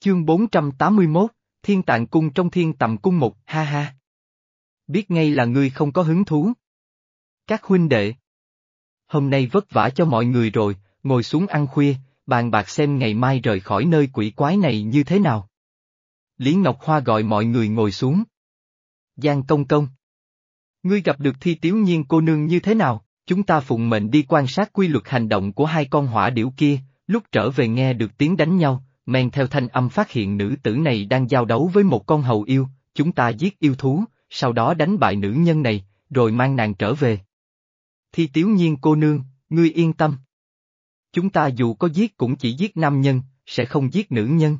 Chương 481, Thiên Tạng Cung trong Thiên Tầm Cung một, ha ha. Biết ngay là ngươi không có hứng thú. Các huynh đệ. Hôm nay vất vả cho mọi người rồi, ngồi xuống ăn khuya, bàn bạc xem ngày mai rời khỏi nơi quỷ quái này như thế nào. Lý Ngọc Hoa gọi mọi người ngồi xuống. Giang Công Công. Ngươi gặp được thi tiếu nhiên cô nương như thế nào? Chúng ta phụng mệnh đi quan sát quy luật hành động của hai con hỏa điểu kia, lúc trở về nghe được tiếng đánh nhau, men theo thanh âm phát hiện nữ tử này đang giao đấu với một con hầu yêu, chúng ta giết yêu thú, sau đó đánh bại nữ nhân này, rồi mang nàng trở về. Thi tiếu nhiên cô nương, ngươi yên tâm. Chúng ta dù có giết cũng chỉ giết nam nhân, sẽ không giết nữ nhân.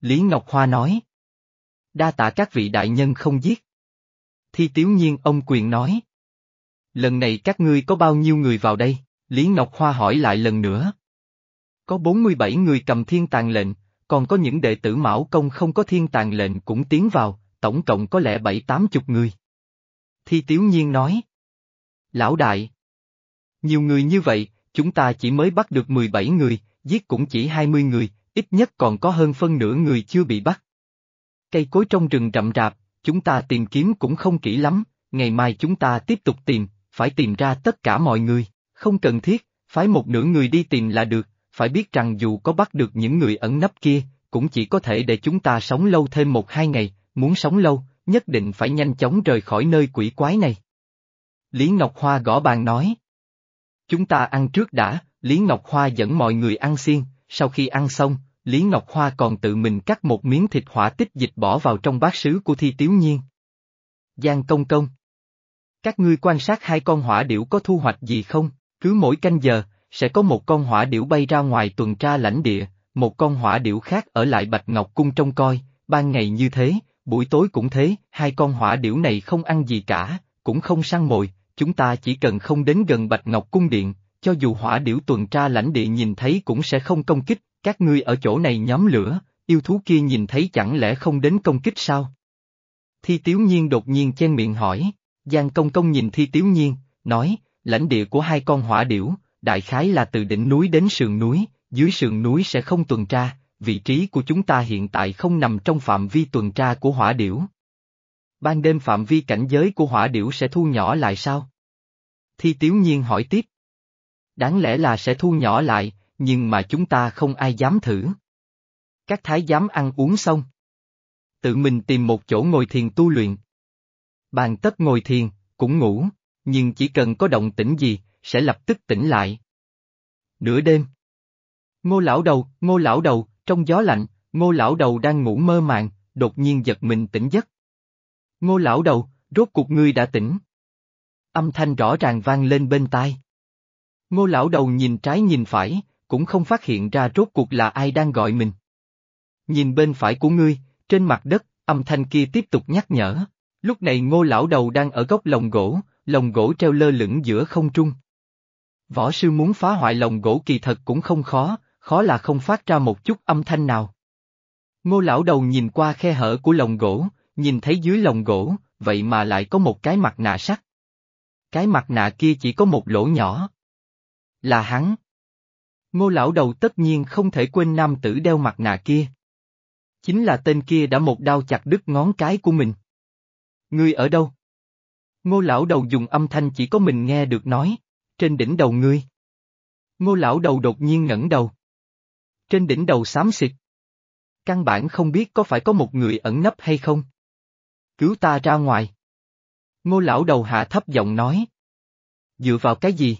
Lý Ngọc Hoa nói. Đa tạ các vị đại nhân không giết. Thi tiếu nhiên ông quyền nói. Lần này các ngươi có bao nhiêu người vào đây? Lý Ngọc Hoa hỏi lại lần nữa. Có 47 người cầm thiên tàng lệnh, còn có những đệ tử Mão Công không có thiên tàng lệnh cũng tiến vào, tổng cộng có lẽ bảy tám chục người. Thi Tiếu Nhiên nói. Lão đại. Nhiều người như vậy, chúng ta chỉ mới bắt được 17 người, giết cũng chỉ 20 người, ít nhất còn có hơn phân nửa người chưa bị bắt. Cây cối trong rừng rậm rạp, chúng ta tìm kiếm cũng không kỹ lắm, ngày mai chúng ta tiếp tục tìm, phải tìm ra tất cả mọi người, không cần thiết, phái một nửa người đi tìm là được, phải biết rằng dù có bắt được những người ẩn nấp kia, cũng chỉ có thể để chúng ta sống lâu thêm một hai ngày, muốn sống lâu, nhất định phải nhanh chóng rời khỏi nơi quỷ quái này. Lý Ngọc Hoa gõ bàn nói. Chúng ta ăn trước đã, Lý Ngọc Hoa dẫn mọi người ăn xiên, sau khi ăn xong, Lý Ngọc Hoa còn tự mình cắt một miếng thịt hỏa tích dịch bỏ vào trong bát sứ của Thi Tiếu Nhiên. Giang Công Công Các ngươi quan sát hai con hỏa điểu có thu hoạch gì không, cứ mỗi canh giờ, sẽ có một con hỏa điểu bay ra ngoài tuần tra lãnh địa, một con hỏa điểu khác ở lại Bạch Ngọc Cung trông coi, ban ngày như thế, buổi tối cũng thế, hai con hỏa điểu này không ăn gì cả, cũng không săn mồi, chúng ta chỉ cần không đến gần Bạch Ngọc Cung Điện, cho dù hỏa điểu tuần tra lãnh địa nhìn thấy cũng sẽ không công kích, các ngươi ở chỗ này nhóm lửa, yêu thú kia nhìn thấy chẳng lẽ không đến công kích sao? Thi Tiếu Nhiên đột nhiên chen miệng hỏi, Giang Công Công nhìn Thi Tiếu Nhiên, nói, lãnh địa của hai con hỏa điểu, đại khái là từ đỉnh núi đến sườn núi, dưới sườn núi sẽ không tuần tra, vị trí của chúng ta hiện tại không nằm trong phạm vi tuần tra của hỏa điểu. Ban đêm phạm vi cảnh giới của hỏa điểu sẽ thu nhỏ lại sao? Thi Tiếu Nhiên hỏi tiếp. Đáng lẽ là sẽ thu nhỏ lại, nhưng mà chúng ta không ai dám thử. Các thái giám ăn uống xong. Tự mình tìm một chỗ ngồi thiền tu luyện. Bàn tất ngồi thiền, cũng ngủ, nhưng chỉ cần có động tĩnh gì, sẽ lập tức tỉnh lại. Nửa đêm. Ngô lão đầu, ngô lão đầu, trong gió lạnh, ngô lão đầu đang ngủ mơ màng, đột nhiên giật mình tỉnh giấc. Ngô lão đầu, rốt cuộc ngươi đã tỉnh. Âm thanh rõ ràng vang lên bên tai. Ngô lão đầu nhìn trái nhìn phải, cũng không phát hiện ra rốt cuộc là ai đang gọi mình. Nhìn bên phải của ngươi, trên mặt đất, âm thanh kia tiếp tục nhắc nhở. Lúc này ngô lão đầu đang ở góc lồng gỗ, lồng gỗ treo lơ lửng giữa không trung. Võ sư muốn phá hoại lồng gỗ kỳ thật cũng không khó, khó là không phát ra một chút âm thanh nào. Ngô lão đầu nhìn qua khe hở của lồng gỗ, nhìn thấy dưới lồng gỗ, vậy mà lại có một cái mặt nạ sắt. Cái mặt nạ kia chỉ có một lỗ nhỏ. Là hắn. Ngô lão đầu tất nhiên không thể quên nam tử đeo mặt nạ kia. Chính là tên kia đã một đao chặt đứt ngón cái của mình. Ngươi ở đâu? Ngô lão đầu dùng âm thanh chỉ có mình nghe được nói trên đỉnh đầu ngươi. Ngô lão đầu đột nhiên ngẩng đầu. Trên đỉnh đầu xám xịt. Căn bản không biết có phải có một người ẩn nấp hay không. Cứu ta ra ngoài. Ngô lão đầu hạ thấp giọng nói. Dựa vào cái gì?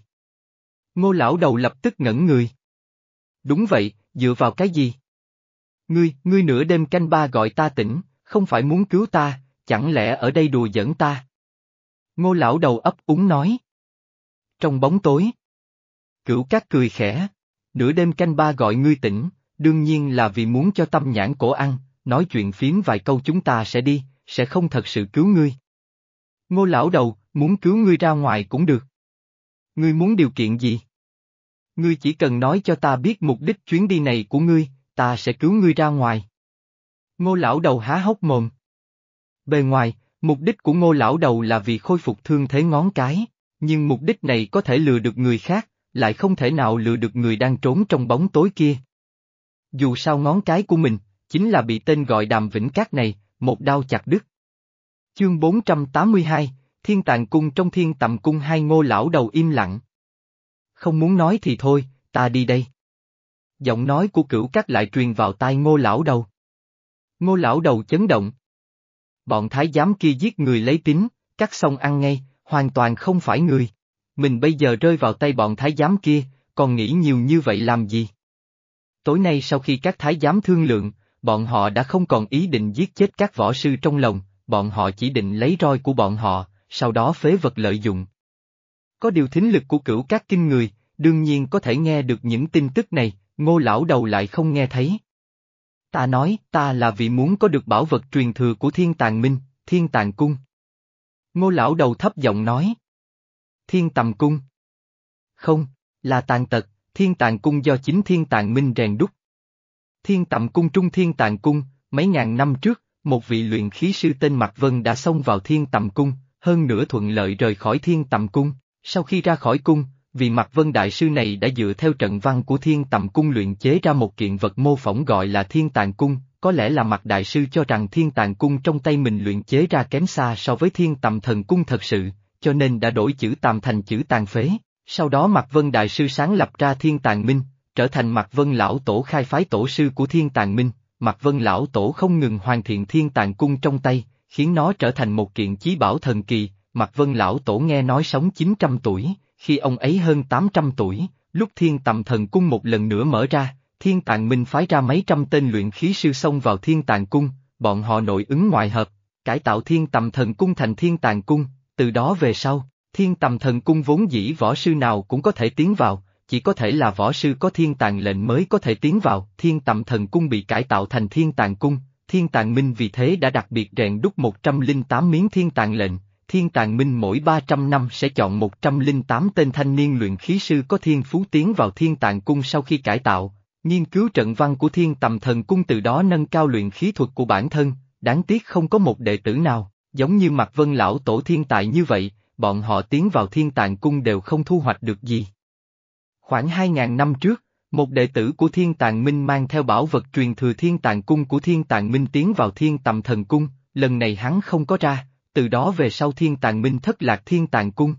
Ngô lão đầu lập tức ngẩn người. Đúng vậy, dựa vào cái gì? Ngươi, ngươi nửa đêm canh ba gọi ta tỉnh, không phải muốn cứu ta, chẳng lẽ ở đây đùa giỡn ta? Ngô lão đầu ấp úng nói trong bóng tối. Cửu cát cười khẽ, nửa đêm canh ba gọi ngươi tỉnh, đương nhiên là vì muốn cho tâm nhãn cổ ăn, nói chuyện phiếm vài câu chúng ta sẽ đi, sẽ không thật sự cứu ngươi. Ngô lão đầu, muốn cứu ngươi ra ngoài cũng được. Ngươi muốn điều kiện gì? Ngươi chỉ cần nói cho ta biết mục đích chuyến đi này của ngươi, ta sẽ cứu ngươi ra ngoài. Ngô lão đầu há hốc mồm. Bề ngoài, mục đích của ngô lão đầu là vì khôi phục thương thế ngón cái. Nhưng mục đích này có thể lừa được người khác, lại không thể nào lừa được người đang trốn trong bóng tối kia. Dù sao ngón cái của mình, chính là bị tên gọi đàm vĩnh cát này, một đao chặt đứt. Chương 482, Thiên Tàng Cung trong Thiên Tầm Cung hai ngô lão đầu im lặng. Không muốn nói thì thôi, ta đi đây. Giọng nói của cửu cát lại truyền vào tai ngô lão đầu. Ngô lão đầu chấn động. Bọn thái giám kia giết người lấy tính, cắt xong ăn ngay, hoàn toàn không phải người. Mình bây giờ rơi vào tay bọn thái giám kia, còn nghĩ nhiều như vậy làm gì? Tối nay sau khi các thái giám thương lượng, bọn họ đã không còn ý định giết chết các võ sư trong lòng, bọn họ chỉ định lấy roi của bọn họ, sau đó phế vật lợi dụng. Có điều thính lực của cửu các kinh người, đương nhiên có thể nghe được những tin tức này, ngô lão đầu lại không nghe thấy. Ta nói, ta là vì muốn có được bảo vật truyền thừa của thiên tàng minh, thiên tàng cung. Ngô lão đầu thấp giọng nói. Thiên tầm cung. Không, là tàn tật, thiên Tàn cung do chính thiên Tàn minh rèn đúc. Thiên tầm cung trung thiên Tàn cung, mấy ngàn năm trước, một vị luyện khí sư tên Mạc Vân đã xông vào thiên tầm cung, hơn nữa thuận lợi rời khỏi thiên tầm cung. Sau khi ra khỏi cung, vị Mạc Vân Đại Sư này đã dựa theo trận văn của thiên tầm cung luyện chế ra một kiện vật mô phỏng gọi là thiên Tàn cung, có lẽ là mặt Đại Sư cho rằng thiên tàng cung trong tay mình luyện chế ra kém xa so với thiên tầm thần cung thật sự, cho nên đã đổi chữ tàm thành chữ tàn phế. Sau đó Mạc Vân Đại Sư sáng lập ra thiên tàng minh, trở thành Mạc Vân Lão Tổ khai phái tổ sư của thiên tàng minh, Mạc Vân Lão Tổ không ngừng hoàn thiện thiên tàng cung trong tay, khiến nó trở thành một kiện chí bảo thần kỳ, Mạc Vân Lão Tổ nghe nói sống 900 tuổi, khi ông ấy hơn 800 tuổi, lúc thiên tầm thần cung một lần nữa mở ra, thiên Tàng minh phái ra mấy trăm tên luyện khí sư xông vào thiên Tàng cung, bọn họ nội ứng ngoại hợp, cải tạo thiên tầm thần cung thành thiên Tàng cung, từ đó về sau, thiên tầm thần cung vốn dĩ võ sư nào cũng có thể tiến vào, chỉ có thể là võ sư có thiên tàng lệnh mới có thể tiến vào, thiên tầm thần cung bị cải tạo thành thiên tàng cung, thiên tàng minh vì thế đã đặc biệt rèn đúc 108 miếng thiên tàng lệnh, thiên tàng minh mỗi 300 năm sẽ chọn 108 tên thanh niên luyện khí sư có thiên phú tiến vào thiên tàng cung sau khi cải tạo, nghiên cứu trận văn của thiên tầm thần cung từ đó nâng cao luyện khí thuật của bản thân, đáng tiếc không có một đệ tử nào, giống như mặt vân lão tổ thiên tài như vậy, bọn họ tiến vào thiên tàng cung đều không thu hoạch được gì. Khoảng 2.000 năm trước, một đệ tử của Thiên Tàng Minh mang theo bảo vật truyền thừa Thiên Tàng Cung của Thiên Tàng Minh tiến vào Thiên Tầm Thần Cung, lần này hắn không có ra, từ đó về sau Thiên Tàng Minh thất lạc Thiên Tàng Cung.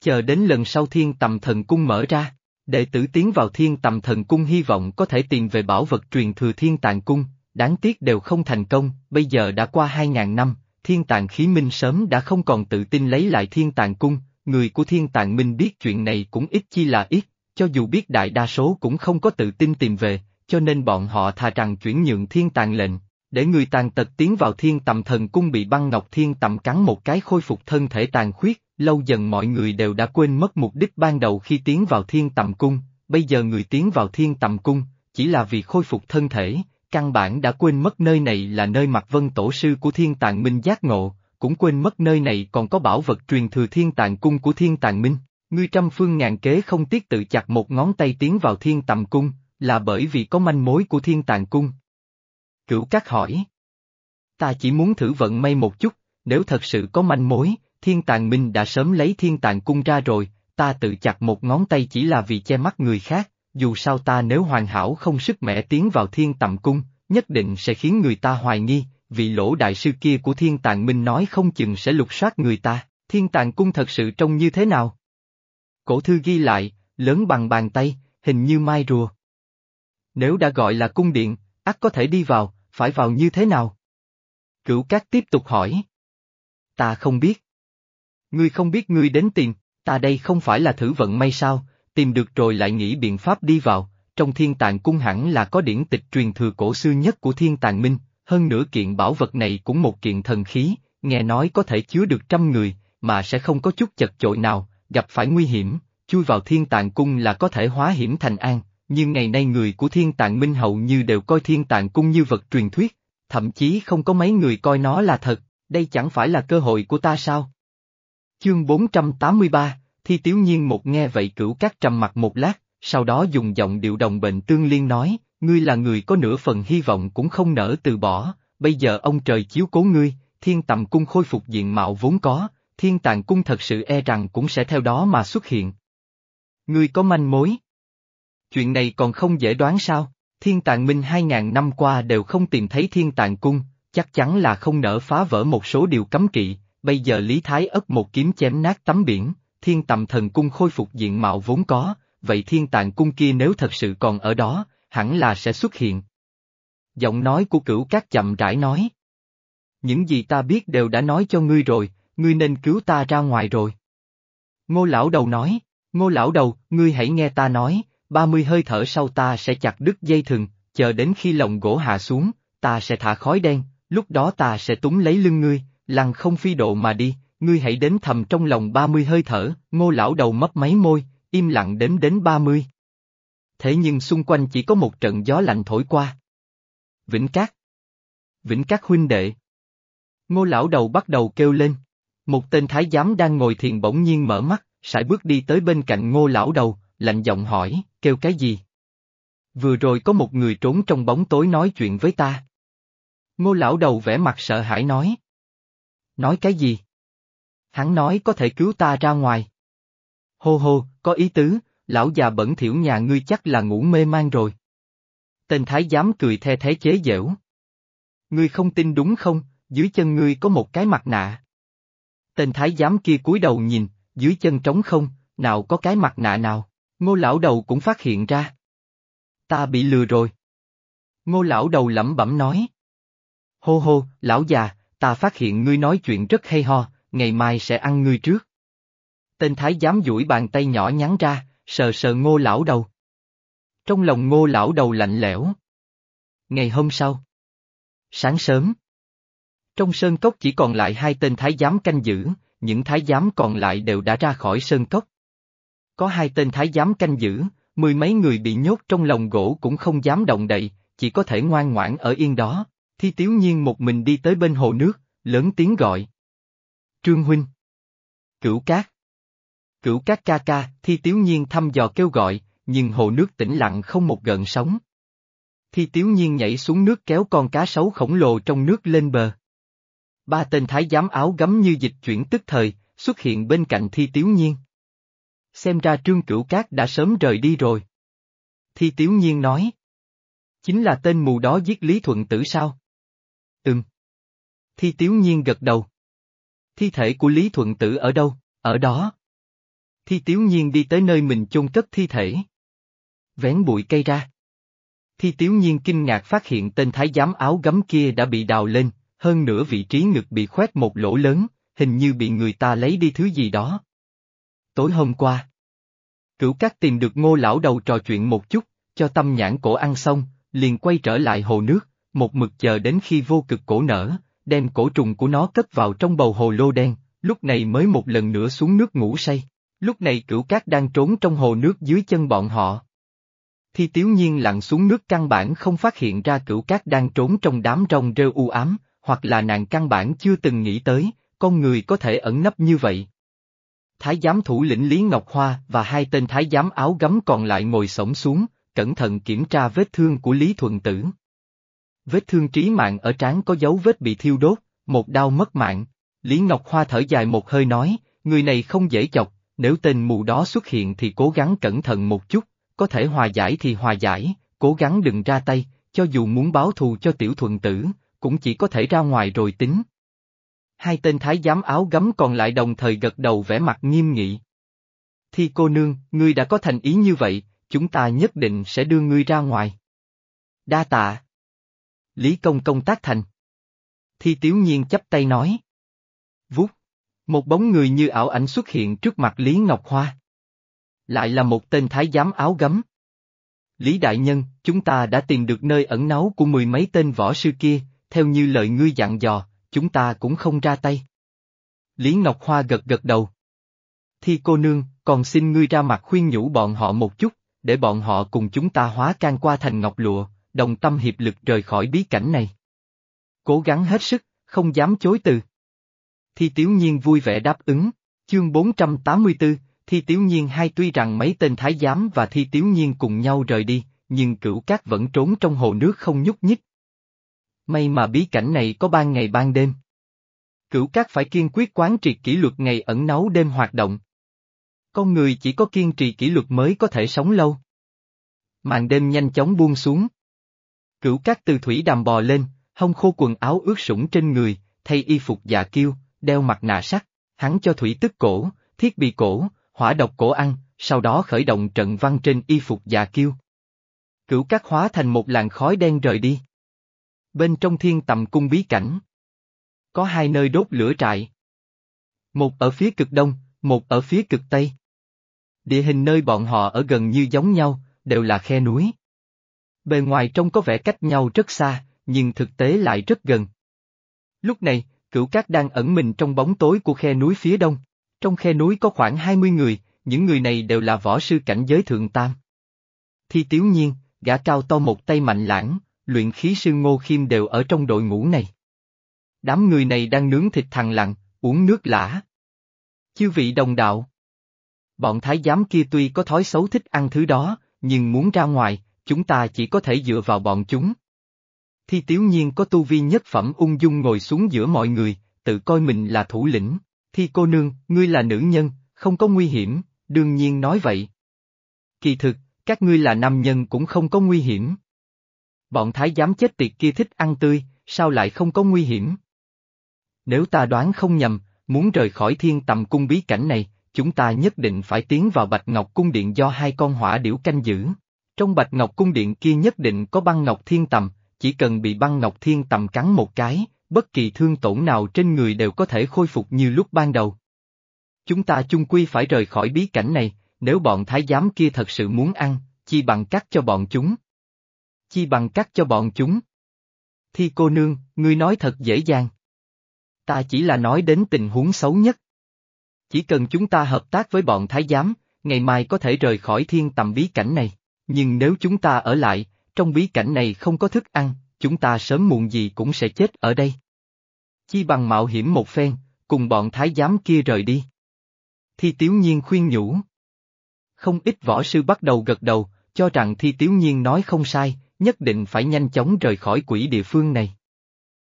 Chờ đến lần sau Thiên Tầm Thần Cung mở ra, đệ tử tiến vào Thiên Tầm Thần Cung hy vọng có thể tìm về bảo vật truyền thừa Thiên Tàng Cung, đáng tiếc đều không thành công, bây giờ đã qua 2.000 năm, Thiên Tàng Khí Minh sớm đã không còn tự tin lấy lại Thiên Tàng Cung, người của Thiên Tàng Minh biết chuyện này cũng ít chi là ít, cho dù biết đại đa số cũng không có tự tin tìm về, cho nên bọn họ thà rằng chuyển nhượng Thiên Tàng lệnh, để người tàn tật tiến vào Thiên Tầm Thần Cung bị băng ngọc Thiên Tầm cắn một cái khôi phục thân thể tàn khuyết, lâu dần mọi người đều đã quên mất mục đích ban đầu khi tiến vào Thiên Tầm Cung, bây giờ người tiến vào Thiên Tầm Cung, chỉ là vì khôi phục thân thể, căn bản đã quên mất nơi này là nơi mặt vân tổ sư của Thiên Tạng Minh giác ngộ, cũng quên mất nơi này còn có bảo vật truyền thừa thiên tạng cung của thiên tạng minh. Ngươi trăm phương ngàn kế không tiếc tự chặt một ngón tay tiến vào thiên tầm cung, là bởi vì có manh mối của thiên tạng cung. Cửu Cát hỏi. Ta chỉ muốn thử vận may một chút, nếu thật sự có manh mối, thiên tàng minh đã sớm lấy thiên tàng cung ra rồi, ta tự chặt một ngón tay chỉ là vì che mắt người khác, dù sao ta nếu hoàn hảo không sức mẻ tiến vào thiên tầm cung, nhất định sẽ khiến người ta hoài nghi, vị lỗ đại sư kia của thiên tàng minh nói không chừng sẽ lục soát người ta, thiên tàng cung thật sự trông như thế nào? Cổ thư ghi lại, lớn bằng bàn tay, hình như mai rùa. Nếu đã gọi là cung điện, ắt có thể đi vào, phải vào như thế nào? Cửu Cát tiếp tục hỏi. Ta không biết. Ngươi không biết ngươi đến tìm, ta đây không phải là thử vận may sao, tìm được rồi lại nghĩ biện pháp đi vào, trong thiên tàng cung hẳn là có điển tịch truyền thừa cổ xưa nhất của thiên tàng minh, hơn nữa kiện bảo vật này cũng một kiện thần khí, nghe nói có thể chứa được trăm người, mà sẽ không có chút chật chội nào, gặp phải nguy hiểm, chui vào thiên tàng cung là có thể hóa hiểm thành an, nhưng ngày nay người của thiên tàng minh hầu như đều coi thiên tàng cung như vật truyền thuyết, thậm chí không có mấy người coi nó là thật, đây chẳng phải là cơ hội của ta sao? Chương 483, Thi Tiếu Nhiên một nghe vậy cửu các trầm mặt một lát, sau đó dùng giọng điệu đồng bệnh tương liên nói, ngươi là người có nửa phần hy vọng cũng không nỡ từ bỏ, bây giờ ông trời chiếu cố ngươi, thiên tầm cung khôi phục diện mạo vốn có, thiên tàng cung thật sự e rằng cũng sẽ theo đó mà xuất hiện. Ngươi có manh mối. Chuyện này còn không dễ đoán sao, Thiên tàng minh hai ngàn năm qua đều không tìm thấy thiên tàng cung, chắc chắn là không nỡ phá vỡ một số điều cấm kỵ, bây giờ Lý Thái ất một kiếm chém nát tấm biển, thiên tầm thần cung khôi phục diện mạo vốn có, vậy thiên tạng cung kia nếu thật sự còn ở đó, hẳn là sẽ xuất hiện. Giọng nói của cửu các chậm rãi nói. Những gì ta biết đều đã nói cho ngươi rồi, ngươi nên cứu ta ra ngoài rồi. Ngô lão đầu nói, ngô lão đầu, ngươi hãy nghe ta nói, ba mươi hơi thở sau ta sẽ chặt đứt dây thừng, chờ đến khi lồng gỗ hạ xuống, ta sẽ thả khói đen, lúc đó ta sẽ túng lấy lưng ngươi, lăng không phi độ mà đi, ngươi hãy đến thầm trong lòng ba mươi hơi thở, ngô lão đầu mấp máy môi, im lặng đếm đến ba mươi. Thế nhưng xung quanh chỉ có một trận gió lạnh thổi qua. Vĩnh Cát. Vĩnh Cát huynh đệ. Ngô lão đầu bắt đầu kêu lên. Một tên thái giám đang ngồi thiền bỗng nhiên mở mắt, sải bước đi tới bên cạnh ngô lão đầu, lạnh giọng hỏi, kêu cái gì? Vừa rồi có một người trốn trong bóng tối nói chuyện với ta. Ngô lão đầu vẻ mặt sợ hãi nói. Nói cái gì? Hắn nói có thể cứu ta ra ngoài. Hô hô, có ý tứ, lão già bẩn thiểu nhà ngươi chắc là ngủ mê man rồi. Tên thái giám cười the thế chế giễu. Ngươi không tin đúng không, dưới chân ngươi có một cái mặt nạ. Tên thái giám kia cúi đầu nhìn, dưới chân trống không, nào có cái mặt nạ nào, ngô lão đầu cũng phát hiện ra. Ta bị lừa rồi. Ngô lão đầu lẩm bẩm nói. Hô hô, lão già, ta phát hiện ngươi nói chuyện rất hay ho, ngày mai sẽ ăn ngươi trước. Tên thái giám duỗi bàn tay nhỏ nhắn ra, sờ sờ ngô lão đầu. Trong lòng ngô lão đầu lạnh lẽo. Ngày hôm sau. Sáng sớm. Trong sơn cốc chỉ còn lại hai tên thái giám canh giữ, những thái giám còn lại đều đã ra khỏi sơn cốc. Có hai tên thái giám canh giữ, mười mấy người bị nhốt trong lồng gỗ cũng không dám động đậy, chỉ có thể ngoan ngoãn ở yên đó. Thi Tiếu Nhiên một mình đi tới bên hồ nước, lớn tiếng gọi. Trương Huynh. Cửu Cát. Cửu Cát ca ca, Thi Tiếu Nhiên thăm dò kêu gọi, nhưng hồ nước tĩnh lặng không một gợn sóng. Thi Tiếu Nhiên nhảy xuống nước kéo con cá sấu khổng lồ trong nước lên bờ. Ba tên thái giám áo gấm như dịch chuyển tức thời, xuất hiện bên cạnh Thi Tiếu Nhiên. Xem ra Trương Cửu Cát đã sớm rời đi rồi. Thi Tiếu Nhiên nói. Chính là tên mù đó giết Lý Thuận Tử sao? Thi Tiếu Nhiên gật đầu. Thi thể của Lý Thuận Tử ở đâu? Ở đó. Thi Tiếu Nhiên đi tới nơi mình chôn cất thi thể. Vén bụi cây ra. Thi Tiếu Nhiên kinh ngạc phát hiện tên thái giám áo gấm kia đã bị đào lên, hơn nữa vị trí ngực bị khoét một lỗ lớn, hình như bị người ta lấy đi thứ gì đó. Tối hôm qua, cửu cát tìm được ngô lão đầu trò chuyện một chút, cho tâm nhãn cổ ăn xong, liền quay trở lại hồ nước, một mực chờ đến khi vô cực cổ nở, đem cổ trùng của nó cất vào trong bầu hồ lô đen, lúc này mới một lần nữa xuống nước ngủ say. Lúc này cửu cát đang trốn trong hồ nước dưới chân bọn họ. Thi tiếu nhiên lặn xuống nước căn bản không phát hiện ra cửu cát đang trốn trong đám rong rêu u ám, hoặc là nàng căn bản chưa từng nghĩ tới, con người có thể ẩn nấp như vậy. Thái giám thủ lĩnh Lý Ngọc Hoa và hai tên thái giám áo gấm còn lại ngồi sổng xuống, cẩn thận kiểm tra vết thương của Lý Thuận Tử. Vết thương trí mạng ở trán có dấu vết bị thiêu đốt, một đau mất mạng. Lý Ngọc Hoa thở dài một hơi nói, người này không dễ chọc, nếu tên mù đó xuất hiện thì cố gắng cẩn thận một chút, có thể hòa giải thì hòa giải, cố gắng đừng ra tay, cho dù muốn báo thù cho tiểu thuận tử, cũng chỉ có thể ra ngoài rồi tính. Hai tên thái giám áo gấm còn lại đồng thời gật đầu vẻ mặt nghiêm nghị. Thi cô nương, ngươi đã có thành ý như vậy, chúng ta nhất định sẽ đưa ngươi ra ngoài. Đa tạ. Lý công công tác thành. Thi tiếu nhiên chấp tay nói. Vút. Một bóng người như ảo ảnh xuất hiện trước mặt Lý Ngọc Hoa. Lại là một tên thái giám áo gấm. Lý Đại Nhân, chúng ta đã tìm được nơi ẩn náu của mười mấy tên võ sư kia, theo như lời ngươi dặn dò, chúng ta cũng không ra tay. Lý Ngọc Hoa gật gật đầu. Thi cô nương, còn xin ngươi ra mặt khuyên nhủ bọn họ một chút, để bọn họ cùng chúng ta hóa can qua thành ngọc lụa, đồng tâm hiệp lực rời khỏi bí cảnh này. Cố gắng hết sức, không dám chối từ. Thi Tiếu Nhiên vui vẻ đáp ứng, chương 484, Thi Tiếu Nhiên hai tuy rằng mấy tên thái giám và Thi Tiếu Nhiên cùng nhau rời đi, nhưng cửu cát vẫn trốn trong hồ nước không nhúc nhích. May mà bí cảnh này có ban ngày ban đêm. Cửu cát phải kiên quyết quán triệt kỷ luật ngày ẩn náu đêm hoạt động. Con người chỉ có kiên trì kỷ luật mới có thể sống lâu. Màn đêm nhanh chóng buông xuống. Cửu cát từ thủy đàm bò lên, hông khô quần áo ướt sũng trên người, thay y phục dạ kiêu, đeo mặt nạ sắt, hắn cho thủy tức cổ, thiết bị cổ, hỏa độc cổ ăn, sau đó khởi động trận văn trên y phục dạ kiêu. Cửu cát hóa thành một làn khói đen rời đi. Bên trong thiên tầm cung bí cảnh. Có hai nơi đốt lửa trại. Một ở phía cực đông, một ở phía cực tây. Địa hình nơi bọn họ ở gần như giống nhau, đều là khe núi. Bề ngoài trông có vẻ cách nhau rất xa, nhưng thực tế lại rất gần. Lúc này, cửu cát đang ẩn mình trong bóng tối của khe núi phía đông. Trong khe núi có khoảng 20 người, những người này đều là võ sư cảnh giới thượng tam. Thi tiếu nhiên, gã cao to một tay mạnh lãng, luyện khí sư ngô khiêm đều ở trong đội ngũ này. Đám người này đang nướng thịt thằng lặng, uống nước lã. Chư vị đồng đạo. Bọn thái giám kia tuy có thói xấu thích ăn thứ đó, nhưng muốn ra ngoài, chúng ta chỉ có thể dựa vào bọn chúng. Thi tiếu nhiên có tu vi nhất phẩm ung dung ngồi xuống giữa mọi người, tự coi mình là thủ lĩnh. Thi cô nương, ngươi là nữ nhân, không có nguy hiểm, đương nhiên nói vậy. Kỳ thực, các ngươi là nam nhân cũng không có nguy hiểm. Bọn thái giám chết tiệt kia thích ăn tươi, sao lại không có nguy hiểm? Nếu ta đoán không nhầm, muốn rời khỏi thiên tầm cung bí cảnh này, chúng ta nhất định phải tiến vào Bạch Ngọc Cung Điện do hai con hỏa điểu canh giữ. Trong Bạch Ngọc Cung Điện kia nhất định có băng Ngọc Thiên Tầm, chỉ cần bị băng Ngọc Thiên Tầm cắn một cái, bất kỳ thương tổn nào trên người đều có thể khôi phục như lúc ban đầu. Chúng ta chung quy phải rời khỏi bí cảnh này, nếu bọn thái giám kia thật sự muốn ăn, chi bằng cắt cho bọn chúng. Chi bằng cắt cho bọn chúng. Thi cô nương, ngươi nói thật dễ dàng. Ta chỉ là nói đến tình huống xấu nhất. Chỉ cần chúng ta hợp tác với bọn thái giám, ngày mai có thể rời khỏi thiên tầm bí cảnh này. Nhưng nếu chúng ta ở lại, trong bí cảnh này không có thức ăn, chúng ta sớm muộn gì cũng sẽ chết ở đây. Chi bằng mạo hiểm một phen, cùng bọn thái giám kia rời đi. Thi Tiếu Nhiên khuyên nhủ. Không ít võ sư bắt đầu gật đầu, cho rằng Thi Tiếu Nhiên nói không sai, nhất định phải nhanh chóng rời khỏi quỷ địa phương này.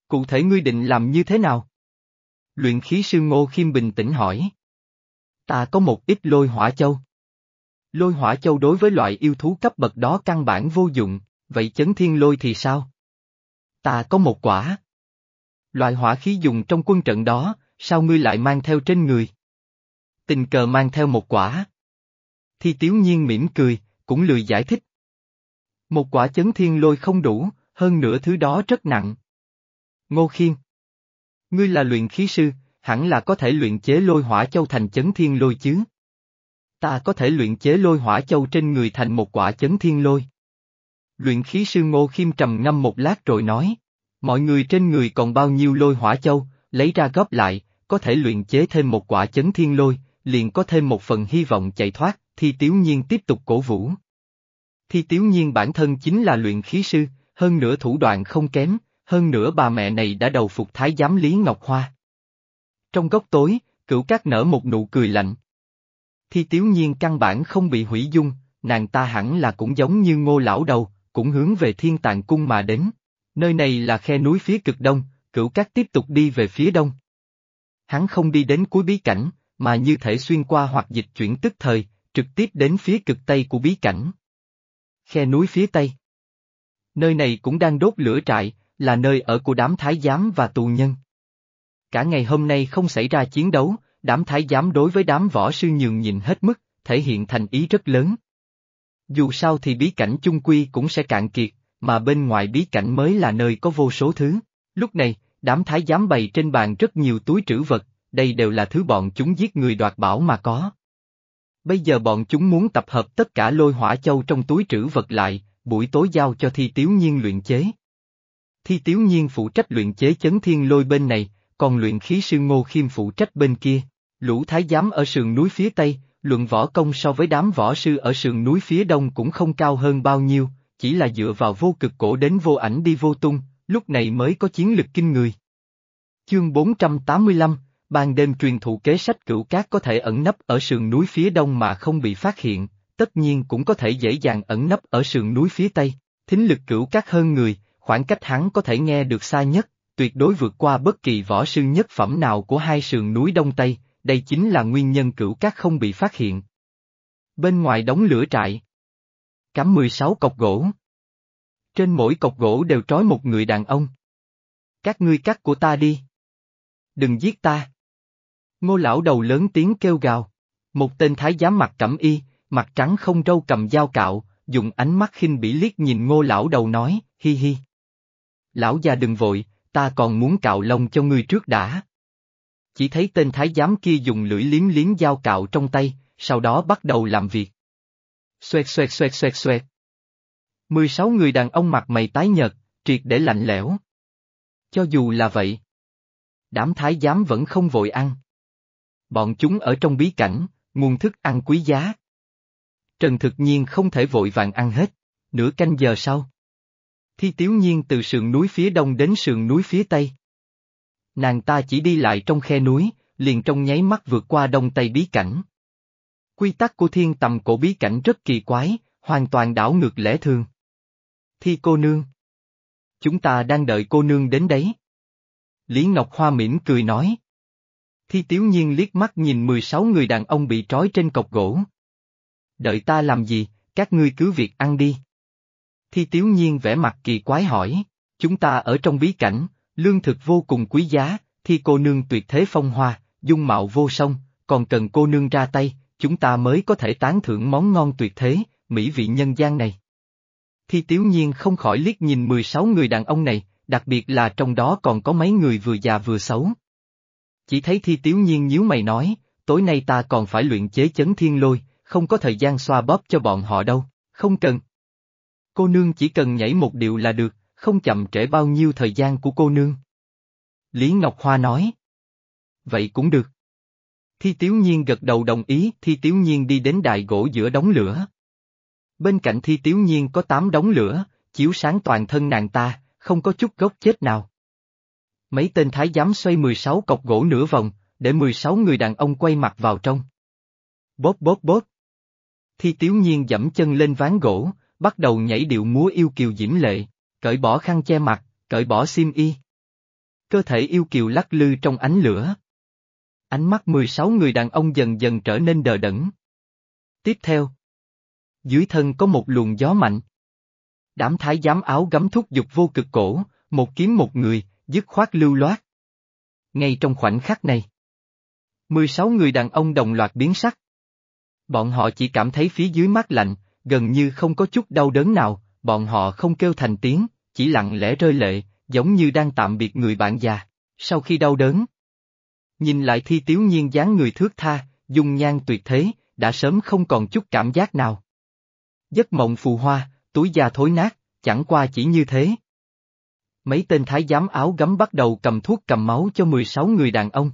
Cụ thể ngươi định làm như thế nào? Luyện khí sư Ngô Khiêm bình tĩnh hỏi. Ta có một ít lôi hỏa châu. Lôi hỏa châu đối với loại yêu thú cấp bậc đó căn bản vô dụng, vậy chấn thiên lôi thì sao? Ta có một quả. Loại hỏa khí dùng trong quân trận đó, sao ngươi lại mang theo trên người? Tình cờ mang theo một quả. Thi tiếu nhiên mỉm cười, cũng lười giải thích. Một quả chấn thiên lôi không đủ, hơn nữa thứ đó rất nặng. Ngô Khiêm. Ngươi là luyện khí sư, hẳn là có thể luyện chế lôi hỏa châu thành chấn thiên lôi chứ. Ta có thể luyện chế lôi hỏa châu trên người thành một quả chấn thiên lôi. Luyện khí sư Ngô Khiêm trầm ngâm một lát rồi nói, mọi người trên người còn bao nhiêu lôi hỏa châu, lấy ra góp lại, có thể luyện chế thêm một quả chấn thiên lôi, liền có thêm một phần hy vọng chạy thoát, thì Tiếu Nhiên tiếp tục cổ vũ. Thi Tiếu Nhiên bản thân chính là luyện khí sư, hơn nữa thủ đoạn không kém, hơn nữa bà mẹ này đã đầu phục thái giám Lý Ngọc Hoa. Trong góc tối, cửu cát nở một nụ cười lạnh. Thi Tiếu Nhiên căn bản không bị hủy dung, nàng ta hẳn là cũng giống như ngô lão đầu, cũng hướng về thiên tàng cung mà đến. Nơi này là khe núi phía cực đông, cửu cát tiếp tục đi về phía đông. Hắn không đi đến cuối bí cảnh, mà như thể xuyên qua hoặc dịch chuyển tức thời, trực tiếp đến phía cực tây của bí cảnh. Khe núi phía tây. Nơi này cũng đang đốt lửa trại, là nơi ở của đám thái giám và tù nhân. Cả ngày hôm nay không xảy ra chiến đấu, đám thái giám đối với đám võ sư nhường nhịn hết mức, thể hiện thành ý rất lớn. Dù sao thì bí cảnh chung quy cũng sẽ cạn kiệt, mà bên ngoài bí cảnh mới là nơi có vô số thứ. Lúc này, đám thái giám bày trên bàn rất nhiều túi trữ vật, đây đều là thứ bọn chúng giết người đoạt bảo mà có. Bây giờ bọn chúng muốn tập hợp tất cả lôi hỏa châu trong túi trữ vật lại, buổi tối giao cho thi tiếu nhiên luyện chế. Thi tiếu nhiên phụ trách luyện chế chấn thiên lôi bên này, còn luyện khí sư ngô khiêm phụ trách bên kia. Lũ thái giám ở sườn núi phía tây, luận võ công so với đám võ sư ở sườn núi phía đông cũng không cao hơn bao nhiêu, chỉ là dựa vào vô cực cổ đến vô ảnh đi vô tung, lúc này mới có chiến lực kinh người. Chương 485, ban đêm truyền thụ kế sách cửu cát có thể ẩn nấp ở sườn núi phía đông mà không bị phát hiện, tất nhiên cũng có thể dễ dàng ẩn nấp ở sườn núi phía tây, thính lực cửu cát hơn người, khoảng cách hắn có thể nghe được xa nhất, tuyệt đối vượt qua bất kỳ võ sư nhất phẩm nào của hai sườn núi đông tây, đây chính là nguyên nhân cửu cát không bị phát hiện. Bên ngoài đóng lửa trại. Cắm 16 cọc gỗ. Trên mỗi cọc gỗ đều trói một người đàn ông. Các ngươi cắt của ta đi. Đừng giết ta. Ngô lão đầu lớn tiếng kêu gào. Một tên thái giám mặt cẩm y, mặt trắng không râu cầm dao cạo, dùng ánh mắt khinh bỉ liếc nhìn ngô lão đầu nói, hi hi. Lão già đừng vội, ta còn muốn cạo lông cho ngươi trước đã. Chỉ thấy tên thái giám kia dùng lưỡi liếm liếm dao cạo trong tay, sau đó bắt đầu làm việc. Xoẹt xoẹt xoẹt xoẹt xoẹt. 16 người đàn ông mặt mày tái nhợt, triệt để lạnh lẽo. Cho dù là vậy, đám thái giám vẫn không vội ăn. Bọn chúng ở trong bí cảnh, nguồn thức ăn quý giá. Trần thực nhiên không thể vội vàng ăn hết, nửa canh giờ sau. Thi tiếu nhiên từ sườn núi phía đông đến sườn núi phía tây. Nàng ta chỉ đi lại trong khe núi, liền trong nháy mắt vượt qua đông tây bí cảnh. Quy tắc của thiên tầm cổ bí cảnh rất kỳ quái, hoàn toàn đảo ngược lẽ thường. Thi cô nương. Chúng ta đang đợi cô nương đến đấy. Lý Ngọc Hoa mỉm cười nói. Thi tiếu nhiên liếc mắt nhìn 16 người đàn ông bị trói trên cọc gỗ. Đợi ta làm gì, các ngươi cứ việc ăn đi. Thi tiếu nhiên vẽ mặt kỳ quái hỏi, chúng ta ở trong bí cảnh, lương thực vô cùng quý giá, thi cô nương tuyệt thế phong hoa, dung mạo vô song, còn cần cô nương ra tay, chúng ta mới có thể tán thưởng món ngon tuyệt thế, mỹ vị nhân gian này. Thi tiếu nhiên không khỏi liếc nhìn 16 người đàn ông này, đặc biệt là trong đó còn có mấy người vừa già vừa xấu. Chỉ thấy thi tiếu nhiên nhíu mày nói, tối nay ta còn phải luyện chế chấn thiên lôi, không có thời gian xoa bóp cho bọn họ đâu, không cần. Cô nương chỉ cần nhảy một điệu là được, không chậm trễ bao nhiêu thời gian của cô nương. Lý Ngọc Hoa nói. Vậy cũng được. Thi Tiếu Nhiên gật đầu đồng ý, Thi Tiếu Nhiên đi đến đại gỗ giữa đống lửa. Bên cạnh Thi Tiếu Nhiên có tám đống lửa, chiếu sáng toàn thân nàng ta, không có chút gốc chết nào. Mấy tên thái giám xoay 16 cọc gỗ nửa vòng, để 16 người đàn ông quay mặt vào trong. Bóp bóp bóp. Thi Tiếu Nhiên dẫm chân lên ván gỗ, bắt đầu nhảy điệu múa yêu kiều diễm lệ, cởi bỏ khăn che mặt, cởi bỏ xiêm y. Cơ thể yêu kiều lắc lư trong ánh lửa. Ánh mắt 16 người đàn ông dần dần trở nên đờ đẫn. Tiếp theo. Dưới thân có một luồng gió mạnh. Đám thái giám áo gấm thúc dục vô cực cổ, một kiếm một người, dứt khoát lưu loát. Ngay trong khoảnh khắc này. 16 người đàn ông đồng loạt biến sắc. Bọn họ chỉ cảm thấy phía dưới mát lạnh, gần như không có chút đau đớn nào, bọn họ không kêu thành tiếng, chỉ lặng lẽ rơi lệ, giống như đang tạm biệt người bạn già. Sau khi đau đớn, nhìn lại thi tiếu nhiên dáng người thước tha, dung nhan tuyệt thế, đã sớm không còn chút cảm giác nào. Giấc mộng phù hoa, túi da thối nát, chẳng qua chỉ như thế. Mấy tên thái giám áo gấm bắt đầu cầm thuốc cầm máu cho 16 người đàn ông.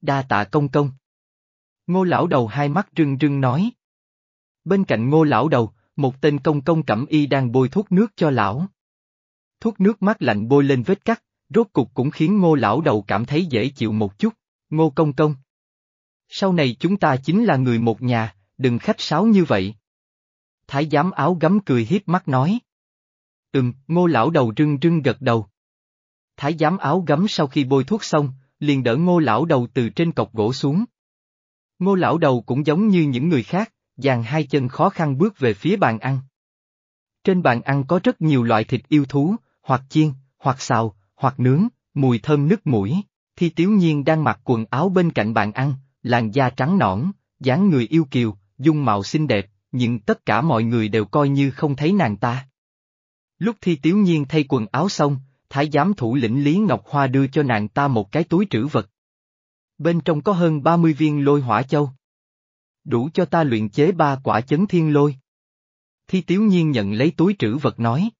Đa tạ công công. Ngô lão đầu hai mắt rưng rưng nói. Bên cạnh ngô lão đầu, một tên công công cẩm y đang bôi thuốc nước cho lão. Thuốc nước mát lạnh bôi lên vết cắt, rốt cục cũng khiến ngô lão đầu cảm thấy dễ chịu một chút, ngô công công. Sau này chúng ta chính là người một nhà, đừng khách sáo như vậy. Thái giám áo gấm cười hiếp mắt nói. Ừm, ngô lão đầu rưng rưng gật đầu. Thái giám áo gấm sau khi bôi thuốc xong, liền đỡ ngô lão đầu từ trên cọc gỗ xuống. Ngô lão đầu cũng giống như những người khác, dàn hai chân khó khăn bước về phía bàn ăn. Trên bàn ăn có rất nhiều loại thịt yêu thú, hoặc chiên, hoặc xào, hoặc nướng, mùi thơm nức mũi. Thi Tiếu Nhiên đang mặc quần áo bên cạnh bàn ăn, làn da trắng nõn, dáng người yêu kiều, dung mạo xinh đẹp, nhưng tất cả mọi người đều coi như không thấy nàng ta. Lúc Thi Tiếu Nhiên thay quần áo xong, Thái giám thủ lĩnh Lý Ngọc Hoa đưa cho nàng ta một cái túi trữ vật. Bên trong có hơn 30 viên lôi hỏa châu đủ cho ta luyện chế ba quả chấn thiên lôi. Thi Tiếu Nhiên nhận lấy túi trữ vật nói.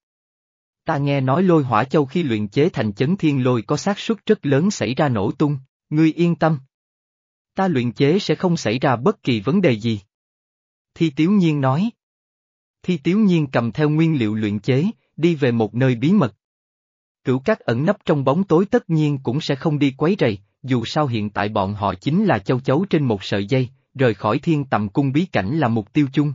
Ta nghe nói lôi hỏa châu khi luyện chế thành chấn thiên lôi có xác suất rất lớn xảy ra nổ tung, ngươi yên tâm. Ta luyện chế sẽ không xảy ra bất kỳ vấn đề gì. Thi Tiếu Nhiên nói. Thi Tiếu Nhiên cầm theo nguyên liệu luyện chế, đi về một nơi bí mật. Cửu các ẩn nấp trong bóng tối tất nhiên cũng sẽ không đi quấy rầy, dù sao hiện tại bọn họ chính là châu chấu trên một sợi dây, rời khỏi thiên tầm cung bí cảnh là mục tiêu chung.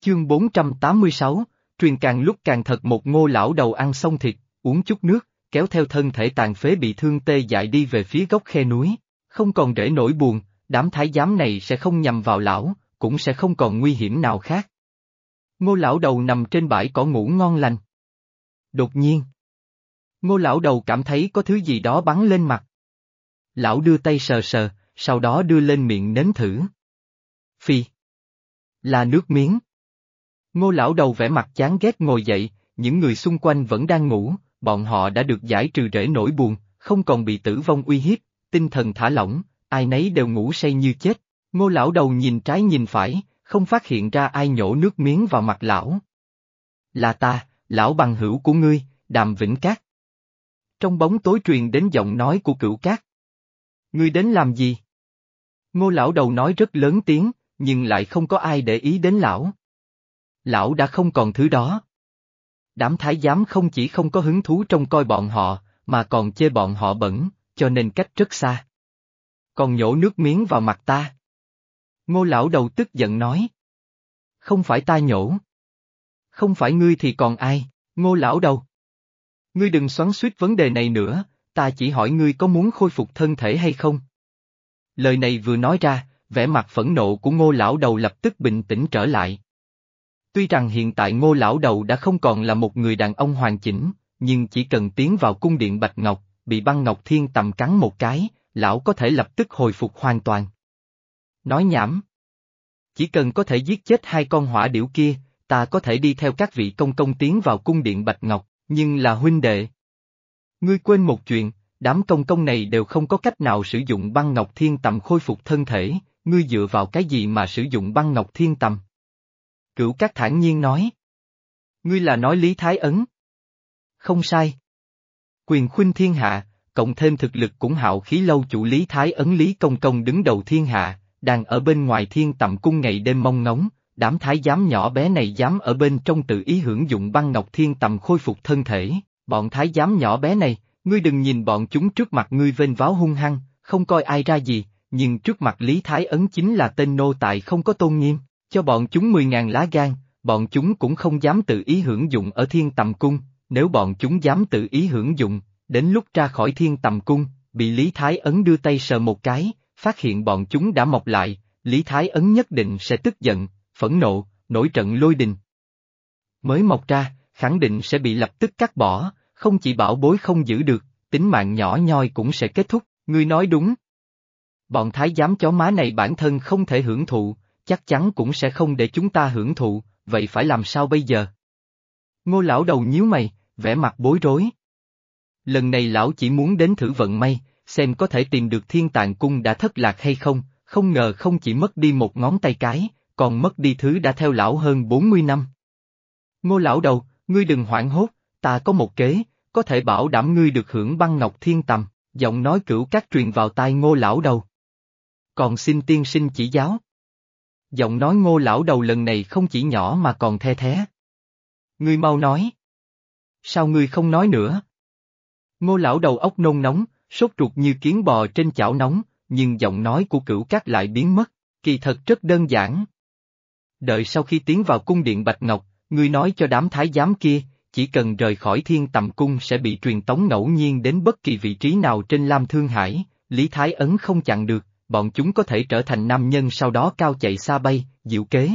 Chương 486, truyền càng lúc càng thật một ngô lão đầu ăn xong thịt, uống chút nước, kéo theo thân thể tàn phế bị thương tê dại đi về phía gốc khe núi, không còn để nỗi buồn, đám thái giám này sẽ không nhầm vào lão, cũng sẽ không còn nguy hiểm nào khác. Ngô lão đầu nằm trên bãi cỏ ngủ ngon lành, Đột nhiên. Ngô lão đầu cảm thấy có thứ gì đó bắn lên mặt. Lão đưa tay sờ sờ, sau đó đưa lên miệng nếm thử. Phi. Là nước miếng. Ngô lão đầu vẻ mặt chán ghét ngồi dậy, những người xung quanh vẫn đang ngủ, bọn họ đã được giải trừ rễ nỗi buồn, không còn bị tử vong uy hiếp, tinh thần thả lỏng, ai nấy đều ngủ say như chết. Ngô lão đầu nhìn trái nhìn phải, không phát hiện ra ai nhổ nước miếng vào mặt lão. Là ta, lão bằng hữu của ngươi, Đàm Vĩnh Cát. Trong bóng tối truyền đến giọng nói của cửu cát. Ngươi đến làm gì? Ngô lão đầu nói rất lớn tiếng, nhưng lại không có ai để ý đến lão. Lão đã không còn thứ đó. Đám thái giám không chỉ không có hứng thú trong coi bọn họ, mà còn chê bọn họ bẩn, cho nên cách rất xa. Còn nhổ nước miếng vào mặt ta. Ngô lão đầu tức giận nói. Không phải ta nhổ. Không phải ngươi thì còn ai, ngô lão đầu. Ngươi đừng xoắn suýt vấn đề này nữa, ta chỉ hỏi ngươi có muốn khôi phục thân thể hay không? Lời này vừa nói ra, vẻ mặt phẫn nộ của ngô lão đầu lập tức bình tĩnh trở lại. Tuy rằng hiện tại ngô lão đầu đã không còn là một người đàn ông hoàn chỉnh, nhưng chỉ cần tiến vào cung điện Bạch Ngọc, bị băng Ngọc Thiên tầm cắn một cái, lão có thể lập tức hồi phục hoàn toàn. Nói nhảm. Chỉ cần có thể giết chết hai con hỏa điểu kia, ta có thể đi theo các vị công công tiến vào cung điện Bạch Ngọc, nhưng là huynh đệ. Ngươi quên một chuyện, đám công công này đều không có cách nào sử dụng băng Ngọc Thiên Tầm khôi phục thân thể, ngươi dựa vào cái gì mà sử dụng băng Ngọc Thiên Tầm? Cửu Cát thản nhiên nói. Ngươi là nói Lý Thái Ấn. Không sai. Quyền khuynh thiên hạ, cộng thêm thực lực cũng hạo khí lâu chủ Lý Thái Ấn Lý Công Công đứng đầu thiên hạ, đang ở bên ngoài thiên tầm cung ngày đêm mong ngóng, đám thái giám nhỏ bé này dám ở bên trong tự ý hưởng dụng băng ngọc thiên tầm khôi phục thân thể, bọn thái giám nhỏ bé này, ngươi đừng nhìn bọn chúng trước mặt ngươi vênh váo hung hăng, không coi ai ra gì, nhưng trước mặt Lý Thái Ấn chính là tên nô tài không có tôn nghiêm, cho bọn chúng mười ngàn lá gan, bọn chúng cũng không dám tự ý hưởng dụng ở thiên tầm cung, nếu bọn chúng dám tự ý hưởng dụng, đến lúc ra khỏi thiên tầm cung, bị Lý Thái Ấn đưa tay sờ một cái, phát hiện bọn chúng đã mọc lại, Lý Thái Ấn nhất định sẽ tức giận, phẫn nộ, nổi trận lôi đình. Mới mọc ra, khẳng định sẽ bị lập tức cắt bỏ, không chỉ bảo bối không giữ được, tính mạng nhỏ nhoi cũng sẽ kết thúc, ngươi nói đúng. Bọn thái giám chó má này bản thân không thể hưởng thụ, chắc chắn cũng sẽ không để chúng ta hưởng thụ, vậy phải làm sao bây giờ? Ngô lão đầu nhíu mày, vẻ mặt bối rối. Lần này lão chỉ muốn đến thử vận may, xem có thể tìm được thiên tàng cung đã thất lạc hay không, không ngờ không chỉ mất đi một ngón tay cái, còn mất đi thứ đã theo lão hơn 40 năm. Ngô lão đầu, ngươi đừng hoảng hốt, ta có một kế, có thể bảo đảm ngươi được hưởng băng ngọc thiên tầm, giọng nói cửu các truyền vào tai ngô lão đầu. Còn xin tiên sinh chỉ giáo. Giọng nói ngô lão đầu lần này không chỉ nhỏ mà còn the thế. Ngươi mau nói. Sao ngươi không nói nữa? Ngô lão đầu ốc nôn nóng, sốt ruột như kiến bò trên chảo nóng, nhưng giọng nói của cửu cát lại biến mất, kỳ thật rất đơn giản. Đợi sau khi tiến vào cung điện Bạch Ngọc, ngươi nói cho đám thái giám kia, chỉ cần rời khỏi thiên tầm cung sẽ bị truyền tống ngẫu nhiên đến bất kỳ vị trí nào trên Lam Thương Hải, Lý Thái Ấn không chặn được, bọn chúng có thể trở thành nam nhân sau đó cao chạy xa bay, diệu kế.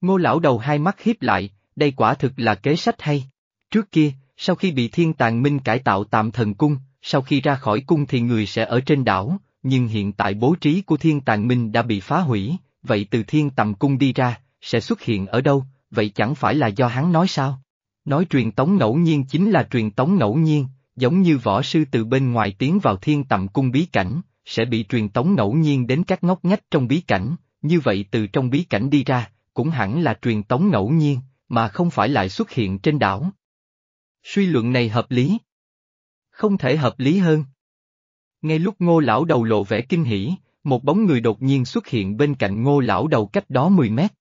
Ngô lão đầu hai mắt hiếp lại, đây quả thực là kế sách hay. Trước kia, sau khi bị thiên tàng minh cải tạo tạm thần cung, sau khi ra khỏi cung thì người sẽ ở trên đảo, nhưng hiện tại bố trí của thiên tàng minh đã bị phá hủy, vậy từ thiên tầm cung đi ra, sẽ xuất hiện ở đâu, vậy chẳng phải là do hắn nói sao? Nói truyền tống ngẫu nhiên chính là truyền tống ngẫu nhiên, giống như võ sư từ bên ngoài tiến vào thiên tầm cung bí cảnh, sẽ bị truyền tống ngẫu nhiên đến các ngóc ngách trong bí cảnh, như vậy từ trong bí cảnh đi ra, cũng hẳn là truyền tống ngẫu nhiên, mà không phải lại xuất hiện trên đảo. Suy luận này hợp lý. Không thể hợp lý hơn. Ngay lúc ngô lão đầu lộ vẻ kinh hỉ, một bóng người đột nhiên xuất hiện bên cạnh ngô lão đầu cách đó 10 mét.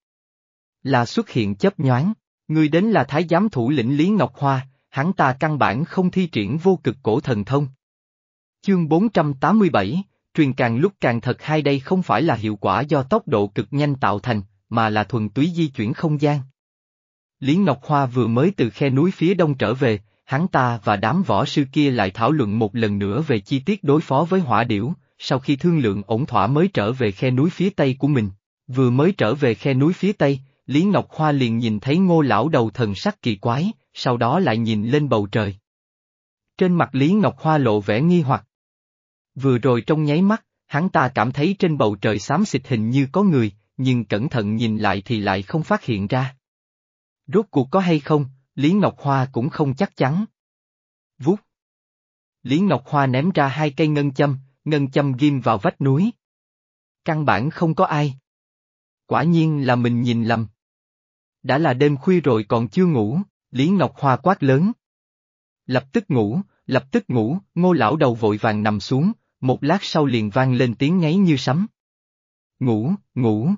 Là xuất hiện chấp nhoáng, người đến là thái giám thủ lĩnh Lý Ngọc Hoa, hắn ta căn bản không thi triển vô cực cổ thần thông. Chương 487, truyền càng lúc càng thật hay đây không phải là hiệu quả do tốc độ cực nhanh tạo thành, mà là thuần túy di chuyển không gian. Lý Ngọc Hoa vừa mới từ khe núi phía đông trở về, hắn ta và đám võ sư kia lại thảo luận một lần nữa về chi tiết đối phó với hỏa điểu, sau khi thương lượng ổn thỏa mới trở về khe núi phía tây của mình. Vừa mới trở về khe núi phía tây, Lý Ngọc Hoa liền nhìn thấy ngô lão đầu thần sắc kỳ quái, sau đó lại nhìn lên bầu trời. Trên mặt Lý Ngọc Hoa lộ vẻ nghi hoặc. Vừa rồi trong nháy mắt, hắn ta cảm thấy trên bầu trời xám xịt hình như có người, nhưng cẩn thận nhìn lại thì lại không phát hiện ra. Rốt cuộc có hay không, Lý Ngọc Hoa cũng không chắc chắn. Vút. Lý Ngọc Hoa ném ra hai cây ngân châm, ngân châm ghim vào vách núi. Căn bản không có ai. Quả nhiên là mình nhìn lầm. Đã là đêm khuya rồi còn chưa ngủ, Lý Ngọc Hoa quát lớn. Lập tức ngủ, lập tức ngủ, ngô lão đầu vội vàng nằm xuống, một lát sau liền vang lên tiếng ngáy như sấm. Ngủ, ngủ.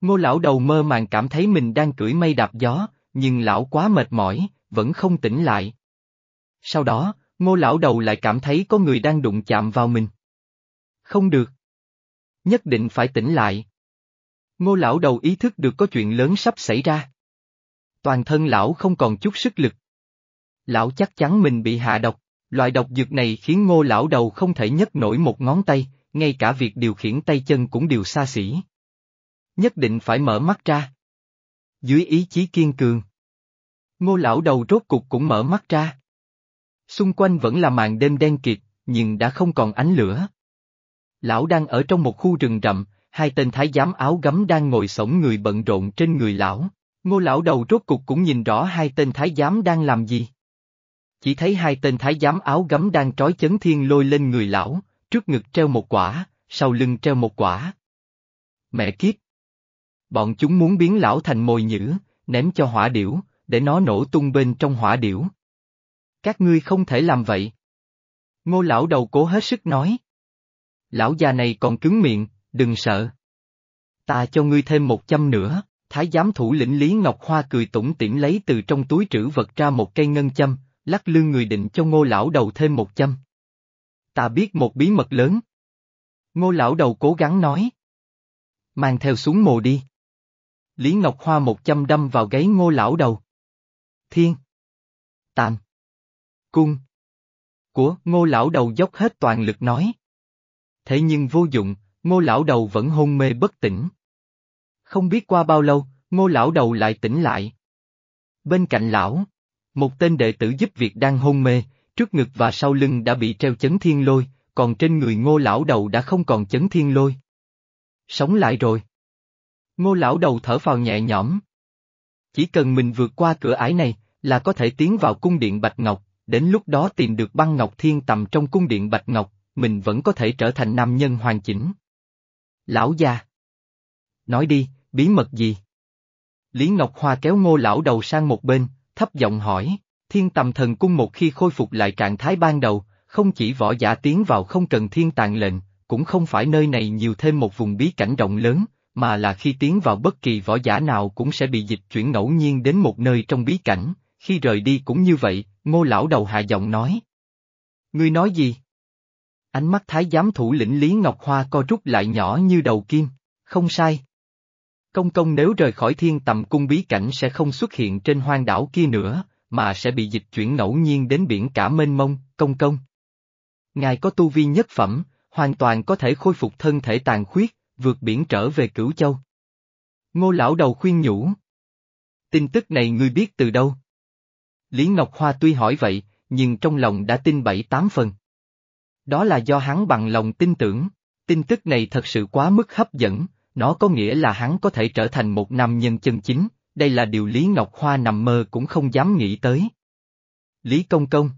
Ngô lão đầu mơ màng cảm thấy mình đang cưỡi mây đạp gió, nhưng lão quá mệt mỏi, vẫn không tỉnh lại. Sau đó, ngô lão đầu lại cảm thấy có người đang đụng chạm vào mình. Không được. Nhất định phải tỉnh lại. Ngô lão đầu ý thức được có chuyện lớn sắp xảy ra. Toàn thân lão không còn chút sức lực. Lão chắc chắn mình bị hạ độc, loại độc dược này khiến ngô lão đầu không thể nhấc nổi một ngón tay, ngay cả việc điều khiển tay chân cũng đều xa xỉ. Nhất định phải mở mắt ra. Dưới ý chí kiên cường. Ngô lão đầu rốt cục cũng mở mắt ra. Xung quanh vẫn là màn đêm đen kịt, nhưng đã không còn ánh lửa. Lão đang ở trong một khu rừng rậm, hai tên thái giám áo gấm đang ngồi sổng người bận rộn trên người lão. Ngô lão đầu rốt cục cũng nhìn rõ hai tên thái giám đang làm gì. Chỉ thấy hai tên thái giám áo gấm đang trói chấn thiên lôi lên người lão, trước ngực treo một quả, sau lưng treo một quả. Mẹ kiếp! Bọn chúng muốn biến lão thành mồi nhữ, ném cho hỏa điểu, để nó nổ tung bên trong hỏa điểu. Các ngươi không thể làm vậy. Ngô lão đầu cố hết sức nói. Lão già này còn cứng miệng, đừng sợ. Ta cho ngươi thêm một châm nữa, thái giám thủ lĩnh Lý Ngọc Hoa cười tủm tỉm lấy từ trong túi trữ vật ra một cây ngân châm, lắc lư người định cho ngô lão đầu thêm một châm. Ta biết một bí mật lớn. Ngô lão đầu cố gắng nói. Mang theo súng mồ đi. Lý Ngọc Hoa một châm đâm vào gáy ngô lão đầu. Thiên. Tạm. Cung. Của ngô lão đầu dốc hết toàn lực nói. Thế nhưng vô dụng, ngô lão đầu vẫn hôn mê bất tỉnh. Không biết qua bao lâu, ngô lão đầu lại tỉnh lại. Bên cạnh lão, một tên đệ tử giúp việc đang hôn mê, trước ngực và sau lưng đã bị treo chấn thiên lôi, còn trên người ngô lão đầu đã không còn chấn thiên lôi. Sống lại rồi. Ngô lão đầu thở phào nhẹ nhõm. Chỉ cần mình vượt qua cửa ải này, là có thể tiến vào cung điện Bạch Ngọc, đến lúc đó tìm được băng ngọc thiên tầm trong cung điện Bạch Ngọc, mình vẫn có thể trở thành nam nhân hoàn chỉnh. Lão gia. Nói đi, bí mật gì? Lý Ngọc Hoa kéo ngô lão đầu sang một bên, thấp giọng hỏi, thiên tầm thần cung một khi khôi phục lại trạng thái ban đầu, không chỉ võ giả tiến vào không cần thiên tàng lệnh, cũng không phải nơi này nhiều thêm một vùng bí cảnh rộng lớn, mà là khi tiến vào bất kỳ võ giả nào cũng sẽ bị dịch chuyển ngẫu nhiên đến một nơi trong bí cảnh, khi rời đi cũng như vậy, ngô lão đầu hạ giọng nói. Ngươi nói gì? Ánh mắt thái giám thủ lĩnh Lý Ngọc Hoa co rút lại nhỏ như đầu kim, không sai. Công công nếu rời khỏi thiên tầm cung bí cảnh sẽ không xuất hiện trên hoang đảo kia nữa, mà sẽ bị dịch chuyển ngẫu nhiên đến biển cả mênh mông, công công. Ngài có tu vi nhất phẩm, hoàn toàn có thể khôi phục thân thể tàn khuyết, vượt biển trở về cửu châu. Ngô lão đầu khuyên nhủ. Tin tức này ngươi biết từ đâu? Lý Ngọc Hoa tuy hỏi vậy, nhưng trong lòng đã tin bảy tám phần. Đó là do hắn bằng lòng tin tưởng, tin tức này thật sự quá mức hấp dẫn, nó có nghĩa là hắn có thể trở thành một nam nhân chân chính, đây là điều Lý Ngọc Hoa nằm mơ cũng không dám nghĩ tới. Lý Công Công.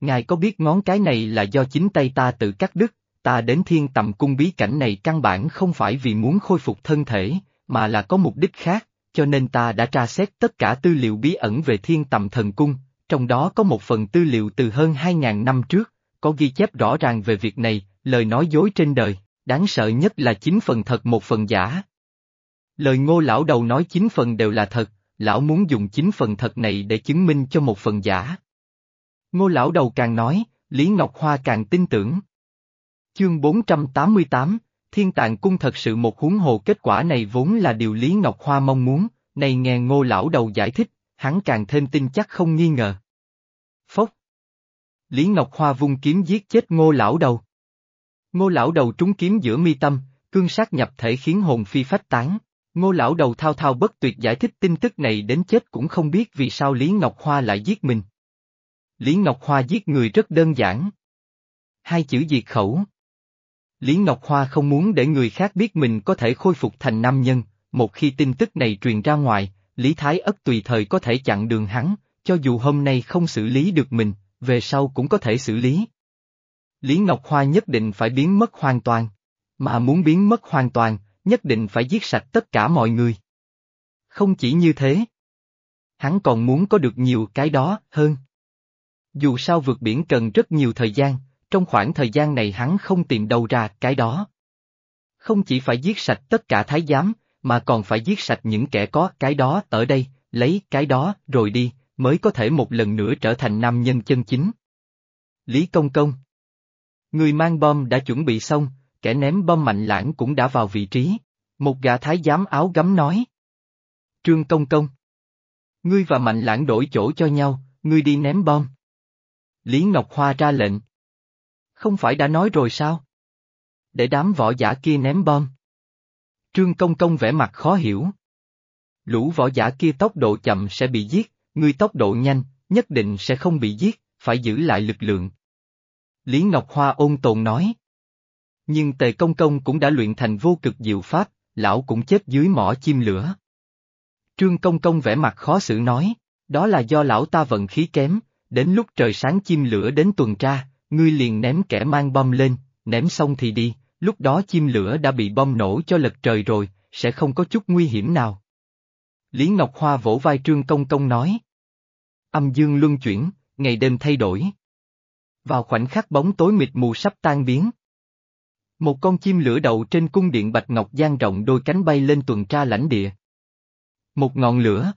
Ngài có biết ngón cái này là do chính tay ta tự cắt đứt, ta đến thiên tầm cung bí cảnh này căn bản không phải vì muốn khôi phục thân thể, mà là có mục đích khác, cho nên ta đã tra xét tất cả tư liệu bí ẩn về thiên tầm thần cung, trong đó có một phần tư liệu từ hơn 2.000 năm trước, có ghi chép rõ ràng về việc này, lời nói dối trên đời, đáng sợ nhất là chín phần thật một phần giả. Lời ngô lão đầu nói chín phần đều là thật, lão muốn dùng chín phần thật này để chứng minh cho một phần giả. Ngô lão đầu càng nói, Lý Ngọc Hoa càng tin tưởng. Chương 488, Thiên Tạng Cung thật sự một huống hồ kết quả này vốn là điều Lý Ngọc Hoa mong muốn, này nghe ngô lão đầu giải thích, hắn càng thêm tin chắc không nghi ngờ. Phốc. Lý Ngọc Hoa vung kiếm giết chết ngô lão đầu. Ngô lão đầu trúng kiếm giữa mi tâm, cương sát nhập thể khiến hồn phi phách tán, Ngô lão đầu thao thao bất tuyệt giải thích tin tức này đến chết cũng không biết vì sao Lý Ngọc Hoa lại giết mình. Lý Ngọc Hoa giết người rất đơn giản. Hai chữ diệt khẩu. Lý Ngọc Hoa không muốn để người khác biết mình có thể khôi phục thành nam nhân, một khi tin tức này truyền ra ngoài, Lý Thái Ất tùy thời có thể chặn đường hắn, cho dù hôm nay không xử lý được mình, về sau cũng có thể xử lý. Lý Ngọc Hoa nhất định phải biến mất hoàn toàn. Mà muốn biến mất hoàn toàn, nhất định phải giết sạch tất cả mọi người. Không chỉ như thế. Hắn còn muốn có được nhiều cái đó hơn. Dù sao vượt biển cần rất nhiều thời gian, trong khoảng thời gian này hắn không tìm đâu ra cái đó. Không chỉ phải giết sạch tất cả thái giám, mà còn phải giết sạch những kẻ có cái đó ở đây, lấy cái đó rồi đi, mới có thể một lần nữa trở thành nam nhân chân chính. Lý Công Công Người mang bom đã chuẩn bị xong, kẻ ném bom mạnh lãng cũng đã vào vị trí. Một gã thái giám áo gấm nói. Trương Công Công. Ngươi và mạnh lãng đổi chỗ cho nhau, ngươi đi ném bom. Lý Ngọc Hoa ra lệnh. Không phải đã nói rồi sao? Để đám võ giả kia ném bom. Trương Công Công vẻ mặt khó hiểu. Lũ võ giả kia tốc độ chậm sẽ bị giết, ngươi tốc độ nhanh, nhất định sẽ không bị giết, phải giữ lại lực lượng. Lý Ngọc Hoa ôn tồn nói. Nhưng Tề Công Công cũng đã luyện thành vô cực diệu pháp, lão cũng chết dưới mỏ chim lửa. Trương Công Công vẻ mặt khó xử nói, đó là do lão ta vận khí kém, đến lúc trời sáng chim lửa đến tuần tra, ngươi liền ném kẻ mang bom lên, ném xong thì đi, lúc đó chim lửa đã bị bom nổ cho lật trời rồi, sẽ không có chút nguy hiểm nào. Lý Ngọc Hoa vỗ vai Trương Công Công nói. Âm dương luân chuyển, ngày đêm thay đổi. Vào khoảnh khắc bóng tối mịt mù sắp tan biến. Một con chim lửa đậu trên cung điện Bạch Ngọc giang rộng đôi cánh bay lên tuần tra lãnh địa. Một ngọn lửa.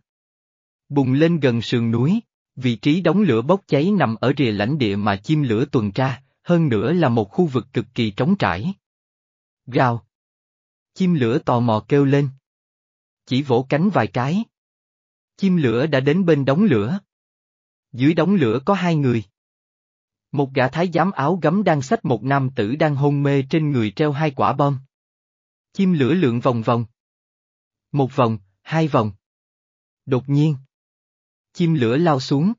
Bùng lên gần sườn núi, vị trí đóng lửa bốc cháy nằm ở rìa lãnh địa mà chim lửa tuần tra, hơn nữa là một khu vực cực kỳ trống trải. Gào. Chim lửa tò mò kêu lên. Chỉ vỗ cánh vài cái. Chim lửa đã đến bên đóng lửa. Dưới đống lửa có hai người. Một gã thái giám áo gấm đang xách một nam tử đang hôn mê trên người treo hai quả bom. Chim lửa lượn vòng vòng. Một vòng, hai vòng. Đột nhiên. Chim lửa lao xuống.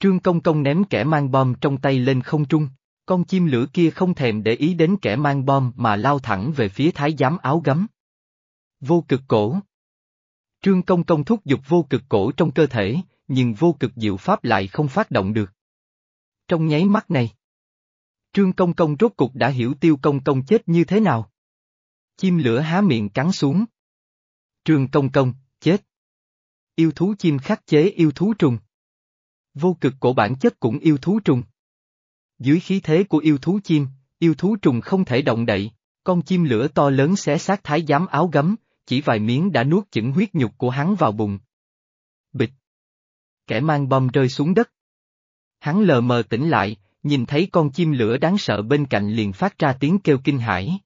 Trương Công Công ném kẻ mang bom trong tay lên không trung, con chim lửa kia không thèm để ý đến kẻ mang bom mà lao thẳng về phía thái giám áo gấm. Vô cực cổ Trương Công Công thúc giục vô cực cổ trong cơ thể, nhưng vô cực diệu pháp lại không phát động được. Trong nháy mắt này, Trương Công Công rốt cục đã hiểu Tiêu Công Công chết như thế nào. Chim lửa há miệng cắn xuống. Trương Công Công, chết. Yêu thú chim khắc chế yêu thú trùng. Vô cực cổ bản chất cũng yêu thú trùng. Dưới khí thế của yêu thú chim, yêu thú trùng không thể động đậy, con chim lửa to lớn xé xác thái giám áo gấm, chỉ vài miếng đã nuốt chửng huyết nhục của hắn vào bụng. Kẻ mang bom rơi xuống đất. Hắn lờ mờ tỉnh lại, nhìn thấy con chim lửa đáng sợ bên cạnh liền phát ra tiếng kêu kinh hãi.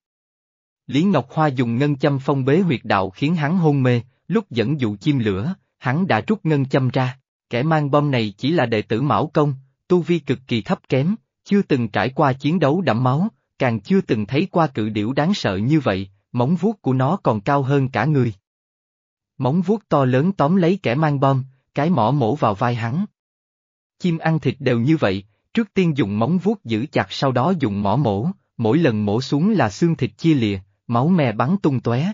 Lý Ngọc Hoa dùng ngân châm phong bế huyệt đạo khiến hắn hôn mê, lúc dẫn dụ chim lửa, hắn đã rút ngân châm ra, kẻ mang bom này chỉ là đệ tử Mão Công, tu vi cực kỳ thấp kém, chưa từng trải qua chiến đấu đẫm máu, càng chưa từng thấy qua cự điểu đáng sợ như vậy, móng vuốt của nó còn cao hơn cả người. Móng vuốt to lớn tóm lấy kẻ mang bom, cái mỏ mổ vào vai hắn. Chim ăn thịt đều như vậy, trước tiên dùng móng vuốt giữ chặt sau đó dùng mỏ mổ, mỗi lần mổ xuống là xương thịt chia lìa, máu me bắn tung tóe.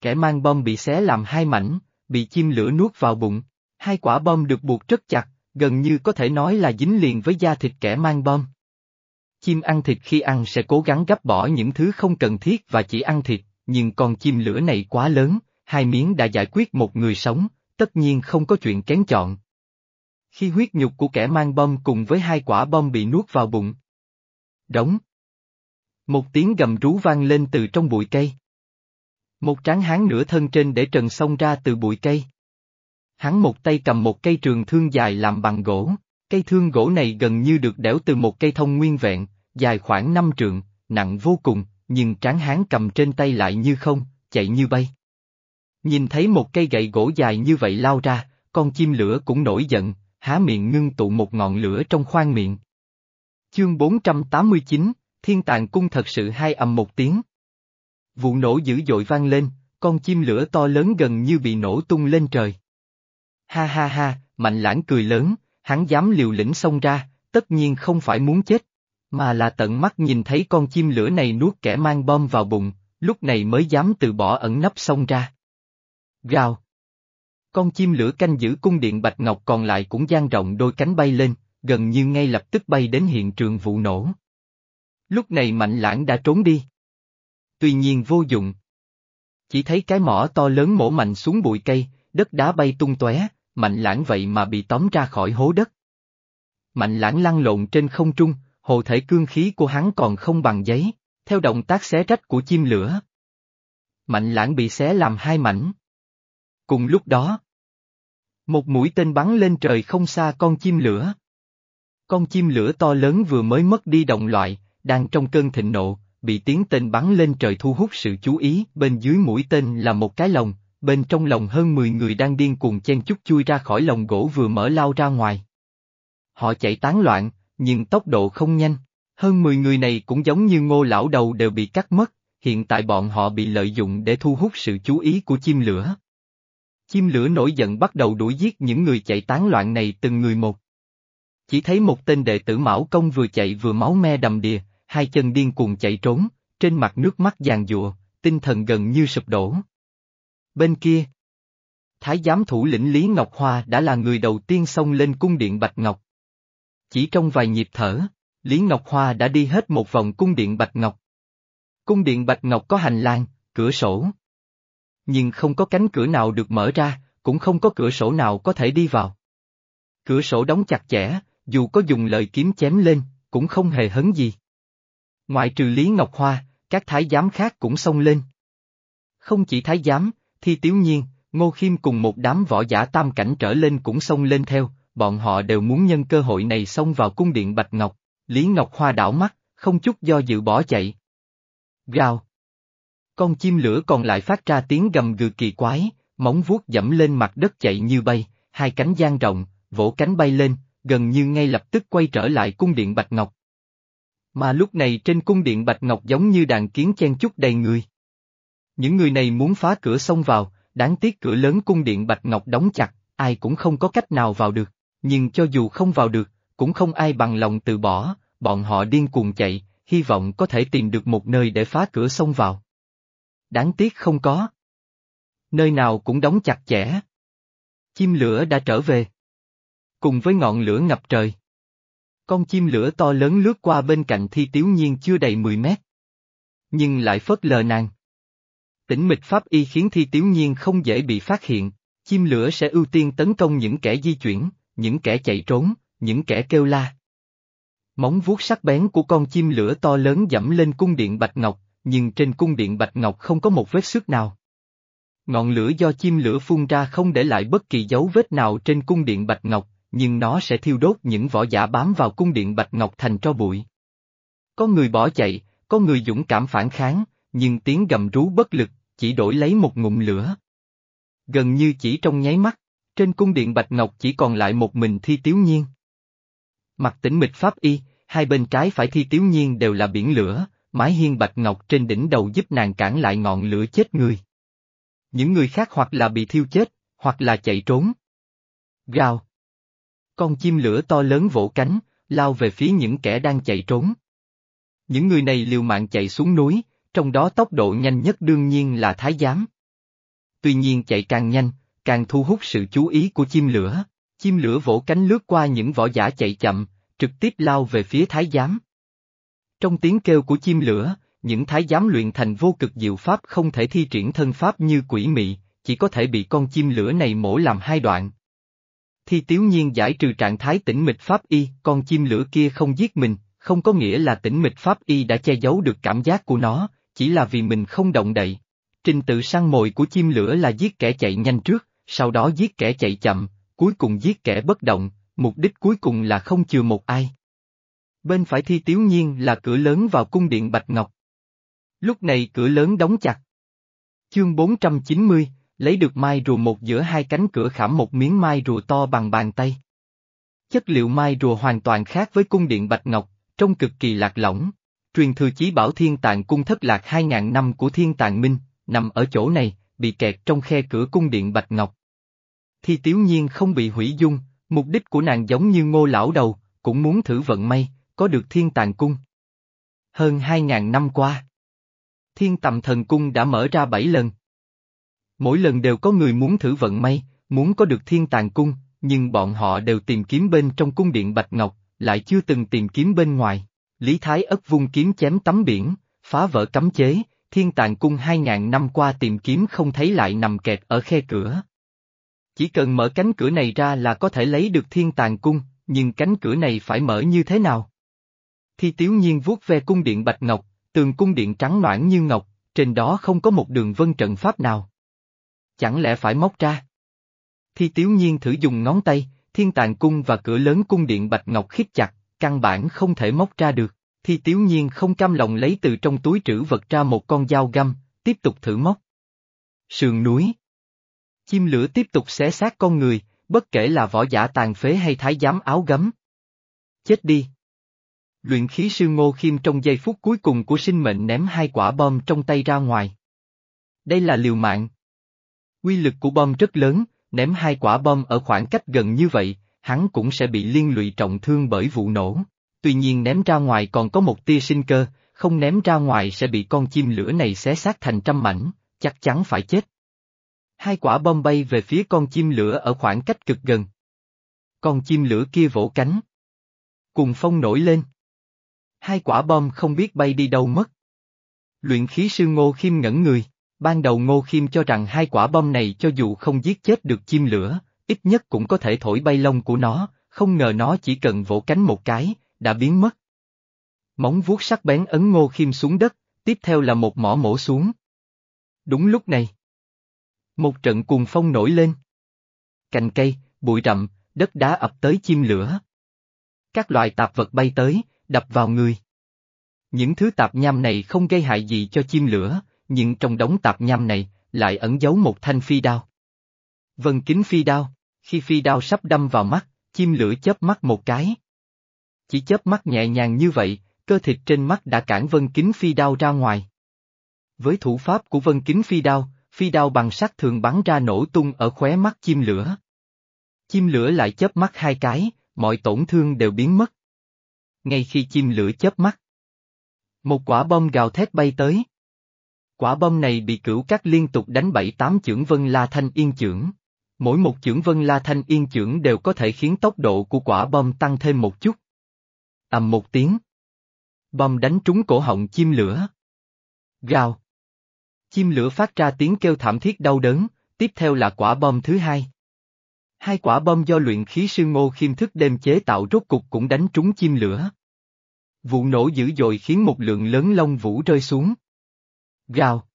Kẻ mang bom bị xé làm hai mảnh, bị chim lửa nuốt vào bụng, hai quả bom được buộc rất chặt, gần như có thể nói là dính liền với da thịt kẻ mang bom. Chim ăn thịt khi ăn sẽ cố gắng gấp bỏ những thứ không cần thiết và chỉ ăn thịt, nhưng con chim lửa này quá lớn, hai miếng đã giải quyết một người sống, tất nhiên không có chuyện kén chọn. Khi huyết nhục của kẻ mang bom cùng với hai quả bom bị nuốt vào bụng. Đóng. Một tiếng gầm rú vang lên từ trong bụi cây. Một tráng hán nửa thân trên để trần xông ra từ bụi cây. Hắn một tay cầm một cây trường thương dài làm bằng gỗ, cây thương gỗ này gần như được đẽo từ một cây thông nguyên vẹn, dài khoảng năm trượng, nặng vô cùng, nhưng tráng hán cầm trên tay lại như không, chạy như bay. Nhìn thấy một cây gậy gỗ dài như vậy lao ra, con chim lửa cũng nổi giận, há miệng ngưng tụ một ngọn lửa trong khoang miệng. Chương 489, Thiên tàng cung thật sự hai ầm một tiếng. Vụ nổ dữ dội vang lên, con chim lửa to lớn gần như bị nổ tung lên trời. Ha ha ha, mạnh lãng cười lớn, hắn dám liều lĩnh xông ra, tất nhiên không phải muốn chết, mà là tận mắt nhìn thấy con chim lửa này nuốt kẻ mang bom vào bụng, lúc này mới dám từ bỏ ẩn nấp xông ra. Gào. Con chim lửa canh giữ cung điện Bạch Ngọc còn lại cũng dang rộng đôi cánh bay lên, gần như ngay lập tức bay đến hiện trường vụ nổ. Lúc này mạnh lãng đã trốn đi. Tuy nhiên vô dụng. Chỉ thấy cái mỏ to lớn mổ mạnh xuống bụi cây, đất đá bay tung tóe, mạnh lãng vậy mà bị tóm ra khỏi hố đất. Mạnh lãng lăn lộn trên không trung, hồ thể cương khí của hắn còn không bằng giấy, theo động tác xé rách của chim lửa. Mạnh lãng bị xé làm hai mảnh. Cùng lúc đó, một mũi tên bắn lên trời không xa con chim lửa. Con chim lửa to lớn vừa mới mất đi động loại, đang trong cơn thịnh nộ, bị tiếng tên bắn lên trời thu hút sự chú ý, bên dưới mũi tên là một cái lồng, bên trong lồng hơn 10 người đang điên cuồng chen chúc chui ra khỏi lồng gỗ vừa mở lao ra ngoài. Họ chạy tán loạn, nhưng tốc độ không nhanh. Hơn 10 người này cũng giống như ngô lão đầu đều bị cắt mất, hiện tại bọn họ bị lợi dụng để thu hút sự chú ý của chim lửa. Chim lửa nổi giận bắt đầu đuổi giết những người chạy tán loạn này từng người một. Chỉ thấy một tên đệ tử Mão Công vừa chạy vừa máu me đầm đìa, hai chân điên cuồng chạy trốn, trên mặt nước mắt giàn giụa, tinh thần gần như sụp đổ. Bên kia, Thái giám thủ lĩnh Lý Ngọc Hoa đã là người đầu tiên xông lên cung điện Bạch Ngọc. Chỉ trong vài nhịp thở, Lý Ngọc Hoa đã đi hết một vòng cung điện Bạch Ngọc. Cung điện Bạch Ngọc có hành lang, cửa sổ. Nhưng không có cánh cửa nào được mở ra, cũng không có cửa sổ nào có thể đi vào. Cửa sổ đóng chặt chẽ, dù có dùng lời kiếm chém lên, cũng không hề hấn gì. Ngoại trừ Lý Ngọc Hoa, các thái giám khác cũng xông lên. Không chỉ thái giám, thi tiếu nhiên, Ngô Khiêm cùng một đám võ giả tam cảnh trở lên cũng xông lên theo, bọn họ đều muốn nhân cơ hội này xông vào cung điện Bạch Ngọc, Lý Ngọc Hoa đảo mắt, không chút do dự bỏ chạy. Gào. Con chim lửa còn lại phát ra tiếng gầm gừ kỳ quái, móng vuốt dẫm lên mặt đất chạy như bay, hai cánh dang rộng, vỗ cánh bay lên, gần như ngay lập tức quay trở lại cung điện Bạch Ngọc. Mà lúc này trên cung điện Bạch Ngọc giống như đàn kiến chen chúc đầy người. Những người này muốn phá cửa xông vào, đáng tiếc cửa lớn cung điện Bạch Ngọc đóng chặt, ai cũng không có cách nào vào được, nhưng cho dù không vào được, cũng không ai bằng lòng từ bỏ, bọn họ điên cuồng chạy, hy vọng có thể tìm được một nơi để phá cửa xông vào. Đáng tiếc không có. Nơi nào cũng đóng chặt chẽ. Chim lửa đã trở về. Cùng với ngọn lửa ngập trời. Con chim lửa to lớn lướt qua bên cạnh thi tiếu nhiên chưa đầy 10 mét. Nhưng lại phớt lờ nàng. Tỉnh mịch pháp y khiến thi tiếu nhiên không dễ bị phát hiện, chim lửa sẽ ưu tiên tấn công những kẻ di chuyển, những kẻ chạy trốn, những kẻ kêu la. Móng vuốt sắc bén của con chim lửa to lớn dẫm lên cung điện Bạch Ngọc, nhưng trên cung điện Bạch Ngọc không có một vết xước nào. Ngọn lửa do chim lửa phun ra không để lại bất kỳ dấu vết nào trên cung điện Bạch Ngọc, nhưng nó sẽ thiêu đốt những vỏ giả bám vào cung điện Bạch Ngọc thành tro bụi. Có người bỏ chạy, có người dũng cảm phản kháng, nhưng tiếng gầm rú bất lực, chỉ đổi lấy một ngụm lửa. Gần như chỉ trong nháy mắt, trên cung điện Bạch Ngọc chỉ còn lại một mình thi tiếu nhiên. Mặt tỉnh mịch pháp y, hai bên trái phải thi tiếu nhiên đều là biển lửa, mái hiên Bạch Ngọc trên đỉnh đầu giúp nàng cản lại ngọn lửa chết người. Những người khác hoặc là bị thiêu chết, hoặc là chạy trốn. Gào. Con chim lửa to lớn vỗ cánh, lao về phía những kẻ đang chạy trốn. Những người này liều mạng chạy xuống núi, trong đó tốc độ nhanh nhất đương nhiên là thái giám. Tuy nhiên chạy càng nhanh, càng thu hút sự chú ý của chim lửa. Chim lửa vỗ cánh lướt qua những võ giả chạy chậm, trực tiếp lao về phía thái giám. Trong tiếng kêu của chim lửa, những thái giám luyện thành vô cực diệu pháp không thể thi triển thân pháp như quỷ mị, chỉ có thể bị con chim lửa này mổ làm hai đoạn. Thi tiếu nhiên giải trừ trạng thái tĩnh mịch pháp y, con chim lửa kia không giết mình, không có nghĩa là tĩnh mịch pháp y đã che giấu được cảm giác của nó, chỉ là vì mình không động đậy. Trình tự săn mồi của chim lửa là giết kẻ chạy nhanh trước, sau đó giết kẻ chạy chậm, cuối cùng giết kẻ bất động, mục đích cuối cùng là không chừa một ai. Bên phải thi tiếu nhiên là cửa lớn vào cung điện Bạch Ngọc. Lúc này cửa lớn đóng chặt. Chương 490, lấy được mai rùa một giữa hai cánh cửa khảm một miếng mai rùa to bằng bàn tay. Chất liệu mai rùa hoàn toàn khác với cung điện Bạch Ngọc, trông cực kỳ lạc lõng. Truyền thừa chí bảo thiên tạng cung thất lạc 2.000 năm của thiên tạng minh, nằm ở chỗ này, bị kẹt trong khe cửa cung điện Bạch Ngọc. Thi Tiếu Nhiên không bị hủy dung, mục đích của nàng giống như ngô lão đầu, cũng muốn thử vận may, có được thiên tàng cung. Hơn hai ngàn năm qua, thiên tầm thần cung đã mở ra bảy lần. Mỗi lần đều có người muốn thử vận may, muốn có được thiên tàng cung, nhưng bọn họ đều tìm kiếm bên trong cung điện Bạch Ngọc, lại chưa từng tìm kiếm bên ngoài. Lý Thái ất vung kiếm chém tấm biển, phá vỡ cấm chế, thiên tàng cung hai ngàn năm qua tìm kiếm không thấy lại nằm kẹt ở khe cửa. Chỉ cần mở cánh cửa này ra là có thể lấy được thiên tàng cung, nhưng cánh cửa này phải mở như thế nào? Thi tiếu nhiên vuốt ve cung điện bạch ngọc, tường cung điện trắng noãn như ngọc, trên đó không có một đường vân trận pháp nào. Chẳng lẽ phải móc ra? Thi tiếu nhiên thử dùng ngón tay, thiên tàng cung và cửa lớn cung điện bạch ngọc khít chặt, căn bản không thể móc ra được. Thi tiếu nhiên không cam lòng lấy từ trong túi trữ vật ra một con dao găm, tiếp tục thử móc. Sườn núi Chim lửa tiếp tục xé xác con người, bất kể là võ giả tàn phế hay thái giám áo gấm. Chết đi! Luyện khí sư Ngô Khiêm trong giây phút cuối cùng của sinh mệnh ném hai quả bom trong tay ra ngoài. Đây là liều mạng. Quy lực của bom rất lớn, ném hai quả bom ở khoảng cách gần như vậy, hắn cũng sẽ bị liên lụy trọng thương bởi vụ nổ. Tuy nhiên ném ra ngoài còn có một tia sinh cơ, không ném ra ngoài sẽ bị con chim lửa này xé xác thành trăm mảnh, chắc chắn phải chết. Hai quả bom bay về phía con chim lửa ở khoảng cách cực gần. Con chim lửa kia vỗ cánh. Cùng phong nổi lên. Hai quả bom không biết bay đi đâu mất. Luyện khí sư Ngô Khiêm ngẩn người, ban đầu Ngô Khiêm cho rằng hai quả bom này cho dù không giết chết được chim lửa, ít nhất cũng có thể thổi bay lông của nó, không ngờ nó chỉ cần vỗ cánh một cái, đã biến mất. Móng vuốt sắc bén ấn Ngô Khiêm xuống đất, tiếp theo là một mỏ mổ xuống. Đúng lúc này. Một trận cuồng phong nổi lên. Cành cây, bụi rậm, đất đá ập tới chim lửa. Các loại tạp vật bay tới, đập vào người. Những thứ tạp nham này không gây hại gì cho chim lửa, nhưng trong đống tạp nham này, lại ẩn giấu một thanh phi đao. Vân kính phi đao, khi phi đao sắp đâm vào mắt, chim lửa chớp mắt một cái. Chỉ chớp mắt nhẹ nhàng như vậy, cơ thịt trên mắt đã cản vân kính phi đao ra ngoài. Với thủ pháp của vân kính phi đao, phi đao bằng sắt thường bắn ra nổ tung ở khóe mắt chim lửa. Chim lửa lại chớp mắt hai cái, mọi tổn thương đều biến mất. Ngay khi chim lửa chớp mắt, một quả bom gào thét bay tới. Quả bom này bị cửu cắt liên tục đánh bảy tám chưởng vân la thanh yên chưởng. Mỗi một chưởng vân la thanh yên chưởng đều có thể khiến tốc độ của quả bom tăng thêm một chút. ầm một tiếng. Bom đánh trúng cổ họng chim lửa. Gào. Chim lửa phát ra tiếng kêu thảm thiết đau đớn, tiếp theo là quả bom thứ hai. Hai quả bom do luyện khí sư ngô khiêm thức đêm chế tạo rốt cục cũng đánh trúng chim lửa. Vụ nổ dữ dội khiến một lượng lớn lông vũ rơi xuống. Gào.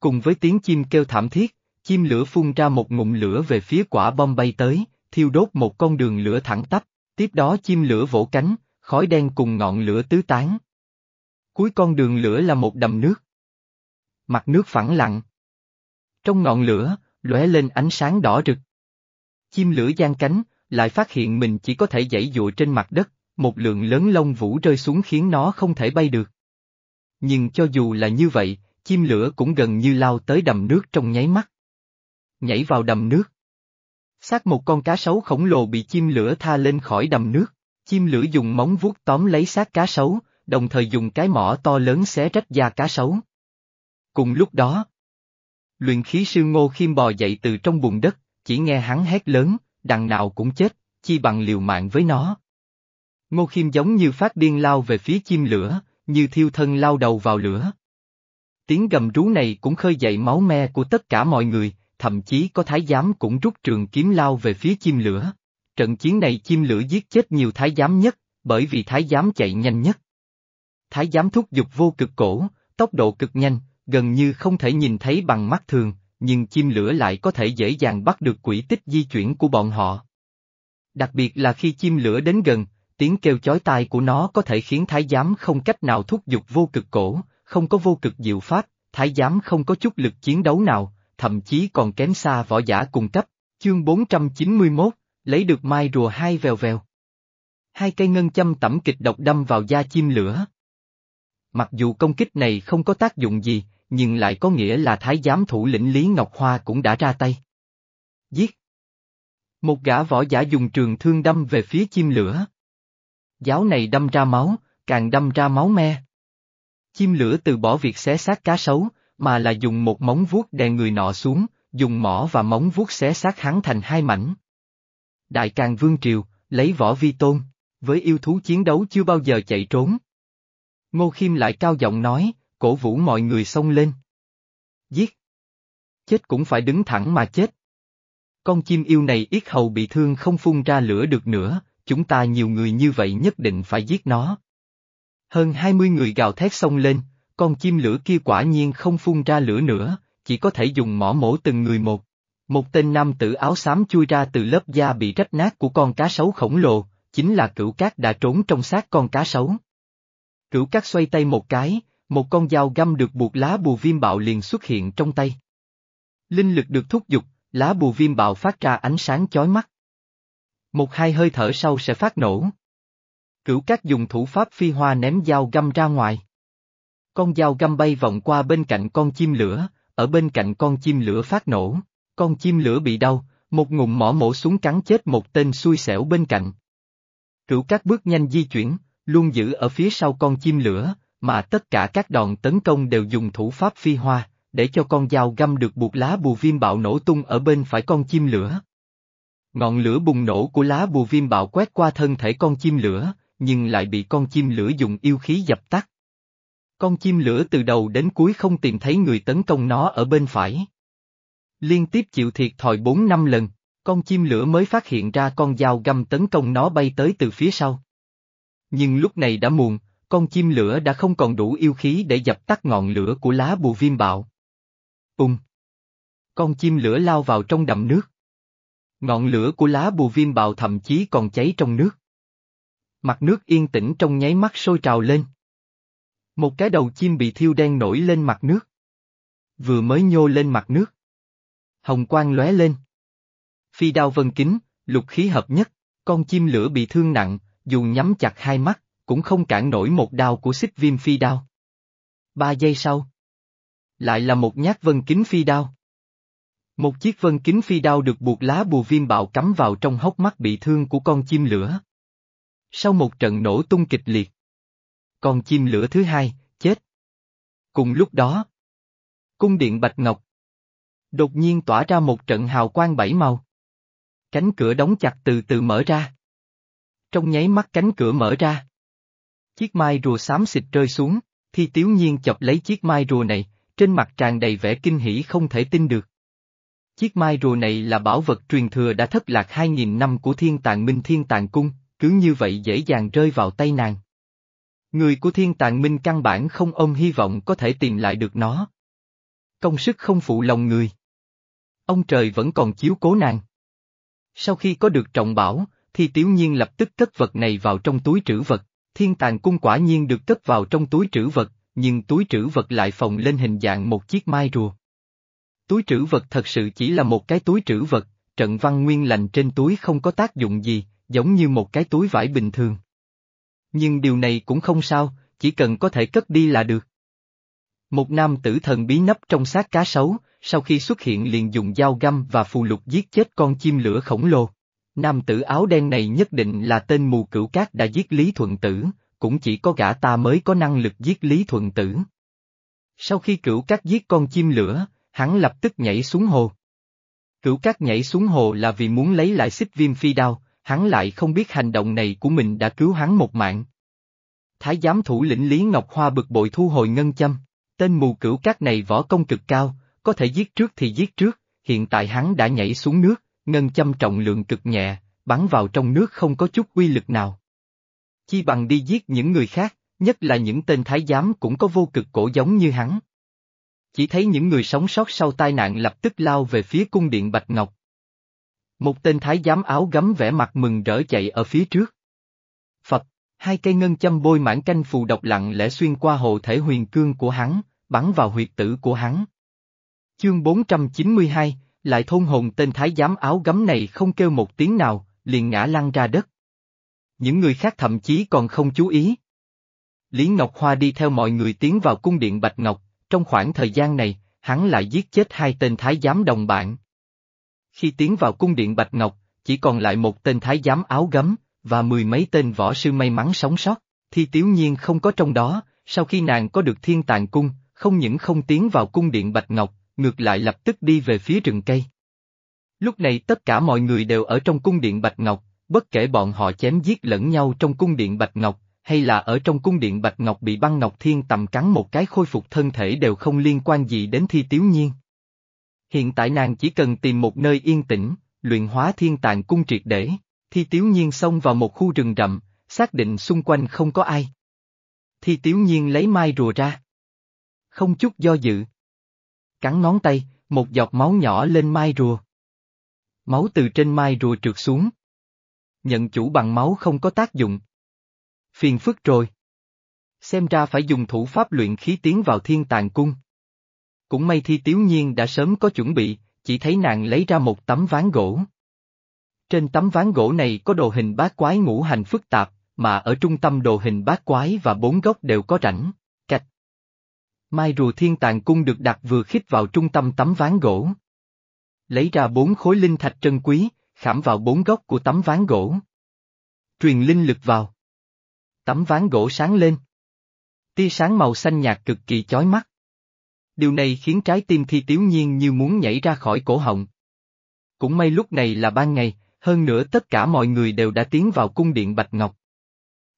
Cùng với tiếng chim kêu thảm thiết, chim lửa phun ra một ngụm lửa về phía quả bom bay tới, thiêu đốt một con đường lửa thẳng tắp, tiếp đó chim lửa vỗ cánh, khói đen cùng ngọn lửa tứ tán. Cuối con đường lửa là một đầm nước. Mặt nước phẳng lặng. Trong ngọn lửa, lóe lên ánh sáng đỏ rực. Chim lửa giang cánh, lại phát hiện mình chỉ có thể dãy dụa trên mặt đất, một lượng lớn lông vũ rơi xuống khiến nó không thể bay được. Nhưng cho dù là như vậy, chim lửa cũng gần như lao tới đầm nước trong nháy mắt. Nhảy vào đầm nước. Xác một con cá sấu khổng lồ bị chim lửa tha lên khỏi đầm nước, chim lửa dùng móng vuốt tóm lấy xác cá sấu, đồng thời dùng cái mỏ to lớn xé rách da cá sấu. Cùng lúc đó, luyện khí sư ngô khiêm bò dậy từ trong bùn đất, chỉ nghe hắn hét lớn, đằng nào cũng chết, chi bằng liều mạng với nó. Ngô khiêm giống như phát điên lao về phía chim lửa, như thiêu thân lao đầu vào lửa. Tiếng gầm rú này cũng khơi dậy máu me của tất cả mọi người, thậm chí có thái giám cũng rút trường kiếm lao về phía chim lửa. Trận chiến này chim lửa giết chết nhiều thái giám nhất, bởi vì thái giám chạy nhanh nhất. Thái giám thúc giục vô cực cổ, tốc độ cực nhanh, gần như không thể nhìn thấy bằng mắt thường, nhưng chim lửa lại có thể dễ dàng bắt được quỹ tích di chuyển của bọn họ. Đặc biệt là khi chim lửa đến gần, tiếng kêu chói tai của nó có thể khiến thái giám không cách nào thúc giục vô cực cổ, không có vô cực diệu pháp, thái giám không có chút lực chiến đấu nào, thậm chí còn kém xa võ giả cùng cấp. Chương 491, lấy được mai rùa hai vèo vèo. Hai cây ngân châm tẩm kịch độc đâm vào da chim lửa. Mặc dù công kích này không có tác dụng gì, nhưng lại có nghĩa là thái giám thủ lĩnh Lý Ngọc Hoa cũng đã ra tay. Giết! Một gã võ giả dùng trường thương đâm về phía chim lửa. Giáo này đâm ra máu, càng đâm ra máu me. Chim lửa từ bỏ việc xé xác cá sấu, mà là dùng một móng vuốt đè người nọ xuống, dùng mỏ và móng vuốt xé xác hắn thành hai mảnh. Đại càng vương triều, lấy võ vi tôn, với yêu thú chiến đấu chưa bao giờ chạy trốn. Ngô Khiêm lại cao giọng nói, cổ vũ mọi người xông lên. Giết! Chết cũng phải đứng thẳng mà chết. Con chim yêu này ít hầu bị thương không phun ra lửa được nữa, chúng ta nhiều người như vậy nhất định phải giết nó. Hơn hai mươi người gào thét xông lên, con chim lửa kia quả nhiên không phun ra lửa nữa, chỉ có thể dùng mỏ mổ từng người một. Một tên nam tử áo xám chui ra từ lớp da bị rách nát của con cá sấu khổng lồ, chính là cửu cát đã trốn trong xác con cá sấu. Cửu cát xoay tay một cái, một con dao găm được buộc lá bùa viêm bạo liền xuất hiện trong tay. Linh lực được thúc giục, lá bùa viêm bạo phát ra ánh sáng chói mắt. Một hai hơi thở sau sẽ phát nổ. Cửu cát dùng thủ pháp phi hoa ném dao găm ra ngoài. Con dao găm bay vòng qua bên cạnh con chim lửa, ở bên cạnh con chim lửa phát nổ. Con chim lửa bị đau, một ngụm mỏ mổ súng cắn chết một tên xui xẻo bên cạnh. Cửu các bước nhanh di chuyển, luôn giữ ở phía sau con chim lửa, mà tất cả các đòn tấn công đều dùng thủ pháp phi hoa, để cho con dao găm được buộc lá bù viêm bạo nổ tung ở bên phải con chim lửa. Ngọn lửa bùng nổ của lá bùa viêm bạo quét qua thân thể con chim lửa, nhưng lại bị con chim lửa dùng yêu khí dập tắt. Con chim lửa từ đầu đến cuối không tìm thấy người tấn công nó ở bên phải. Liên tiếp chịu thiệt thòi 4 năm lần, con chim lửa mới phát hiện ra con dao găm tấn công nó bay tới từ phía sau. Nhưng lúc này đã muộn, con chim lửa đã không còn đủ yêu khí để dập tắt ngọn lửa của lá bùa viêm bạo. Ung! Con chim lửa lao vào trong đầm nước. Ngọn lửa của lá bùa viêm bào thậm chí còn cháy trong nước. Mặt nước yên tĩnh trong nháy mắt sôi trào lên. Một cái đầu chim bị thiêu đen nổi lên mặt nước. Vừa mới nhô lên mặt nước. Hồng quang lóe lên. Phi đao vân kính, lục khí hợp nhất, con chim lửa bị thương nặng, dù nhắm chặt hai mắt, cũng không cản nổi một đao của xích viêm phi đao. Ba giây sau. Lại là một nhát vân kính phi đao. Một chiếc vân kính phi đao được buộc lá bùa viêm bạo cắm vào trong hốc mắt bị thương của con chim lửa. Sau một trận nổ tung kịch liệt. Con chim lửa thứ hai, chết. Cùng lúc đó. Cung điện Bạch Ngọc. Đột nhiên tỏa ra một trận hào quang bảy màu. Cánh cửa đóng chặt từ từ mở ra. Trong nháy mắt cánh cửa mở ra. Chiếc mai rùa xám xịt rơi xuống, thi tiếu nhiên chọc lấy chiếc mai rùa này, trên mặt tràn đầy vẻ kinh hỉ không thể tin được. Chiếc mai rùa này là bảo vật truyền thừa đã thất lạc 2.000 năm của thiên tàng minh thiên tàng cung, cứ như vậy dễ dàng rơi vào tay nàng. Người của thiên tàng minh căn bản không ôm hy vọng có thể tìm lại được nó. Công sức không phụ lòng người. Ông trời vẫn còn chiếu cố nàng. Sau khi có được trọng bảo, thì tiểu nhiên lập tức cất vật này vào trong túi trữ vật, thiên tàng cung quả nhiên được cất vào trong túi trữ vật, nhưng túi trữ vật lại phồng lên hình dạng một chiếc mai rùa. Túi trữ vật thật sự chỉ là một cái túi trữ vật, trận văn nguyên lành trên túi không có tác dụng gì, giống như một cái túi vải bình thường. Nhưng điều này cũng không sao, chỉ cần có thể cất đi là được. Một nam tử thần bí nấp trong xác cá sấu, sau khi xuất hiện liền dùng dao găm và phù lục giết chết con chim lửa khổng lồ. Nam tử áo đen này nhất định là tên mù cửu cát đã giết Lý Thuận Tử, cũng chỉ có gã ta mới có năng lực giết Lý Thuận Tử. Sau khi cửu cát giết con chim lửa, hắn lập tức nhảy xuống hồ. Cửu cát nhảy xuống hồ là vì muốn lấy lại xích viêm phi đao, hắn lại không biết hành động này của mình đã cứu hắn một mạng. Thái giám thủ lĩnh Lý Ngọc Hoa bực bội thu hồi ngân châm, tên mù cửu cát này võ công cực cao, có thể giết trước thì giết trước, hiện tại hắn đã nhảy xuống nước, ngân châm trọng lượng cực nhẹ, bắn vào trong nước không có chút uy lực nào. Chi bằng đi giết những người khác, nhất là những tên thái giám cũng có vô cực cổ giống như hắn. Chỉ thấy những người sống sót sau tai nạn lập tức lao về phía cung điện Bạch Ngọc. Một tên thái giám áo gấm vẻ mặt mừng rỡ chạy ở phía trước. Phật, hai cây ngân châm bôi mãn canh phù độc lặng lẽ xuyên qua hồ thể huyền cương của hắn, bắn vào huyệt tử của hắn. Chương 492, lại thôn hồn tên thái giám áo gấm này không kêu một tiếng nào, liền ngã lăn ra đất. Những người khác thậm chí còn không chú ý. Lý Ngọc Hoa đi theo mọi người tiến vào cung điện Bạch Ngọc, trong khoảng thời gian này, hắn lại giết chết hai tên thái giám đồng bạn. Khi tiến vào cung điện Bạch Ngọc, chỉ còn lại một tên thái giám áo gấm, và mười mấy tên võ sư may mắn sống sót, thi tiếu nhiên không có trong đó, sau khi nàng có được thiên tàng cung, không những không tiến vào cung điện Bạch Ngọc, ngược lại lập tức đi về phía rừng cây. Lúc này tất cả mọi người đều ở trong cung điện Bạch Ngọc, bất kể bọn họ chém giết lẫn nhau trong cung điện Bạch Ngọc, hay là ở trong cung điện Bạch Ngọc bị băng Ngọc Thiên tầm cắn một cái khôi phục thân thể đều không liên quan gì đến thi tiếu nhiên. Hiện tại nàng chỉ cần tìm một nơi yên tĩnh, luyện hóa thiên tạng cung triệt để, thi tiếu nhiên xông vào một khu rừng rậm, xác định xung quanh không có ai. Thi tiếu nhiên lấy mai rùa ra. Không chút do dự. Cắn ngón tay, một giọt máu nhỏ lên mai rùa. Máu từ trên mai rùa trượt xuống. Nhận chủ bằng máu không có tác dụng. Phiền phức rồi. Xem ra phải dùng thủ pháp luyện khí tiến vào thiên tàng cung. Cũng may thi tiếu nhiên đã sớm có chuẩn bị, chỉ thấy nàng lấy ra một tấm ván gỗ. Trên tấm ván gỗ này có đồ hình bát quái ngũ hành phức tạp, mà ở trung tâm đồ hình bát quái và bốn góc đều có rãnh, cạch. Mai rùa thiên tàng cung được đặt vừa khít vào trung tâm tấm ván gỗ. Lấy ra bốn khối linh thạch trân quý, khảm vào bốn góc của tấm ván gỗ. Truyền linh lực vào. Tấm ván gỗ sáng lên. Tia sáng màu xanh nhạt cực kỳ chói mắt. Điều này khiến trái tim thi tiếu nhiên như muốn nhảy ra khỏi cổ họng. Cũng may lúc này là ban ngày, hơn nữa tất cả mọi người đều đã tiến vào cung điện Bạch Ngọc.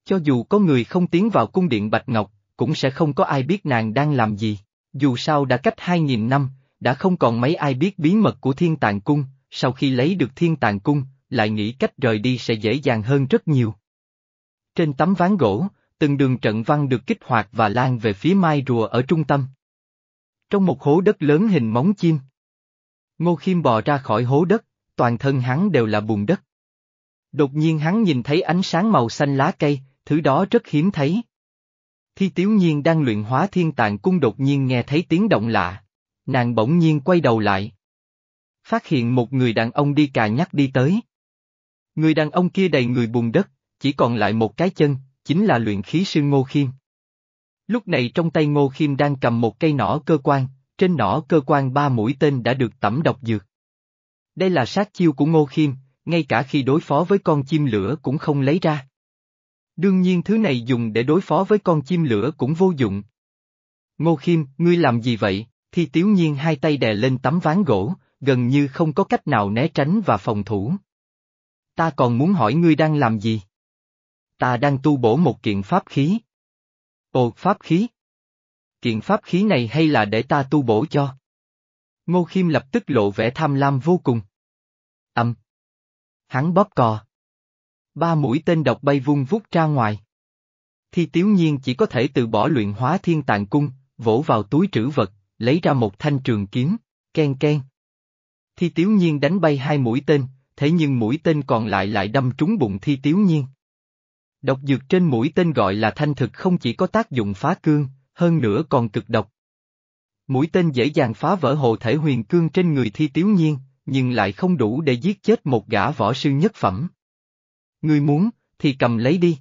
Cho dù có người không tiến vào cung điện Bạch Ngọc, cũng sẽ không có ai biết nàng đang làm gì. Dù sao đã cách 2.000 năm, đã không còn mấy ai biết bí mật của thiên tàng cung, sau khi lấy được thiên tàng cung, lại nghĩ cách rời đi sẽ dễ dàng hơn rất nhiều. Trên tấm ván gỗ, từng đường trận văn được kích hoạt và lan về phía mai rùa ở trung tâm. Trong một hố đất lớn hình móng chim. Ngô Khiêm bò ra khỏi hố đất, toàn thân hắn đều là bùn đất. Đột nhiên hắn nhìn thấy ánh sáng màu xanh lá cây, thứ đó rất hiếm thấy. Thi Tiếu Nhiên đang luyện hóa thiên tạng cung đột nhiên nghe thấy tiếng động lạ. Nàng bỗng nhiên quay đầu lại. Phát hiện một người đàn ông đi cà nhắc đi tới. Người đàn ông kia đầy người bùn đất, chỉ còn lại một cái chân, chính là luyện khí sư Ngô Khiêm. Lúc này trong tay Ngô Khiêm đang cầm một cây nỏ cơ quan, trên nỏ cơ quan ba mũi tên đã được tẩm độc dược. Đây là sát chiêu của Ngô Khiêm, ngay cả khi đối phó với con chim lửa cũng không lấy ra. Đương nhiên thứ này dùng để đối phó với con chim lửa cũng vô dụng. Ngô Khiêm, ngươi làm gì vậy? Thì tiếu nhiên hai tay đè lên tấm ván gỗ, gần như không có cách nào né tránh và phòng thủ. Ta còn muốn hỏi ngươi đang làm gì? Ta đang tu bổ một kiện pháp khí. Ồ, pháp khí? Kiện pháp khí này hay là để ta tu bổ cho? Ngô Khiêm lập tức lộ vẻ tham lam vô cùng. Âm. Hắn bóp cò. Ba mũi tên độc bay vung vút ra ngoài. Thi tiếu nhiên chỉ có thể từ bỏ luyện hóa thiên tạng cung, vỗ vào túi trữ vật, lấy ra một thanh trường kiếm, ken ken. Thi tiếu nhiên đánh bay hai mũi tên, thế nhưng mũi tên còn lại lại đâm trúng bụng thi tiếu nhiên. Độc dược trên mũi tên gọi là thanh thực không chỉ có tác dụng phá cương, hơn nữa còn cực độc. Mũi tên dễ dàng phá vỡ hồ thể huyền cương trên người thi tiếu nhiên, nhưng lại không đủ để giết chết một gã võ sư nhất phẩm. Ngươi muốn, thì cầm lấy đi.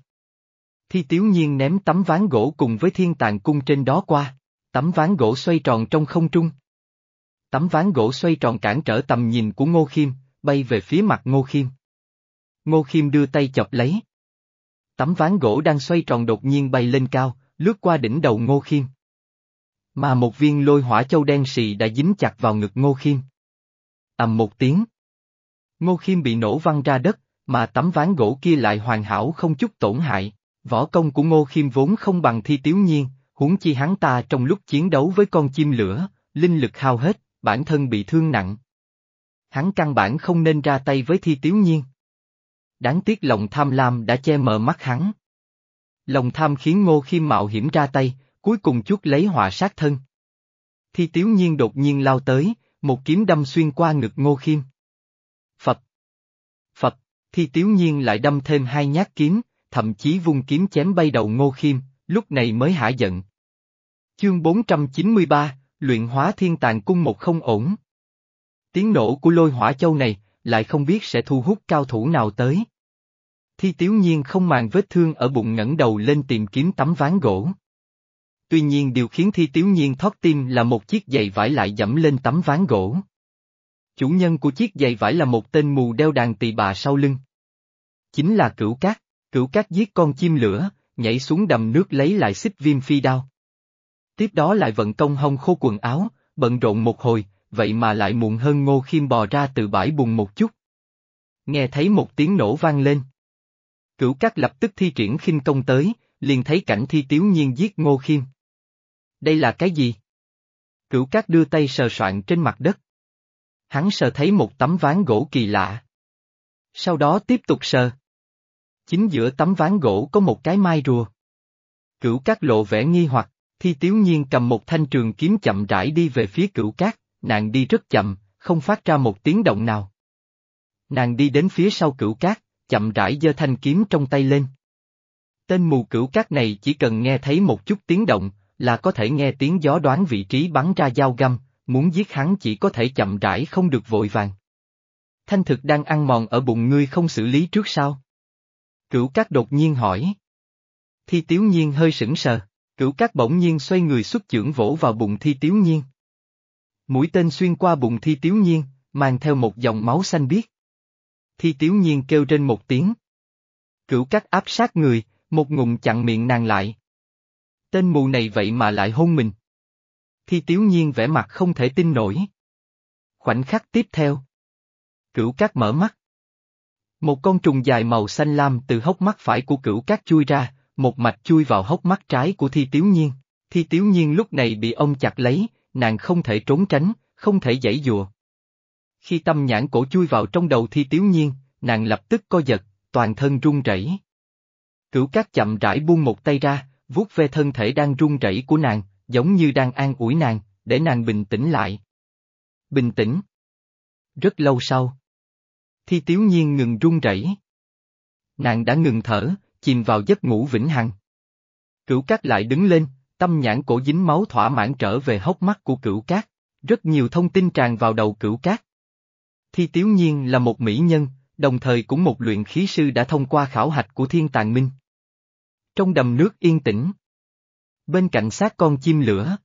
Thi tiếu nhiên ném tấm ván gỗ cùng với thiên tàng cung trên đó qua, tấm ván gỗ xoay tròn trong không trung. Tấm ván gỗ xoay tròn cản trở tầm nhìn của Ngô Khiêm, bay về phía mặt Ngô Khiêm. Ngô Khiêm đưa tay chọc lấy. Tấm ván gỗ đang xoay tròn đột nhiên bay lên cao, lướt qua đỉnh đầu Ngô Khiêm. Mà một viên lôi hỏa châu đen xì đã dính chặt vào ngực Ngô Khiêm. ầm một tiếng. Ngô Khiêm bị nổ văng ra đất, mà tấm ván gỗ kia lại hoàn hảo không chút tổn hại. Võ công của Ngô Khiêm vốn không bằng thi tiếu nhiên, huống chi hắn ta trong lúc chiến đấu với con chim lửa, linh lực hao hết, bản thân bị thương nặng. Hắn căn bản không nên ra tay với thi tiếu nhiên. Đáng tiếc lòng tham lam đã che mờ mắt hắn. Lòng tham khiến Ngô Khiêm mạo hiểm ra tay, cuối cùng chút lấy họa sát thân. Thi tiếu nhiên đột nhiên lao tới, một kiếm đâm xuyên qua ngực Ngô Khiêm. Phật! Phật! Thi tiếu nhiên lại đâm thêm hai nhát kiếm, thậm chí vung kiếm chém bay đầu Ngô Khiêm, lúc này mới hả giận. Chương 493, Luyện hóa thiên tàng cung một không ổn. Tiếng nổ của lôi hỏa châu này, lại không biết sẽ thu hút cao thủ nào tới. Thi tiếu nhiên không màng vết thương ở bụng ngẩng đầu lên tìm kiếm tấm ván gỗ. tuy nhiên điều khiến thi tiếu nhiên thoát tim là một chiếc giày vải lại dẫm lên tấm ván gỗ. Chủ nhân của chiếc giày vải là một tên mù đeo đàn tỳ bà sau lưng. Chính là cửu cát, cửu cát giết con chim lửa, nhảy xuống đầm nước lấy lại xích viêm phi đao. Tiếp đó lại vận công hong khô quần áo, bận rộn một hồi, vậy mà lại muộn hơn ngô khiêm bò ra từ bãi bùn một chút. Nghe thấy một tiếng nổ vang lên. Cửu cát lập tức thi triển khinh công tới, liền thấy cảnh thi tiếu nhiên giết ngô khiêm. Đây là cái gì? Cửu cát đưa tay sờ soạn trên mặt đất. Hắn sờ thấy một tấm ván gỗ kỳ lạ. Sau đó tiếp tục sờ. Chính giữa tấm ván gỗ có một cái mai rùa. Cửu cát lộ vẻ nghi hoặc, thi tiếu nhiên cầm một thanh trường kiếm chậm rãi đi về phía cửu cát, nàng đi rất chậm, không phát ra một tiếng động nào. Nàng đi đến phía sau cửu cát, chậm rãi giơ thanh kiếm trong tay lên. Tên mù cửu cát này chỉ cần nghe thấy một chút tiếng động, là có thể nghe tiếng gió đoán vị trí bắn ra dao găm, muốn giết hắn chỉ có thể chậm rãi không được vội vàng. Thanh thực đang ăn mòn ở bụng ngươi không xử lý trước sao? Cửu cát đột nhiên hỏi. Thi tiếu nhiên hơi sững sờ, cửu cát bỗng nhiên xoay người xuất chưởng vỗ vào bụng thi tiếu nhiên. Mũi tên xuyên qua bụng thi tiếu nhiên, mang theo một dòng máu xanh biếc. Thi tiếu nhiên kêu trên một tiếng. Cửu cát áp sát người, một ngụm chặn miệng nàng lại. Tên mù này vậy mà lại hôn mình. Thi tiếu nhiên vẻ mặt không thể tin nổi. Khoảnh khắc tiếp theo. Cửu cát mở mắt. Một con trùng dài màu xanh lam từ hốc mắt phải của cửu cát chui ra, một mạch chui vào hốc mắt trái của thi tiếu nhiên. Thi tiếu nhiên lúc này bị ông chặt lấy, nàng không thể trốn tránh, không thể giãy dùa. Khi tâm nhãn cổ chui vào trong đầu thi tiếu nhiên, nàng lập tức co giật, toàn thân run rẩy. Cửu cát chậm rãi buông một tay ra, vuốt ve thân thể đang run rẩy của nàng, giống như đang an ủi nàng, để nàng bình tĩnh lại. Bình tĩnh. Rất lâu sau. Thi tiếu nhiên ngừng run rẩy. Nàng đã ngừng thở, chìm vào giấc ngủ vĩnh hằng. Cửu cát lại đứng lên, tâm nhãn cổ dính máu thỏa mãn trở về hốc mắt của cửu cát, rất nhiều thông tin tràn vào đầu cửu cát. Thi tiếu nhiên là một mỹ nhân, đồng thời cũng một luyện khí sư đã thông qua khảo hạch của thiên tàng minh. Trong đầm nước yên tĩnh. Bên cạnh xác con chim lửa.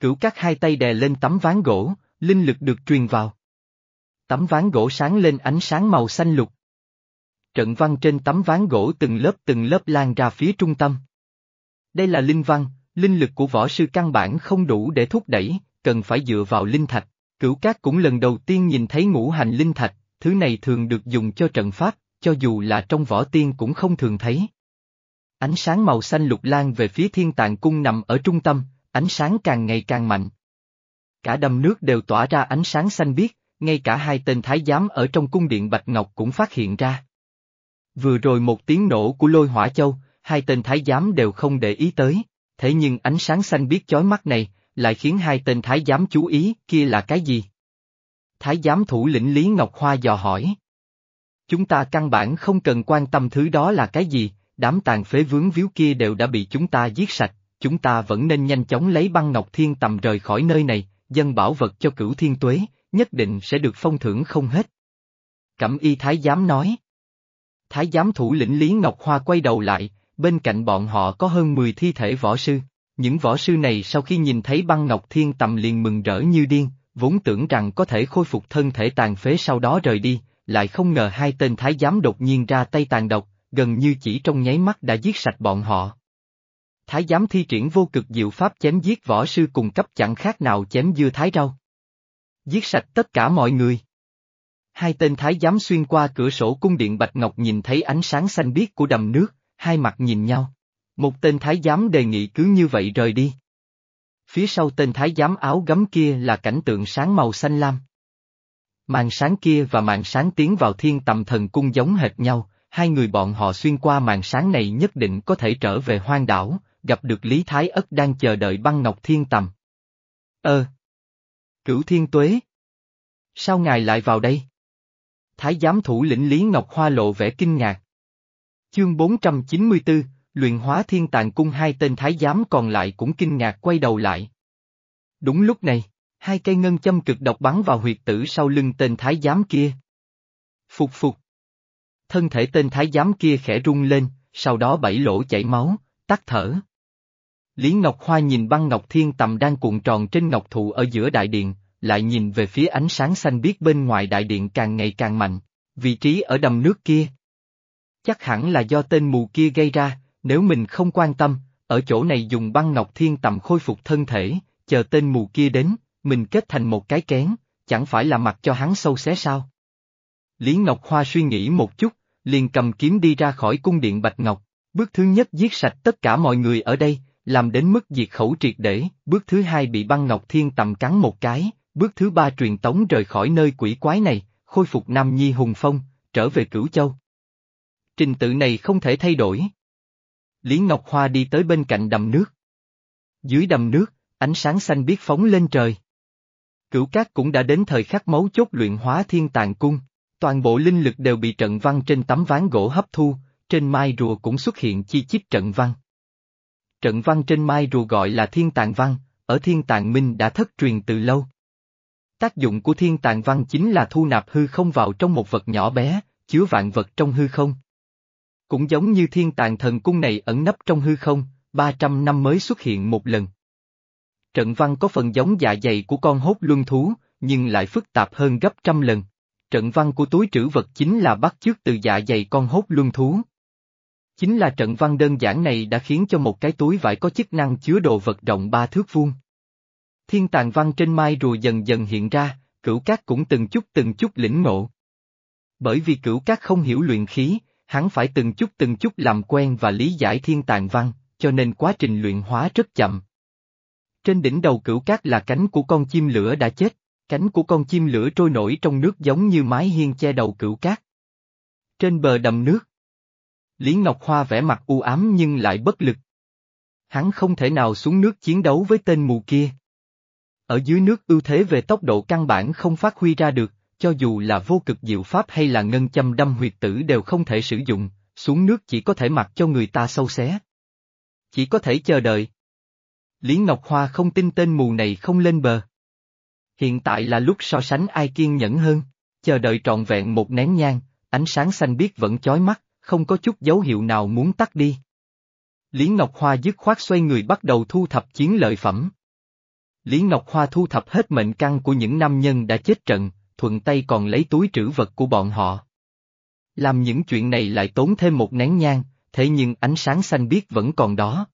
Cửu cát hai tay đè lên tấm ván gỗ, linh lực được truyền vào. Tấm ván gỗ sáng lên ánh sáng màu xanh lục. Trận văn trên tấm ván gỗ từng lớp từng lớp lan ra phía trung tâm. Đây là linh văn, linh lực của võ sư căn bản không đủ để thúc đẩy, cần phải dựa vào linh thạch. Cửu Cát cũng lần đầu tiên nhìn thấy ngũ hành linh thạch, thứ này thường được dùng cho trận pháp, cho dù là trong võ tiên cũng không thường thấy. Ánh sáng màu xanh lục lan về phía thiên tạng cung nằm ở trung tâm, ánh sáng càng ngày càng mạnh. Cả đầm nước đều tỏa ra ánh sáng xanh biếc, ngay cả hai tên thái giám ở trong cung điện Bạch Ngọc cũng phát hiện ra. Vừa rồi một tiếng nổ của lôi hỏa châu, hai tên thái giám đều không để ý tới, thế nhưng ánh sáng xanh biếc chói mắt này, lại khiến hai tên thái giám chú ý, kia là cái gì? Thái giám thủ lĩnh Lý Ngọc Hoa dò hỏi. Chúng ta căn bản không cần quan tâm thứ đó là cái gì, đám tàn phế vướng víu kia đều đã bị chúng ta giết sạch, chúng ta vẫn nên nhanh chóng lấy băng ngọc thiên tầm rời khỏi nơi này, dân bảo vật cho cửu thiên tuế, nhất định sẽ được phong thưởng không hết. Cẩm y thái giám nói. Thái giám thủ lĩnh Lý Ngọc Hoa quay đầu lại, bên cạnh bọn họ có hơn 10 thi thể võ sư. Những võ sư này sau khi nhìn thấy băng ngọc thiên tầm liền mừng rỡ như điên, vốn tưởng rằng có thể khôi phục thân thể tàn phế sau đó rời đi, lại không ngờ hai tên thái giám đột nhiên ra tay tàn độc, gần như chỉ trong nháy mắt đã giết sạch bọn họ. Thái giám thi triển vô cực diệu pháp chém giết võ sư cùng cấp chẳng khác nào chém dưa thái rau. Giết sạch tất cả mọi người. Hai tên thái giám xuyên qua cửa sổ cung điện Bạch Ngọc nhìn thấy ánh sáng xanh biếc của đầm nước, hai mặt nhìn nhau. Một tên thái giám đề nghị cứ như vậy rời đi. Phía sau tên thái giám áo gấm kia là cảnh tượng sáng màu xanh lam. Màn sáng kia và màn sáng tiến vào thiên tầm thần cung giống hệt nhau, hai người bọn họ xuyên qua màn sáng này nhất định có thể trở về hoang đảo, gặp được Lý Thái Ất đang chờ đợi băng ngọc thiên tầm. Ơ! Cửu thiên tuế! Sao ngài lại vào đây? Thái giám thủ lĩnh Lý Ngọc Hoa lộ vẻ kinh ngạc. Chương 494, luyện hóa thiên tàng cung hai tên thái giám còn lại cũng kinh ngạc quay đầu lại. Đúng lúc này, hai cây ngân châm cực độc bắn vào huyệt tử sau lưng tên thái giám kia. Phục phục. Thân thể tên thái giám kia khẽ rung lên, sau đó bảy lỗ chảy máu, tắt thở. Lý Ngọc Hoa nhìn băng ngọc thiên tầm đang cuộn tròn trên ngọc thụ ở giữa đại điện, lại nhìn về phía ánh sáng xanh biếc bên ngoài đại điện càng ngày càng mạnh, vị trí ở đầm nước kia. Chắc hẳn là do tên mù kia gây ra, nếu mình không quan tâm, ở chỗ này dùng băng ngọc thiên tầm khôi phục thân thể, chờ tên mù kia đến, mình kết thành một cái kén, chẳng phải là mặc cho hắn sâu xé sao. Lý Ngọc Hoa suy nghĩ một chút, liền cầm kiếm đi ra khỏi cung điện Bạch Ngọc, bước thứ nhất giết sạch tất cả mọi người ở đây, làm đến mức diệt khẩu triệt để, bước thứ hai bị băng Ngọc Thiên tầm cắn một cái, bước thứ ba truyền tống rời khỏi nơi quỷ quái này, khôi phục Nam Nhi Hùng Phong, trở về Cửu Châu. Trình tự này không thể thay đổi. Lý Ngọc Hoa đi tới bên cạnh đầm nước. Dưới đầm nước, ánh sáng xanh biếc phóng lên trời. Cửu Cát cũng đã đến thời khắc mấu chốt luyện hóa thiên tàng cung, toàn bộ linh lực đều bị trận văn trên tấm ván gỗ hấp thu, trên mai rùa cũng xuất hiện chi chít trận văn. Trận văn trên mai rùa gọi là thiên tàng văn, ở thiên tàng minh đã thất truyền từ lâu. Tác dụng của thiên tàng văn chính là thu nạp hư không vào trong một vật nhỏ bé, chứa vạn vật trong hư không. Cũng giống như thiên tàng thần cung này ẩn nấp trong hư không, 300 năm mới xuất hiện một lần. Trận văn có phần giống dạ dày của con hốt luân thú, nhưng lại phức tạp hơn gấp trăm lần. Trận văn của túi trữ vật chính là bắt chước từ dạ dày con hốt luân thú. Chính là trận văn đơn giản này đã khiến cho một cái túi vải có chức năng chứa đồ vật rộng ba thước vuông. Thiên tàng văn trên mai rùa dần dần hiện ra, cửu cát cũng từng chút từng chút lĩnh ngộ. Bởi vì cửu cát không hiểu luyện khí, hắn phải từng chút từng chút làm quen và lý giải thiên tàng văn, cho nên quá trình luyện hóa rất chậm. Trên đỉnh đầu cửu cát là cánh của con chim lửa đã chết, cánh của con chim lửa trôi nổi trong nước giống như mái hiên che đầu cửu cát. Trên bờ đầm nước, Lý Ngọc Hoa vẻ mặt u ám nhưng lại bất lực. Hắn không thể nào xuống nước chiến đấu với tên mù kia. Ở dưới nước ưu thế về tốc độ căn bản không phát huy ra được, cho dù là vô cực diệu pháp hay là ngân châm đâm huyệt tử đều không thể sử dụng, xuống nước chỉ có thể mặc cho người ta sâu xé. Chỉ có thể chờ đợi. Lý Ngọc Hoa không tin tên mù này không lên bờ. Hiện tại là lúc so sánh ai kiên nhẫn hơn, chờ đợi trọn vẹn một nén nhang, ánh sáng xanh biếc vẫn chói mắt, không có chút dấu hiệu nào muốn tắt đi. Lý Ngọc Hoa dứt khoát xoay người bắt đầu thu thập chiến lợi phẩm. Lý Ngọc Hoa thu thập hết mệnh căn của những nam nhân đã chết trận, thuận tay còn lấy túi trữ vật của bọn họ. Làm những chuyện này lại tốn thêm một nén nhang, thế nhưng ánh sáng xanh biếc vẫn còn đó.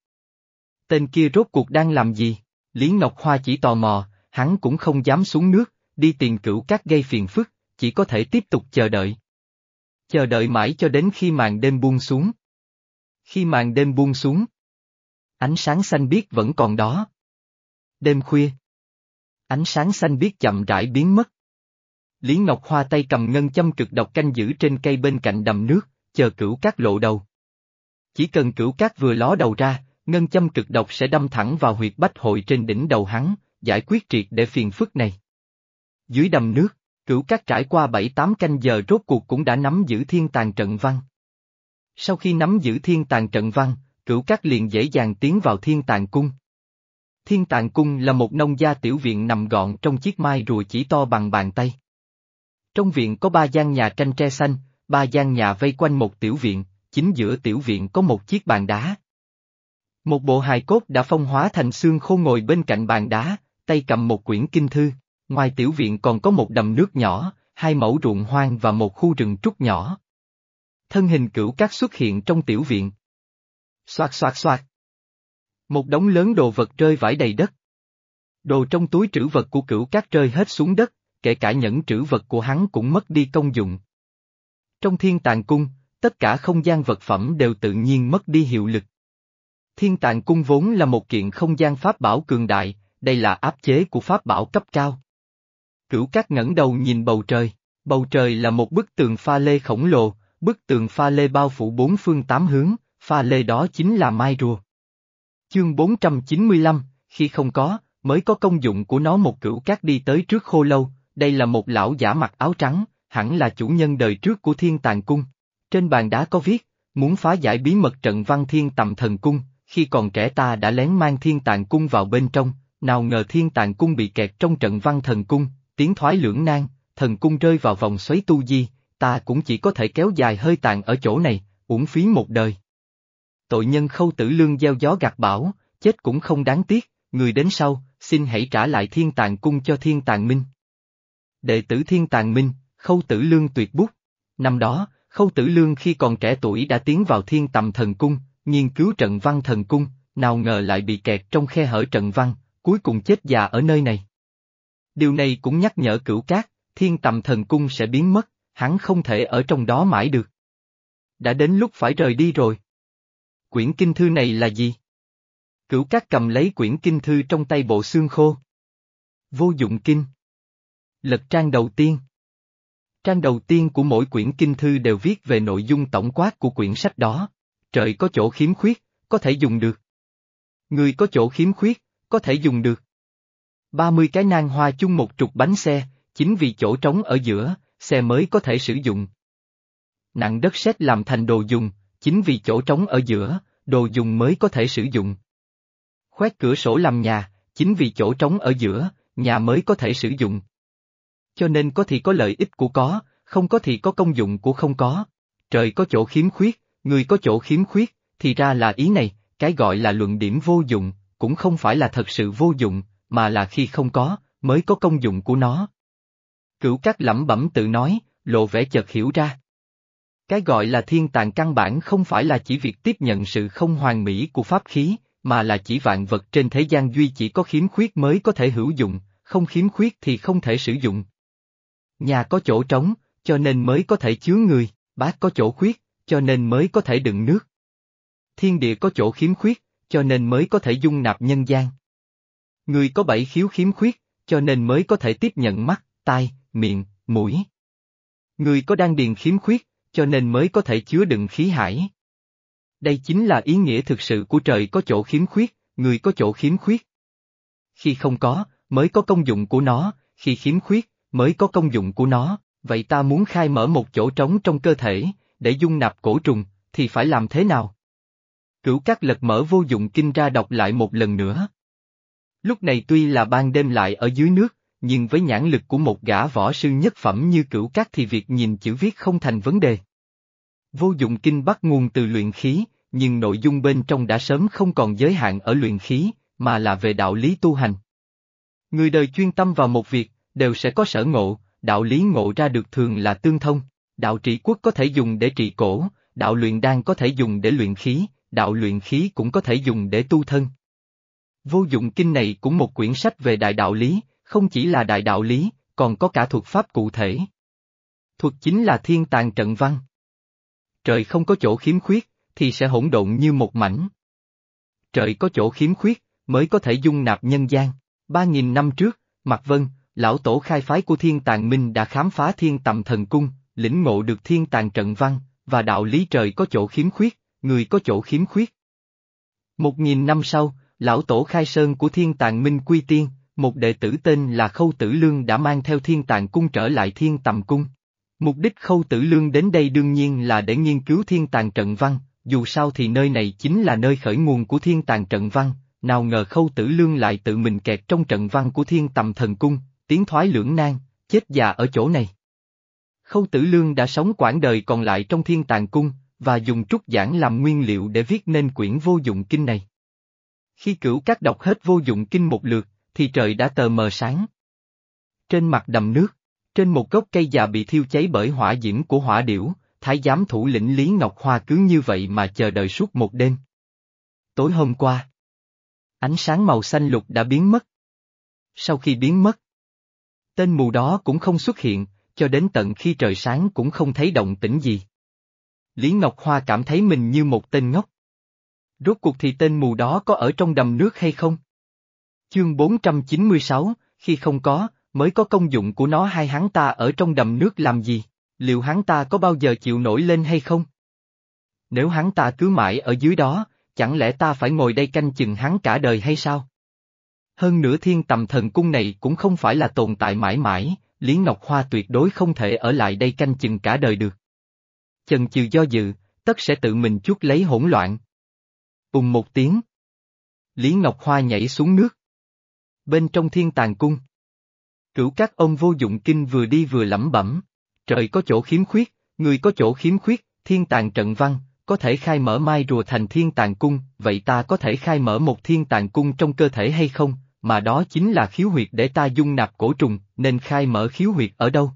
Tên kia rốt cuộc đang làm gì? Lý Ngọc Hoa chỉ tò mò, hắn cũng không dám xuống nước, đi tìm cửu các gây phiền phức, chỉ có thể tiếp tục chờ đợi. Chờ đợi mãi cho đến khi màn đêm buông xuống. Khi màn đêm buông xuống, ánh sáng xanh biếc vẫn còn đó. Đêm khuya, ánh sáng xanh biếc chậm rãi biến mất. Lý Ngọc Hoa tay cầm ngân châm cực độc canh giữ trên cây bên cạnh đầm nước, chờ cửu cát lộ đầu. Chỉ cần cửu cát vừa ló đầu ra, ngân châm cực độc sẽ đâm thẳng vào huyệt bách hội trên đỉnh đầu hắn, giải quyết triệt để phiền phức này. Dưới đầm nước, cửu cát trải qua bảy tám canh giờ rốt cuộc cũng đã nắm giữ thiên tàng trận văn. Sau khi nắm giữ thiên tàng trận văn, cửu cát liền dễ dàng tiến vào thiên tàng cung. Thiên tàng cung là một nông gia tiểu viện nằm gọn trong chiếc mai rùa chỉ to bằng bàn tay. Trong viện có ba gian nhà tranh tre xanh, ba gian nhà vây quanh một tiểu viện, chính giữa tiểu viện có một chiếc bàn đá. Một bộ hài cốt đã phong hóa thành xương khô ngồi bên cạnh bàn đá, tay cầm một quyển kinh thư, ngoài tiểu viện còn có một đầm nước nhỏ, hai mẫu ruộng hoang và một khu rừng trúc nhỏ. Thân hình cửu cát xuất hiện trong tiểu viện. Xoạt xoạt xoạt. Một đống lớn đồ vật rơi vãi đầy đất. Đồ trong túi trữ vật của cửu cát rơi hết xuống đất, kể cả nhẫn trữ vật của hắn cũng mất đi công dụng. Trong thiên tàng cung, tất cả không gian vật phẩm đều tự nhiên mất đi hiệu lực. Thiên tàng cung vốn là một kiện không gian pháp bảo cường đại, đây là áp chế của pháp bảo cấp cao. Cửu Cát ngẩng đầu nhìn bầu trời, bầu trời là một bức tường pha lê khổng lồ, bức tường pha lê bao phủ bốn phương tám hướng, pha lê đó chính là mai rùa. Chương 495, khi không có, mới có công dụng của nó một cửu cát đi tới trước khô lâu, đây là một lão giả mặc áo trắng, hẳn là chủ nhân đời trước của thiên tàng cung. Trên bàn đá có viết, muốn phá giải bí mật trận văn thiên tầm thần cung, khi còn trẻ ta đã lén mang thiên tàng cung vào bên trong, nào ngờ thiên tàng cung bị kẹt trong trận văn thần cung, tiến thoái lưỡng nan, thần cung rơi vào vòng xoáy tu di, ta cũng chỉ có thể kéo dài hơi tàn ở chỗ này, uổng phí một đời. Tội nhân khâu tử lương gieo gió gạt bão, chết cũng không đáng tiếc, người đến sau, xin hãy trả lại thiên tàng cung cho thiên tàng minh. Đệ tử thiên tàng minh, khâu tử lương tuyệt bút. Năm đó, khâu tử lương khi còn trẻ tuổi đã tiến vào thiên tầm thần cung, nghiên cứu trận văn thần cung, nào ngờ lại bị kẹt trong khe hở trận văn, cuối cùng chết già ở nơi này. Điều này cũng nhắc nhở cửu cát, thiên tầm thần cung sẽ biến mất, hắn không thể ở trong đó mãi được. Đã đến lúc phải rời đi rồi. Quyển kinh thư này là gì? Cửu cát cầm lấy quyển kinh thư trong tay bộ xương khô. Vô dụng kinh. Lật trang đầu tiên. Trang đầu tiên của mỗi quyển kinh thư đều viết về nội dung tổng quát của quyển sách đó. Trời có chỗ khiếm khuyết, có thể dùng được. Người có chỗ khiếm khuyết, có thể dùng được. 30 cái nang hoa chung một trục bánh xe, chính vì chỗ trống ở giữa, xe mới có thể sử dụng. Nặng đất sét làm thành đồ dùng, chính vì chỗ trống ở giữa, đồ dùng mới có thể sử dụng. Khoét cửa sổ làm nhà, chính vì chỗ trống ở giữa, nhà mới có thể sử dụng. Cho nên có thì có lợi ích của có, không có thì có công dụng của không có. Trời có chỗ khiếm khuyết, người có chỗ khiếm khuyết, thì ra là ý này, cái gọi là luận điểm vô dụng, cũng không phải là thật sự vô dụng, mà là khi không có, mới có công dụng của nó. Cửu các lẩm bẩm tự nói, lộ vẻ chợt hiểu ra. Cái gọi là thiên tàng căn bản không phải là chỉ việc tiếp nhận sự không hoàn mỹ của pháp khí, mà là chỉ vạn vật trên thế gian duy chỉ có khiếm khuyết mới có thể hữu dụng, không khiếm khuyết thì không thể sử dụng. Nhà có chỗ trống, cho nên mới có thể chứa người, bát có chỗ khuyết, cho nên mới có thể đựng nước. Thiên địa có chỗ khiếm khuyết, cho nên mới có thể dung nạp nhân gian. Người có bảy khiếu khiếm khuyết, cho nên mới có thể tiếp nhận mắt, tai, miệng, mũi. Người có đan điền khiếm khuyết, cho nên mới có thể chứa đựng khí hải. Đây chính là ý nghĩa thực sự của trời có chỗ khiếm khuyết, người có chỗ khiếm khuyết. Khi không có, mới có công dụng của nó, khi khiếm khuyết, mới có công dụng của nó, vậy ta muốn khai mở một chỗ trống trong cơ thể, để dung nạp cổ trùng, thì phải làm thế nào? Cửu các lật mở vô dụng kinh ra đọc lại một lần nữa. Lúc này tuy là ban đêm lại ở dưới nước, nhưng với nhãn lực của một gã võ sư nhất phẩm như cửu các thì việc nhìn chữ viết không thành vấn đề. Vô dụng kinh bắt nguồn từ luyện khí, nhưng nội dung bên trong đã sớm không còn giới hạn ở luyện khí, mà là về đạo lý tu hành. Người đời chuyên tâm vào một việc, đều sẽ có sở ngộ, đạo lý ngộ ra được thường là tương thông, đạo trị quốc có thể dùng để trị cổ, đạo luyện đan có thể dùng để luyện khí, đạo luyện khí cũng có thể dùng để tu thân. Vô dụng kinh này cũng một quyển sách về đại đạo lý, không chỉ là đại đạo lý, còn có cả thuật pháp cụ thể. Thuật chính là thiên tàng trận văn. Trời không có chỗ khiếm khuyết, thì sẽ hỗn độn như một mảnh. Trời có chỗ khiếm khuyết, mới có thể dung nạp nhân gian. Ba nghìn năm trước, Mạc Vân, lão tổ khai phái của thiên tàng minh đã khám phá thiên tầm thần cung, lĩnh ngộ được thiên tàng trận văn, và đạo lý trời có chỗ khiếm khuyết, người có chỗ khiếm khuyết. Một nghìn năm sau, lão tổ khai sơn của thiên tàng minh quy tiên, một đệ tử tên là Khâu Tử Lương đã mang theo thiên tàng cung trở lại thiên tầm cung. Mục đích Khâu Tử Lương đến đây đương nhiên là để nghiên cứu thiên tàng trận văn, dù sao thì nơi này chính là nơi khởi nguồn của thiên tàng trận văn, nào ngờ Khâu Tử Lương lại tự mình kẹt trong trận văn của thiên tầm thần cung, tiến thoái lưỡng nan, chết già ở chỗ này. Khâu Tử Lương đã sống quãng đời còn lại trong thiên tàng cung, và dùng trúc giảng làm nguyên liệu để viết nên quyển vô dụng kinh này. Khi cửu các đọc hết vô dụng kinh một lượt, thì trời đã tờ mờ sáng. Trên mặt đầm nước, trên một gốc cây già bị thiêu cháy bởi hỏa diễm của hỏa điểu, thái giám thủ lĩnh Lý Ngọc Hoa cứ như vậy mà chờ đợi suốt một đêm. Tối hôm qua, ánh sáng màu xanh lục đã biến mất. Sau khi biến mất, tên mù đó cũng không xuất hiện, cho đến tận khi trời sáng cũng không thấy động tĩnh gì. Lý Ngọc Hoa cảm thấy mình như một tên ngốc. Rốt cuộc thì tên mù đó có ở trong đầm nước hay không? Chương 496, khi không có, mới có công dụng của nó hai hắn ta ở trong đầm nước làm gì, liệu hắn ta có bao giờ chịu nổi lên hay không? Nếu hắn ta cứ mãi ở dưới đó, chẳng lẽ ta phải ngồi đây canh chừng hắn cả đời hay sao? Hơn nữa thiên tầm thần cung này cũng không phải là tồn tại mãi mãi, Lý Ngọc Hoa tuyệt đối không thể ở lại đây canh chừng cả đời được. Chần chừ do dự, tất sẽ tự mình chút lấy hỗn loạn. Cùng một tiếng. Lý Ngọc Hoa nhảy xuống nước. Bên trong thiên tàng cung. Cửu các ông vô dụng kinh vừa đi vừa lẩm bẩm. Trời có chỗ khiếm khuyết, người có chỗ khiếm khuyết, thiên tàng trận văn, có thể khai mở mai rùa thành thiên tàng cung, vậy ta có thể khai mở một thiên tàng cung trong cơ thể hay không, mà đó chính là khiếu huyệt để ta dung nạp cổ trùng, nên khai mở khiếu huyệt ở đâu?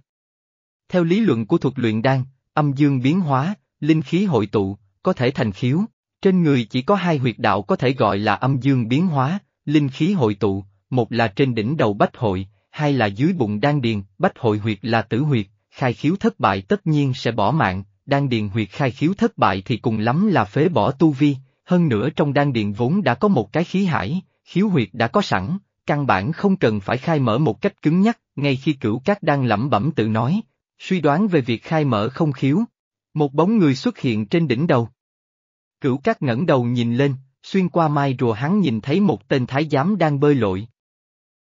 Theo lý luận của thuật luyện đan, âm dương biến hóa, linh khí hội tụ, có thể thành khiếu, trên người chỉ có hai huyệt đạo có thể gọi là âm dương biến hóa, linh khí hội tụ, một là trên đỉnh đầu bách hội, hai là dưới bụng đan điền, bách hội huyệt là tử huyệt, khai khiếu thất bại tất nhiên sẽ bỏ mạng, đan điền huyệt khai khiếu thất bại thì cùng lắm là phế bỏ tu vi, hơn nữa trong đan điền vốn đã có một cái khí hải, khiếu huyệt đã có sẵn, căn bản không cần phải khai mở một cách cứng nhắc, ngay khi cửu cát đang lẩm bẩm tự nói, suy đoán về việc khai mở không khiếu. Một bóng người xuất hiện trên đỉnh đầu. Cửu cát ngẩng đầu nhìn lên, xuyên qua mai rùa hắn nhìn thấy một tên thái giám đang bơi lội.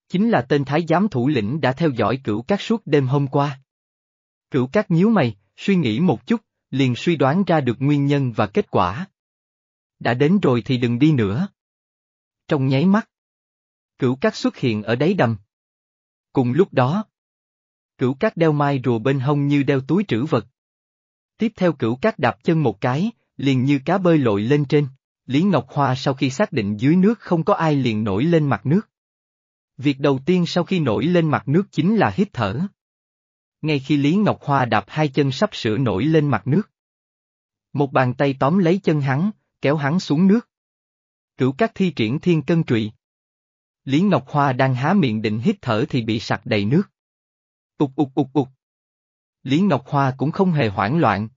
Chính là tên thái giám thủ lĩnh đã theo dõi cửu cát suốt đêm hôm qua. Cửu cát nhíu mày, suy nghĩ một chút, liền suy đoán ra được nguyên nhân và kết quả. Đã đến rồi thì đừng đi nữa. Trong nháy mắt, cửu cát xuất hiện ở đáy đầm. Cùng lúc đó, cửu cát đeo mai rùa bên hông như đeo túi trữ vật. Tiếp theo cửu cát đạp chân một cái, liền như cá bơi lội lên trên. Lý Ngọc Hoa sau khi xác định dưới nước không có ai liền nổi lên mặt nước. Việc đầu tiên sau khi nổi lên mặt nước chính là hít thở. Ngay khi Lý Ngọc Hoa đạp hai chân sắp sửa nổi lên mặt nước. Một bàn tay tóm lấy chân hắn, kéo hắn xuống nước. Cửu các thi triển thiên cân trụy. Lý Ngọc Hoa đang há miệng định hít thở thì bị sặc đầy nước. Ục ục ục ục. Lý Ngọc Hoa cũng không hề hoảng loạn.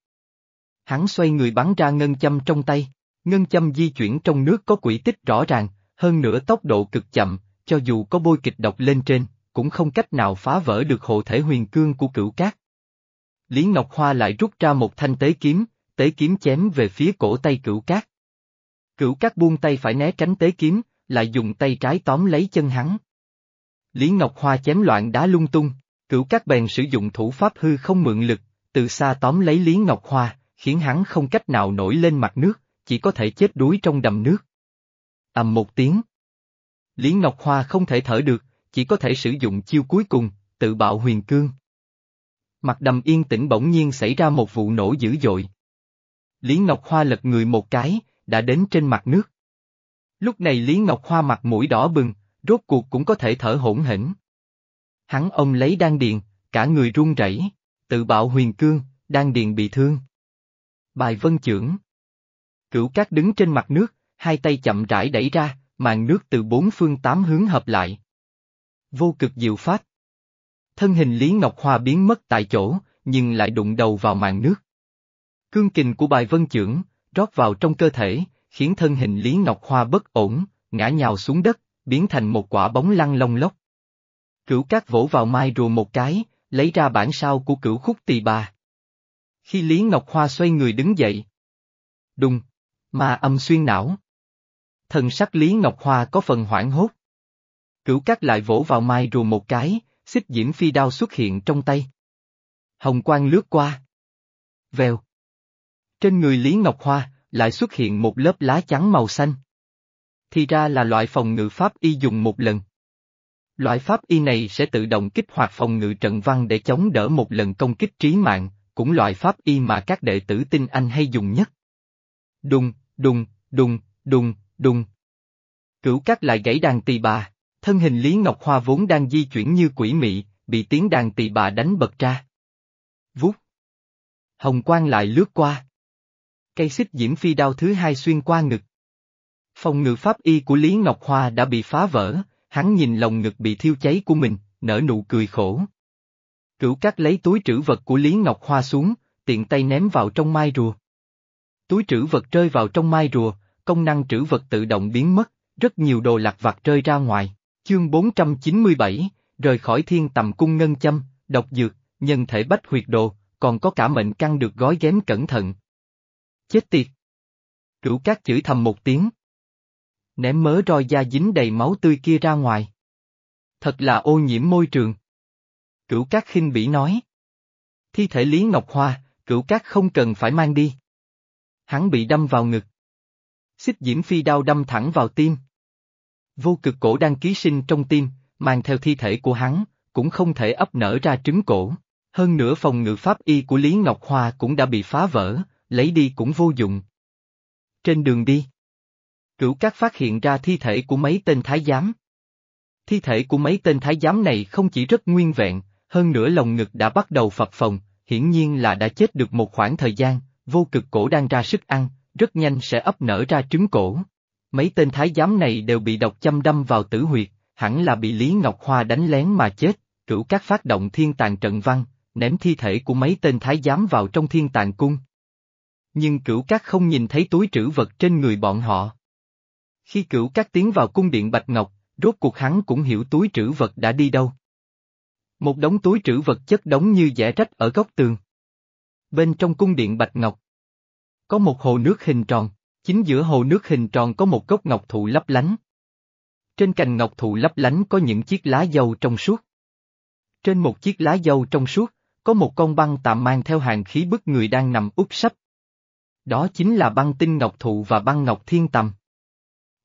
Hắn xoay người bắn ra ngân châm trong tay, ngân châm di chuyển trong nước có quỹ tích rõ ràng, hơn nữa tốc độ cực chậm, cho dù có bôi kịch độc lên trên, cũng không cách nào phá vỡ được hộ thể huyền cương của cửu cát. Lý Ngọc Hoa lại rút ra một thanh tế kiếm, tế kiếm chém về phía cổ tay cửu cát. Cửu cát buông tay phải né tránh tế kiếm, lại dùng tay trái tóm lấy chân hắn. Lý Ngọc Hoa chém loạn đá lung tung, cửu cát bèn sử dụng thủ pháp hư không mượn lực, từ xa tóm lấy Lý Ngọc Hoa, khiến hắn không cách nào nổi lên mặt nước, chỉ có thể chết đuối trong đầm nước. ầm một tiếng. Lý Ngọc Hoa không thể thở được, chỉ có thể sử dụng chiêu cuối cùng, tự bạo huyền cương. Mặt đầm yên tĩnh bỗng nhiên xảy ra một vụ nổ dữ dội. Lý Ngọc Hoa lật người một cái, đã đến trên mặt nước. Lúc này Lý Ngọc Hoa mặt mũi đỏ bừng, rốt cuộc cũng có thể thở hỗn hển. Hắn ông lấy đan điền, cả người run rẩy, tự bạo huyền cương, đan điền bị thương. Bài vân trưởng. Cửu cát đứng trên mặt nước, hai tay chậm rãi đẩy ra, màn nước từ bốn phương tám hướng hợp lại. Vô cực diệu phát. Thân hình Lý Ngọc Hoa biến mất tại chỗ, nhưng lại đụng đầu vào màn nước. Cương kình của bài vân trưởng, rót vào trong cơ thể, khiến thân hình Lý Ngọc Hoa bất ổn, ngã nhào xuống đất, biến thành một quả bóng lăn lông lốc. Cửu cát vỗ vào mai rùa một cái, lấy ra bản sao của cửu khúc tỳ bà. Khi Lý Ngọc Hoa xoay người đứng dậy. Đùng, ma âm xuyên não. Thần sắc Lý Ngọc Hoa có phần hoảng hốt. Cửu cát lại vỗ vào mai rùa một cái, xích diễm phi đao xuất hiện trong tay. Hồng quang lướt qua. Vèo. Trên người Lý Ngọc Hoa, lại xuất hiện một lớp lá trắng màu xanh. Thì ra là loại phòng ngự pháp y dùng một lần. Loại pháp y này sẽ tự động kích hoạt phòng ngự trận văn để chống đỡ một lần công kích trí mạng, cũng loại pháp y mà các đệ tử tinh anh hay dùng nhất. Đùng, đùng, đùng, đùng, đùng. Cửu cát lại gãy đàn tỳ bà, thân hình Lý Ngọc Hoa vốn đang di chuyển như quỷ mị, bị tiếng đàn tỳ bà đánh bật ra. Vút. Hồng quang lại lướt qua. Cây xích diễm phi đao thứ hai xuyên qua ngực. Phòng ngự pháp y của Lý Ngọc Hoa đã bị phá vỡ, hắn nhìn lồng ngực bị thiêu cháy của mình, nở nụ cười khổ. Cửu cát lấy túi trữ vật của Lý Ngọc Hoa xuống, tiện tay ném vào trong mai rùa. Túi trữ vật rơi vào trong mai rùa, công năng trữ vật tự động biến mất, rất nhiều đồ lạc vặt rơi ra ngoài. Chương 497, rời khỏi thiên tầm cung ngân châm, độc dược, nhân thể bách huyệt đồ, còn có cả mệnh căn được gói ghém cẩn thận. Chết tiệt! Cửu cát chửi thầm một tiếng. Ném mớ roi da dính đầy máu tươi kia ra ngoài. Thật là ô nhiễm môi trường. Cửu cát khinh bỉ nói. Thi thể Lý Ngọc Hoa, cửu cát không cần phải mang đi. Hắn bị đâm vào ngực. Xích diễm phi đao đâm thẳng vào tim. Vô cực cổ đang ký sinh trong tim, mang theo thi thể của hắn, cũng không thể ấp nở ra trứng cổ. Hơn nữa phòng ngự pháp y của Lý Ngọc Hoa cũng đã bị phá vỡ, lấy đi cũng vô dụng, Trên đường đi, cửu các phát hiện ra thi thể của mấy tên thái giám. Thi thể của mấy tên thái giám này không chỉ rất nguyên vẹn, hơn nữa lồng ngực đã bắt đầu phập phồng, hiển nhiên là đã chết được một khoảng thời gian, vô cực cổ đang ra sức ăn, rất nhanh sẽ ấp nở ra trứng cổ. Mấy tên thái giám này đều bị độc châm đâm vào tử huyệt, hẳn là bị Lý Ngọc Hoa đánh lén mà chết, cửu các phát động thiên tàng trận văn, ném thi thể của mấy tên thái giám vào trong thiên tàng cung. Nhưng cửu các không nhìn thấy túi trữ vật trên người bọn họ. Khi cửu các tiến vào cung điện Bạch Ngọc, rốt cuộc hắn cũng hiểu túi trữ vật đã đi đâu. Một đống túi trữ vật chất đống như dẻ rách ở góc tường. Bên trong cung điện Bạch Ngọc, có một hồ nước hình tròn, chính giữa hồ nước hình tròn có một gốc ngọc thụ lấp lánh. Trên cành ngọc thụ lấp lánh có những chiếc lá dâu trong suốt. Trên một chiếc lá dâu trong suốt, có một con băng tạm mang theo hàng khí bức người đang nằm úp sấp. Đó chính là băng tinh ngọc thụ và băng ngọc thiên tầm.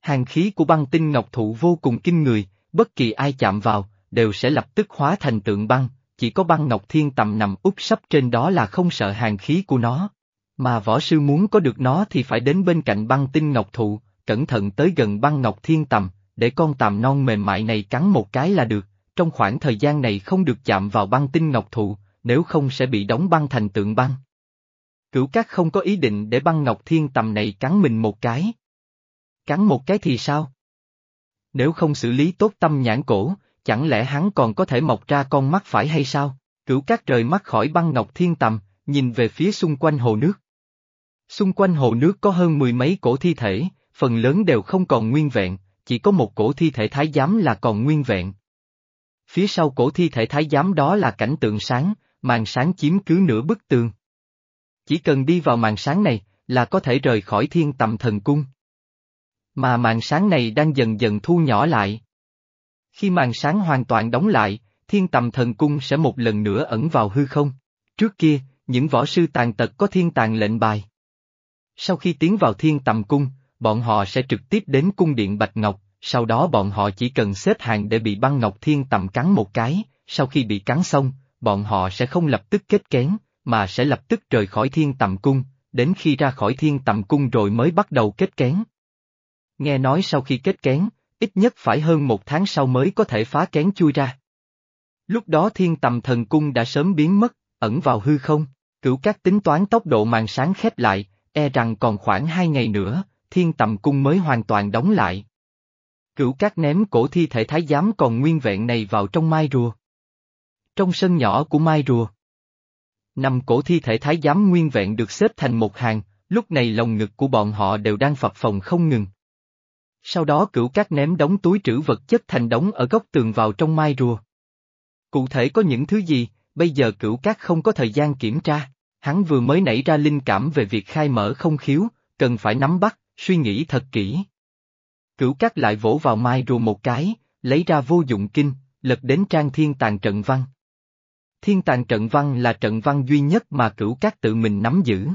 Hàng khí của băng tinh ngọc thụ vô cùng kinh người, bất kỳ ai chạm vào, đều sẽ lập tức hóa thành tượng băng, chỉ có băng ngọc thiên tầm nằm úp sấp trên đó là không sợ hàng khí của nó. Mà võ sư muốn có được nó thì phải đến bên cạnh băng tinh ngọc thụ, cẩn thận tới gần băng ngọc thiên tầm, để con tằm non mềm mại này cắn một cái là được, trong khoảng thời gian này không được chạm vào băng tinh ngọc thụ, nếu không sẽ bị đóng băng thành tượng băng. Cửu Cát không có ý định để băng ngọc thiên tầm này cắn mình một cái. Cắn một cái thì sao? Nếu không xử lý tốt tâm nhãn cổ, chẳng lẽ hắn còn có thể mọc ra con mắt phải hay sao? Cửu Cát rời mắt khỏi băng ngọc thiên tầm, nhìn về phía xung quanh hồ nước. Xung quanh hồ nước có hơn mười mấy cổ thi thể, phần lớn đều không còn nguyên vẹn, chỉ có một cổ thi thể thái giám là còn nguyên vẹn. Phía sau cổ thi thể thái giám đó là cảnh tượng sáng, màn sáng chiếm cứ nửa bức tường. Chỉ cần đi vào màn sáng này, là có thể rời khỏi thiên tầm thần cung. Mà màn sáng này đang dần dần thu nhỏ lại. Khi màn sáng hoàn toàn đóng lại, thiên tầm thần cung sẽ một lần nữa ẩn vào hư không. Trước kia, những võ sư tàn tật có thiên tàng lệnh bài. Sau khi tiến vào thiên tầm cung, bọn họ sẽ trực tiếp đến cung điện Bạch Ngọc, sau đó bọn họ chỉ cần xếp hàng để bị băng Ngọc Thiên tầm cắn một cái, sau khi bị cắn xong, bọn họ sẽ không lập tức kết kén, mà sẽ lập tức rời khỏi thiên tầm cung, đến khi ra khỏi thiên tầm cung rồi mới bắt đầu kết kén. Nghe nói sau khi kết kén, ít nhất phải hơn một tháng sau mới có thể phá kén chui ra. Lúc đó thiên tầm thần cung đã sớm biến mất, ẩn vào hư không, cửu các tính toán tốc độ màn sáng khép lại, e rằng còn khoảng hai ngày nữa, thiên tầm cung mới hoàn toàn đóng lại. Cửu các ném cổ thi thể thái giám còn nguyên vẹn này vào trong mai rùa. Trong sân nhỏ của mai rùa. Năm cổ thi thể thái giám nguyên vẹn được xếp thành một hàng, lúc này lồng ngực của bọn họ đều đang phập phồng không ngừng. Sau đó cửu các ném đống túi trữ vật chất thành đống ở góc tường vào trong mai rùa. Cụ thể có những thứ gì, bây giờ cửu các không có thời gian kiểm tra, hắn vừa mới nảy ra linh cảm về việc khai mở không khiếu, cần phải nắm bắt, suy nghĩ thật kỹ. Cửu cát lại vỗ vào mai rùa một cái, lấy ra vô dụng kinh, lật đến trang thiên tàn trận văn. Thiên tàng trận văn là trận văn duy nhất mà cửu cát tự mình nắm giữ.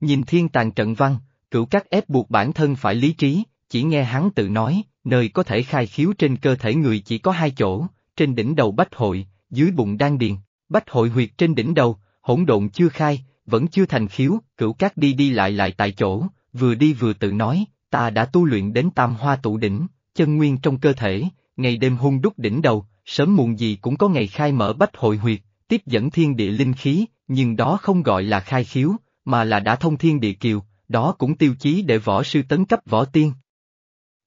Nhìn thiên tàng trận văn, cửu cát ép buộc bản thân phải lý trí, chỉ nghe hắn tự nói, nơi có thể khai khiếu trên cơ thể người chỉ có hai chỗ, trên đỉnh đầu bách hội, dưới bụng đan điền, bách hội huyệt trên đỉnh đầu, hỗn độn chưa khai, vẫn chưa thành khiếu, cửu cát đi đi lại lại tại chỗ, vừa đi vừa tự nói, ta đã tu luyện đến tam hoa tụ đỉnh, chân nguyên trong cơ thể, ngày đêm hung đúc đỉnh đầu, sớm muộn gì cũng có ngày khai mở bách hội huyệt, tiếp dẫn thiên địa linh khí, nhưng đó không gọi là khai khiếu, mà là đã thông thiên địa kiều, đó cũng tiêu chí để võ sư tấn cấp võ tiên.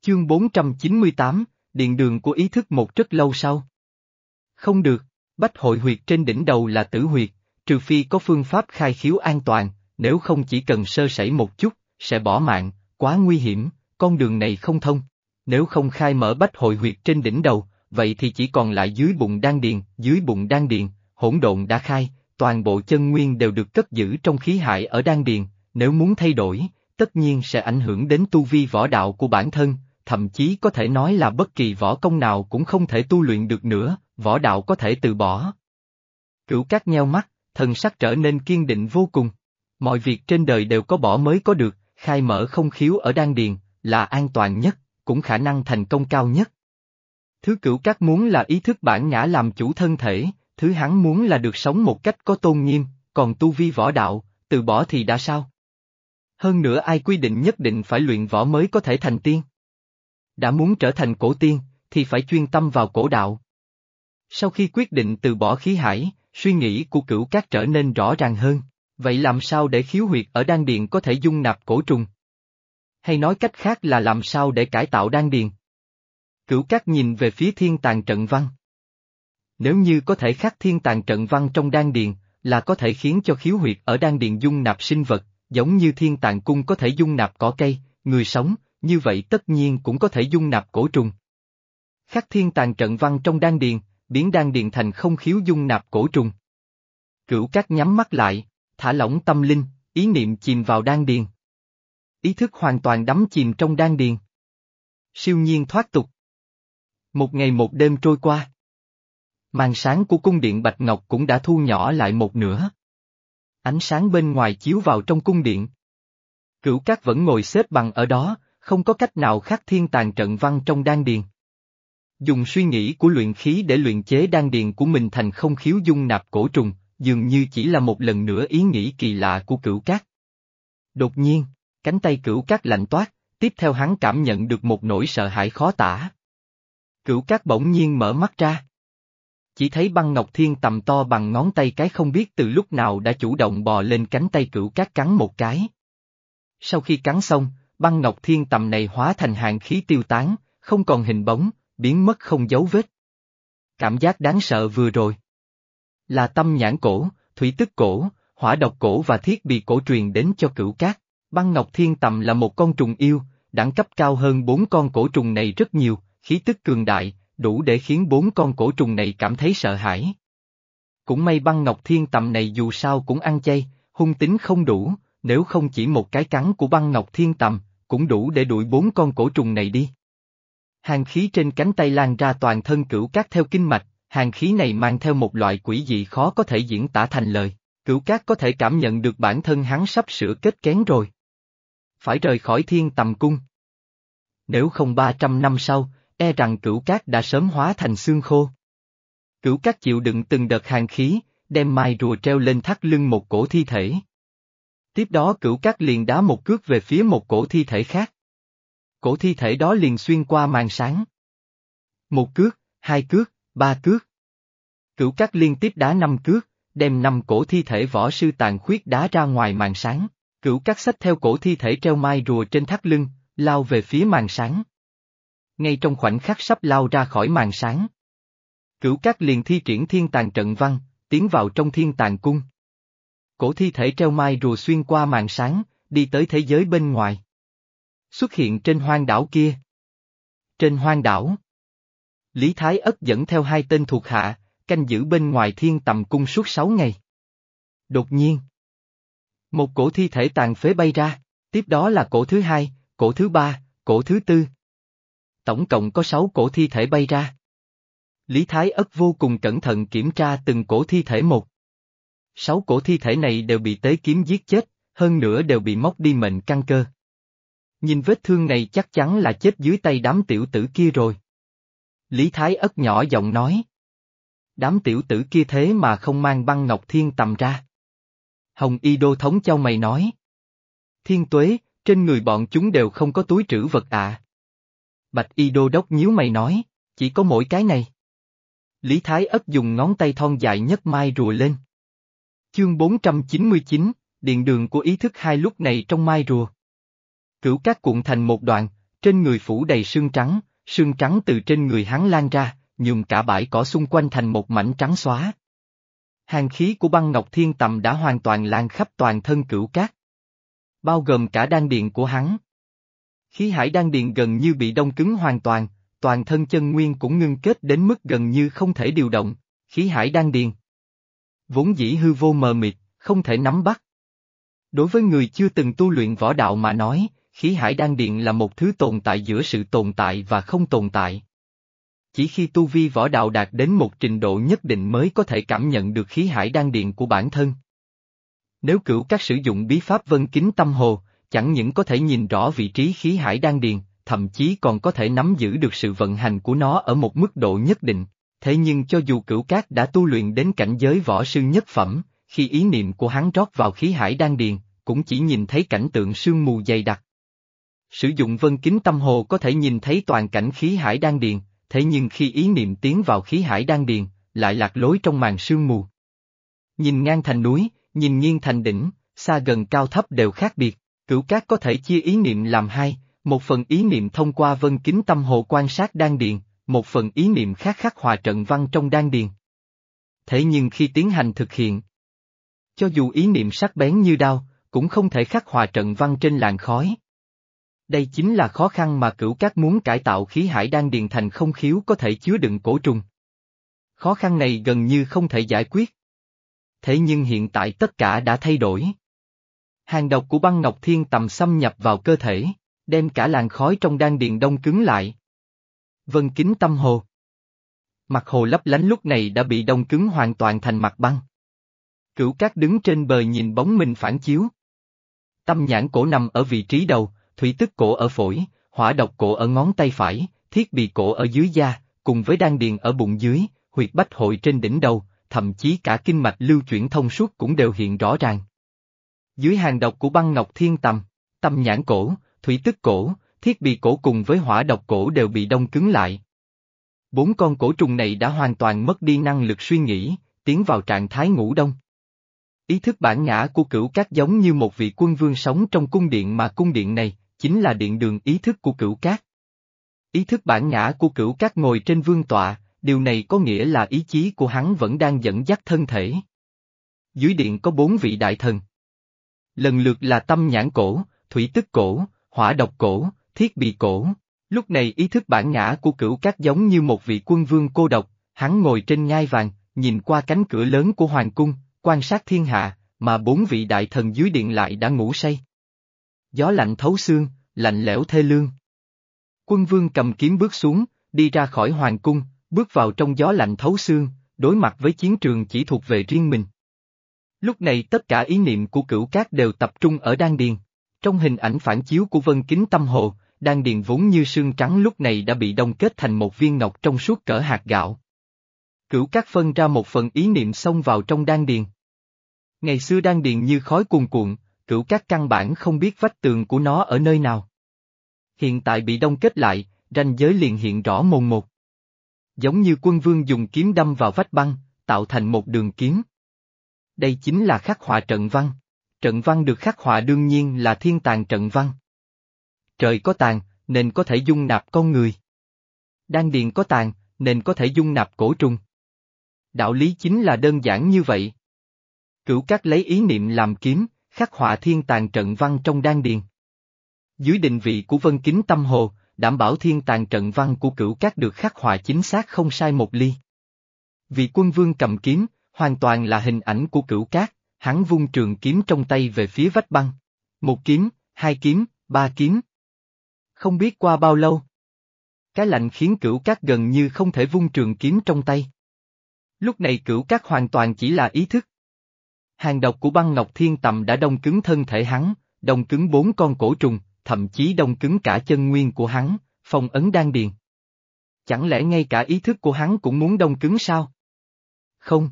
Chương 498, Điện đường của ý thức một rất lâu sau. Không được, bách hội huyệt trên đỉnh đầu là tử huyệt, trừ phi có phương pháp khai khiếu an toàn, nếu không chỉ cần sơ sẩy một chút, sẽ bỏ mạng, quá nguy hiểm, con đường này không thông. Nếu không khai mở bách hội huyệt trên đỉnh đầu, vậy thì chỉ còn lại dưới bụng đan điền, dưới bụng đan điền, hỗn độn đã khai, toàn bộ chân nguyên đều được cất giữ trong khí hải ở đan điền, nếu muốn thay đổi, tất nhiên sẽ ảnh hưởng đến tu vi võ đạo của bản thân, thậm chí có thể nói là bất kỳ võ công nào cũng không thể tu luyện được nữa, võ đạo có thể từ bỏ. Cửu cát nheo mắt, thần sắc trở nên kiên định vô cùng. Mọi việc trên đời đều có bỏ mới có được, khai mở không khiếu ở đan điền, là an toàn nhất, cũng khả năng thành công cao nhất. Thứ cửu các muốn là ý thức bản ngã làm chủ thân thể, thứ hắn muốn là được sống một cách có tôn nghiêm, còn tu vi võ đạo, từ bỏ thì đã sao? Hơn nữa ai quy định nhất định phải luyện võ mới có thể thành tiên? Đã muốn trở thành cổ tiên, thì phải chuyên tâm vào cổ đạo. Sau khi quyết định từ bỏ khí hải, suy nghĩ của cửu cát trở nên rõ ràng hơn. Vậy làm sao để khiếu huyệt ở đan điền có thể dung nạp cổ trùng? Hay nói cách khác là làm sao để cải tạo đan điền? Cửu cát nhìn về phía thiên tàng trận văn. Nếu như có thể khắc thiên tàng trận văn trong đan điền, là có thể khiến cho khiếu huyệt ở đan điền dung nạp sinh vật, giống như thiên tàng cung có thể dung nạp cỏ cây, người sống, như vậy tất nhiên cũng có thể dung nạp cổ trùng. Khắc thiên tàng trận văn trong đan điền, biến đan điền thành không khiếu dung nạp cổ trùng. Cửu cát nhắm mắt lại, thả lỏng tâm linh, ý niệm chìm vào đan điền. Ý thức hoàn toàn đắm chìm trong đan điền. Siêu nhiên thoát tục. Một ngày một đêm trôi qua. Màn sáng của cung điện Bạch Ngọc cũng đã thu nhỏ lại một nửa. Ánh sáng bên ngoài chiếu vào trong cung điện. Cửu Cát vẫn ngồi xếp bằng ở đó, không có cách nào khác thiên tàn trận văn trong đan điền. Dùng suy nghĩ của luyện khí để luyện chế đan điền của mình thành không khiếu dung nạp cổ trùng, dường như chỉ là một lần nữa ý nghĩ kỳ lạ của cửu cát. Đột nhiên, cánh tay cửu cát lạnh toát, tiếp theo hắn cảm nhận được một nỗi sợ hãi khó tả. Cửu cát bỗng nhiên mở mắt ra. Chỉ thấy băng ngọc thiên tầm to bằng ngón tay cái không biết từ lúc nào đã chủ động bò lên cánh tay cửu cát cắn một cái. Sau khi cắn xong, băng ngọc thiên tầm này hóa thành hàng khí tiêu tán, không còn hình bóng, biến mất không dấu vết. Cảm giác đáng sợ vừa rồi. Là tâm nhãn cổ, thủy tức cổ, hỏa độc cổ và thiết bị cổ truyền đến cho cửu cát. Băng Ngọc Thiên Tầm là một con trùng yêu, đẳng cấp cao hơn bốn con cổ trùng này rất nhiều, khí tức cường đại, đủ để khiến bốn con cổ trùng này cảm thấy sợ hãi. Cũng may băng Ngọc Thiên Tầm này dù sao cũng ăn chay, hung tính không đủ, nếu không chỉ một cái cắn của băng Ngọc Thiên Tầm, cũng đủ để đuổi bốn con cổ trùng này đi. Hàng khí trên cánh tay lan ra toàn thân cửu cát theo kinh mạch, hàng khí này mang theo một loại quỷ dị khó có thể diễn tả thành lời. Cửu cát có thể cảm nhận được bản thân hắn sắp sửa kết kén rồi. Phải rời khỏi thiên tầm cung. Nếu không 300 năm sau, e rằng cửu cát đã sớm hóa thành xương khô. Cửu cát chịu đựng từng đợt hàng khí, đem mai rùa treo lên thắt lưng một cổ thi thể. Tiếp đó cửu cát liền đá một cước về phía một cổ thi thể khác. Cổ thi thể đó liền xuyên qua màn sáng. Một cước, hai cước, ba cước. Cửu cát liên tiếp đá năm cước, đem năm cổ thi thể võ sư tàn khuyết đá ra ngoài màn sáng. Cửu cát xách theo cổ thi thể treo mai rùa trên thắt lưng, lao về phía màn sáng. Ngay trong khoảnh khắc sắp lao ra khỏi màn sáng. Cửu cát liền thi triển thiên tàng trận văn, tiến vào trong thiên tàng cung. Cổ thi thể treo mai rùa xuyên qua màn sáng, đi tới thế giới bên ngoài. Xuất hiện trên hoang đảo kia. Trên hoang đảo. Lý Thái Ất dẫn theo hai tên thuộc hạ, canh giữ bên ngoài thiên tầm cung suốt sáu ngày. Đột nhiên. Một cổ thi thể tàn phế bay ra, tiếp đó là cổ thứ hai, cổ thứ ba, cổ thứ tư. Tổng cộng có sáu cổ thi thể bay ra. Lý Thái Ất vô cùng cẩn thận kiểm tra từng cổ thi thể một. Sáu cổ thi thể này đều bị tế kiếm giết chết, hơn nữa đều bị móc đi mệnh căn cơ. Nhìn vết thương này chắc chắn là chết dưới tay đám tiểu tử kia rồi. Lý Thái ất nhỏ giọng nói. Đám tiểu tử kia thế mà không mang băng ngọc thiên tầm ra. Hồng Y Đô Thống Châu mày nói. Thiên tuế, trên người bọn chúng đều không có túi trữ vật à. Bạch Y Đô Đốc nhíu mày nói, chỉ có mỗi cái này. Lý Thái ất dùng ngón tay thon dài nhất mai rùa lên. Chương 499, Điện đường của ý thức hai lúc này trong mai rùa. Cửu các cuộn thành một đoạn, trên người phủ đầy sương trắng, sương trắng từ trên người hắn lan ra, nhùm cả bãi cỏ xung quanh thành một mảnh trắng xóa. Hàng khí của băng ngọc thiên tầm đã hoàn toàn lan khắp toàn thân cửu cát. Bao gồm cả đan điện của hắn. Khí hải đan điện gần như bị đông cứng hoàn toàn, toàn thân chân nguyên cũng ngưng kết đến mức gần như không thể điều động, khí hải đan điện. Vốn dĩ hư vô mờ mịt, không thể nắm bắt. Đối với người chưa từng tu luyện võ đạo mà nói, khí hải đan điện là một thứ tồn tại giữa sự tồn tại và không tồn tại. Chỉ khi tu vi võ đạo đạt đến một trình độ nhất định mới có thể cảm nhận được khí hải đan điện của bản thân. Nếu cửu các sử dụng bí pháp vân kính tâm hồ, chẳng những có thể nhìn rõ vị trí khí hải đan điền, thậm chí còn có thể nắm giữ được sự vận hành của nó ở một mức độ nhất định. Thế nhưng cho dù cửu cát đã tu luyện đến cảnh giới võ sư nhất phẩm, khi ý niệm của hắn rót vào khí hải đan điền, cũng chỉ nhìn thấy cảnh tượng sương mù dày đặc. Sử dụng vân kính tâm hồ có thể nhìn thấy toàn cảnh khí hải đan điền, thế nhưng khi ý niệm tiến vào khí hải đan điền, lại lạc lối trong màn sương mù. Nhìn ngang thành núi, nhìn nghiêng thành đỉnh, xa gần cao thấp đều khác biệt, cửu cát có thể chia ý niệm làm hai, một phần ý niệm thông qua vân kính tâm hồ quan sát đan điền, một phần ý niệm khác khắc hòa trận văn trong đan điền. Thế nhưng khi tiến hành thực hiện, cho dù ý niệm sắc bén như đao, cũng không thể khắc hòa trận văn trên làn khói. Đây chính là khó khăn mà cửu cát muốn cải tạo khí hải đan điền thành không khiếu có thể chứa đựng cổ trùng. Khó khăn này gần như không thể giải quyết. Thế nhưng hiện tại tất cả đã thay đổi. Hàng độc của băng ngọc thiên tầm xâm nhập vào cơ thể, đem cả làn khói trong đan điền đông cứng lại. Vân kính tâm hồ. Mặt hồ lấp lánh lúc này đã bị đông cứng hoàn toàn thành mặt băng. Cửu cát đứng trên bờ nhìn bóng mình phản chiếu. Tâm nhãn cổ nằm ở vị trí đầu, thủy tức cổ ở phổi, hỏa độc cổ ở ngón tay phải, thiết bị cổ ở dưới da, cùng với đan điền ở bụng dưới, huyệt bách hội trên đỉnh đầu, thậm chí cả kinh mạch lưu chuyển thông suốt cũng đều hiện rõ ràng. Dưới hàng độc của băng ngọc thiên tầm, tâm nhãn cổ, thủy tức cổ, thiết bị cổ cùng với hỏa độc cổ đều bị đông cứng lại. Bốn con cổ trùng này đã hoàn toàn mất đi năng lực suy nghĩ, tiến vào trạng thái ngủ đông. Ý thức bản ngã của cửu cát giống như một vị quân vương sống trong cung điện mà cung điện này, chính là điện đường ý thức của cửu cát. Ý thức bản ngã của cửu cát ngồi trên vương tọa, điều này có nghĩa là ý chí của hắn vẫn đang dẫn dắt thân thể. Dưới điện có bốn vị đại thần. Lần lượt là tâm nhãn cổ, thủy tức cổ, hỏa độc cổ, thiết bị cổ. Lúc này ý thức bản ngã của cửu cát giống như một vị quân vương cô độc, hắn ngồi trên ngai vàng, nhìn qua cánh cửa lớn của hoàng cung, quan sát thiên hạ, mà bốn vị đại thần dưới điện lại đã ngủ say. Gió lạnh thấu xương, lạnh lẽo thê lương. Quân vương cầm kiếm bước xuống, đi ra khỏi hoàng cung, bước vào trong gió lạnh thấu xương, đối mặt với chiến trường chỉ thuộc về riêng mình. Lúc này tất cả ý niệm của cửu cát đều tập trung ở đan điền. Trong hình ảnh phản chiếu của vân kính tâm hồ, đan điền vốn như sương trắng lúc này đã bị đông kết thành một viên ngọc trong suốt cỡ hạt gạo. Cửu cát phân ra một phần ý niệm xông vào trong đan điền. Ngày xưa đan điền như khói cuồn cuộn, cửu cát căn bản không biết vách tường của nó ở nơi nào. Hiện tại bị đông kết lại, ranh giới liền hiện rõ mồn một. Giống như quân vương dùng kiếm đâm vào vách băng, tạo thành một đường kiếm. Đây chính là khắc họa trận văn. Trận văn được khắc họa đương nhiên là thiên tàng trận văn. Trời có tàng, nên có thể dung nạp con người. Đan điền có tàng, nên có thể dung nạp cổ trùng. Đạo lý chính là đơn giản như vậy. Cửu các lấy ý niệm làm kiếm, khắc họa thiên tàng trận văn trong đan điền. Dưới định vị của vân kính tâm hồ, đảm bảo thiên tàng trận văn của cửu các được khắc họa chính xác không sai một ly. Vị quân vương cầm kiếm, hoàn toàn là hình ảnh của cửu cát, hắn vung trường kiếm trong tay về phía vách băng. Một kiếm, hai kiếm, ba kiếm. Không biết qua bao lâu. Cái lạnh khiến cửu cát gần như không thể vung trường kiếm trong tay. Lúc này cửu cát hoàn toàn chỉ là ý thức. Hàng độc của băng ngọc thiên tầm đã đông cứng thân thể hắn, đông cứng bốn con cổ trùng, thậm chí đông cứng cả chân nguyên của hắn, phong ấn đan điền. Chẳng lẽ ngay cả ý thức của hắn cũng muốn đông cứng sao? Không.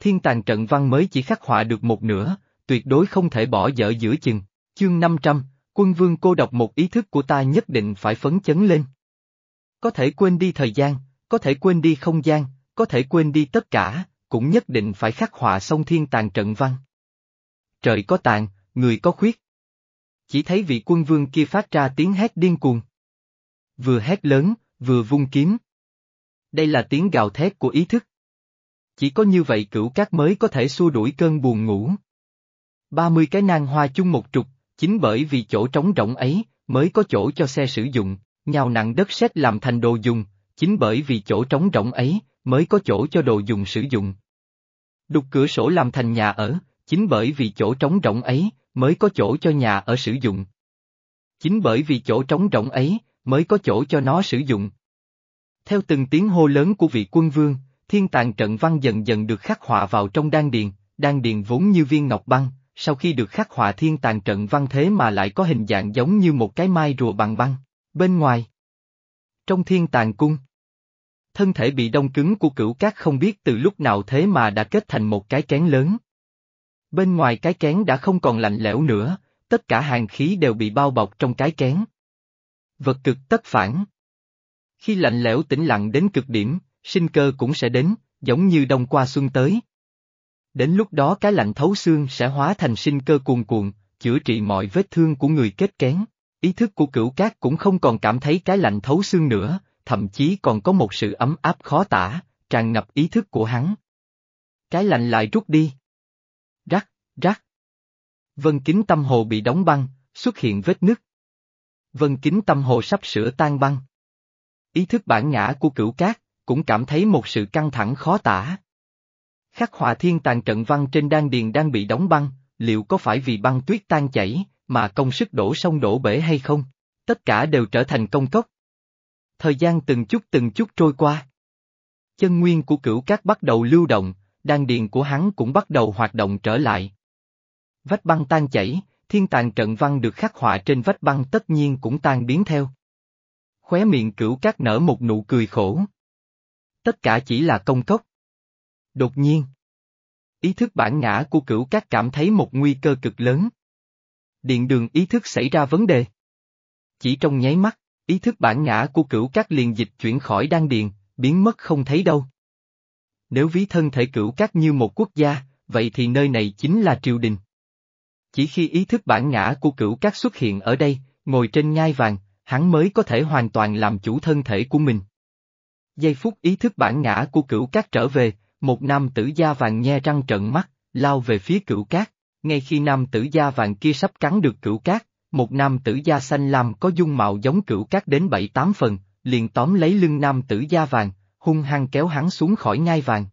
Thiên tàng trận văn mới chỉ khắc họa được một nửa, tuyệt đối không thể bỏ dở giữa chừng. Chương 500, quân vương cô độc một ý thức của ta nhất định phải phấn chấn lên. Có thể quên đi thời gian, có thể quên đi không gian, có thể quên đi tất cả, cũng nhất định phải khắc họa xong thiên tàng trận văn. Trời có tàn, người có khuyết. Chỉ thấy vị quân vương kia phát ra tiếng hét điên cuồng. Vừa hét lớn, vừa vung kiếm. Đây là tiếng gào thét của ý thức. Chỉ có như vậy cửu cát mới có thể xua đuổi cơn buồn ngủ. Ba mươi cái nang hoa chung một trục, chính bởi vì chỗ trống rỗng ấy, mới có chỗ cho xe sử dụng, nhào nặng đất sét làm thành đồ dùng, chính bởi vì chỗ trống rỗng ấy, mới có chỗ cho đồ dùng sử dụng. Đục cửa sổ làm thành nhà ở, chính bởi vì chỗ trống rỗng ấy, mới có chỗ cho nhà ở sử dụng. Chính bởi vì chỗ trống rỗng ấy, mới có chỗ cho nó sử dụng. Theo từng tiếng hô lớn của vị quân vương, thiên tàng trận văn dần dần được khắc họa vào trong đan điền, đan điền vốn như viên ngọc băng, sau khi được khắc họa thiên tàng trận văn thế mà lại có hình dạng giống như một cái mai rùa bằng băng, bên ngoài. Trong thiên tàng cung, thân thể bị đông cứng của cửu cát không biết từ lúc nào thế mà đã kết thành một cái kén lớn. Bên ngoài cái kén đã không còn lạnh lẽo nữa, tất cả hàng khí đều bị bao bọc trong cái kén. Vật cực tất phản. Khi lạnh lẽo tĩnh lặng đến cực điểm, sinh cơ cũng sẽ đến, giống như đông qua xuân tới. Đến lúc đó cái lạnh thấu xương sẽ hóa thành sinh cơ cuồn cuộn, chữa trị mọi vết thương của người kết kén. Ý thức của cửu cát cũng không còn cảm thấy cái lạnh thấu xương nữa, thậm chí còn có một sự ấm áp khó tả, tràn ngập ý thức của hắn. Cái lạnh lại rút đi. Rắc, rắc. Vân kính tâm hồ bị đóng băng, xuất hiện vết nứt. Vân kính tâm hồ sắp sửa tan băng. Ý thức bản ngã của cửu cát, cũng cảm thấy một sự căng thẳng khó tả. Khắc họa thiên tàn trận văn trên đan điền đang bị đóng băng, liệu có phải vì băng tuyết tan chảy, mà công sức đổ sông đổ bể hay không? Tất cả đều trở thành công cốc. Thời gian từng chút từng chút trôi qua. Chân nguyên của cửu cát bắt đầu lưu động, đan điền của hắn cũng bắt đầu hoạt động trở lại. Vách băng tan chảy, thiên tàn trận văn được khắc họa trên vách băng tất nhiên cũng tan biến theo. Khóe miệng cửu cát nở một nụ cười khổ. Tất cả chỉ là công cốc. Đột nhiên, ý thức bản ngã của cửu cát cảm thấy một nguy cơ cực lớn. Điện đường ý thức xảy ra vấn đề. Chỉ trong nháy mắt, ý thức bản ngã của cửu cát liền dịch chuyển khỏi đan điền, biến mất không thấy đâu. Nếu ví thân thể cửu cát như một quốc gia, vậy thì nơi này chính là triều đình. Chỉ khi ý thức bản ngã của cửu cát xuất hiện ở đây, ngồi trên ngai vàng, hắn mới có thể hoàn toàn làm chủ thân thể của mình. Giây phút ý thức bản ngã của cửu cát trở về, một nam tử da vàng nhe răng trợn mắt, lao về phía cửu cát, ngay khi nam tử da vàng kia sắp cắn được cửu cát, một nam tử da xanh lam có dung mạo giống cửu cát đến bảy tám phần, liền tóm lấy lưng nam tử da vàng, hung hăng kéo hắn xuống khỏi ngai vàng.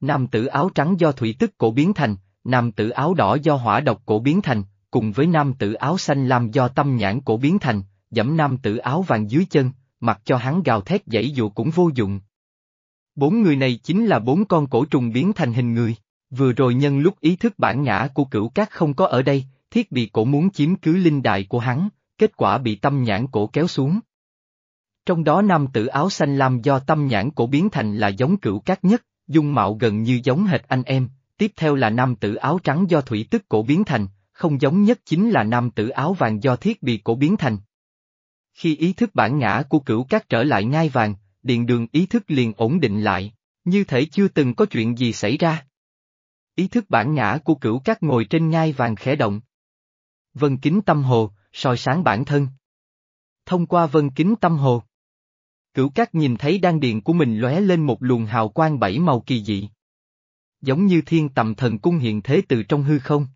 Nam tử áo trắng do thủy tức cổ biến thành, nam tử áo đỏ do hỏa độc cổ biến thành, cùng với nam tử áo xanh lam do tâm nhãn cổ biến thành, dẫm nam tử áo vàng dưới chân, mặc cho hắn gào thét dãy dụ cũng vô dụng. Bốn người này chính là bốn con cổ trùng biến thành hình người, vừa rồi nhân lúc ý thức bản ngã của cửu cát không có ở đây, thiết bị cổ muốn chiếm cứ linh đại của hắn, kết quả bị tâm nhãn cổ kéo xuống. Trong đó nam tử áo xanh lam do tâm nhãn cổ biến thành là giống cửu cát nhất, dung mạo gần như giống hệt anh em, tiếp theo là nam tử áo trắng do thủy tức cổ biến thành, không giống nhất chính là nam tử áo vàng do thiết bị cổ biến thành. Khi ý thức bản ngã của cửu cát trở lại ngai vàng, điện đường ý thức liền ổn định lại, như thể chưa từng có chuyện gì xảy ra. Ý thức bản ngã của cửu cát ngồi trên ngai vàng khẽ động. Vân kính tâm hồ, soi sáng bản thân. Thông qua vân kính tâm hồ. Cửu cát nhìn thấy đan điện của mình lóe lên một luồng hào quang bảy màu kỳ dị. Giống như thiên tầm thần cung hiện thế từ trong hư không.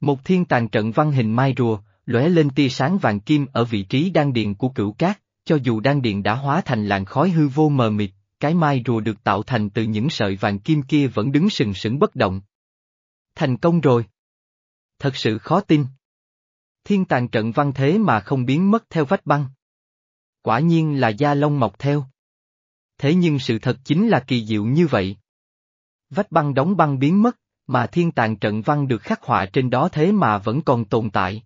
Một thiên tàn trận văn hình mai rùa, lóe lên tia sáng vàng kim ở vị trí đan điện của cửu cát, cho dù đan điện đã hóa thành làn khói hư vô mờ mịt, cái mai rùa được tạo thành từ những sợi vàng kim kia vẫn đứng sừng sững bất động. Thành công rồi. Thật sự khó tin. Thiên tàng trận văn thế mà không biến mất theo vách băng. Quả nhiên là da lông mọc theo. Thế nhưng sự thật chính là kỳ diệu như vậy. Vách băng đóng băng biến mất, mà thiên tàng trận văn được khắc họa trên đó thế mà vẫn còn tồn tại.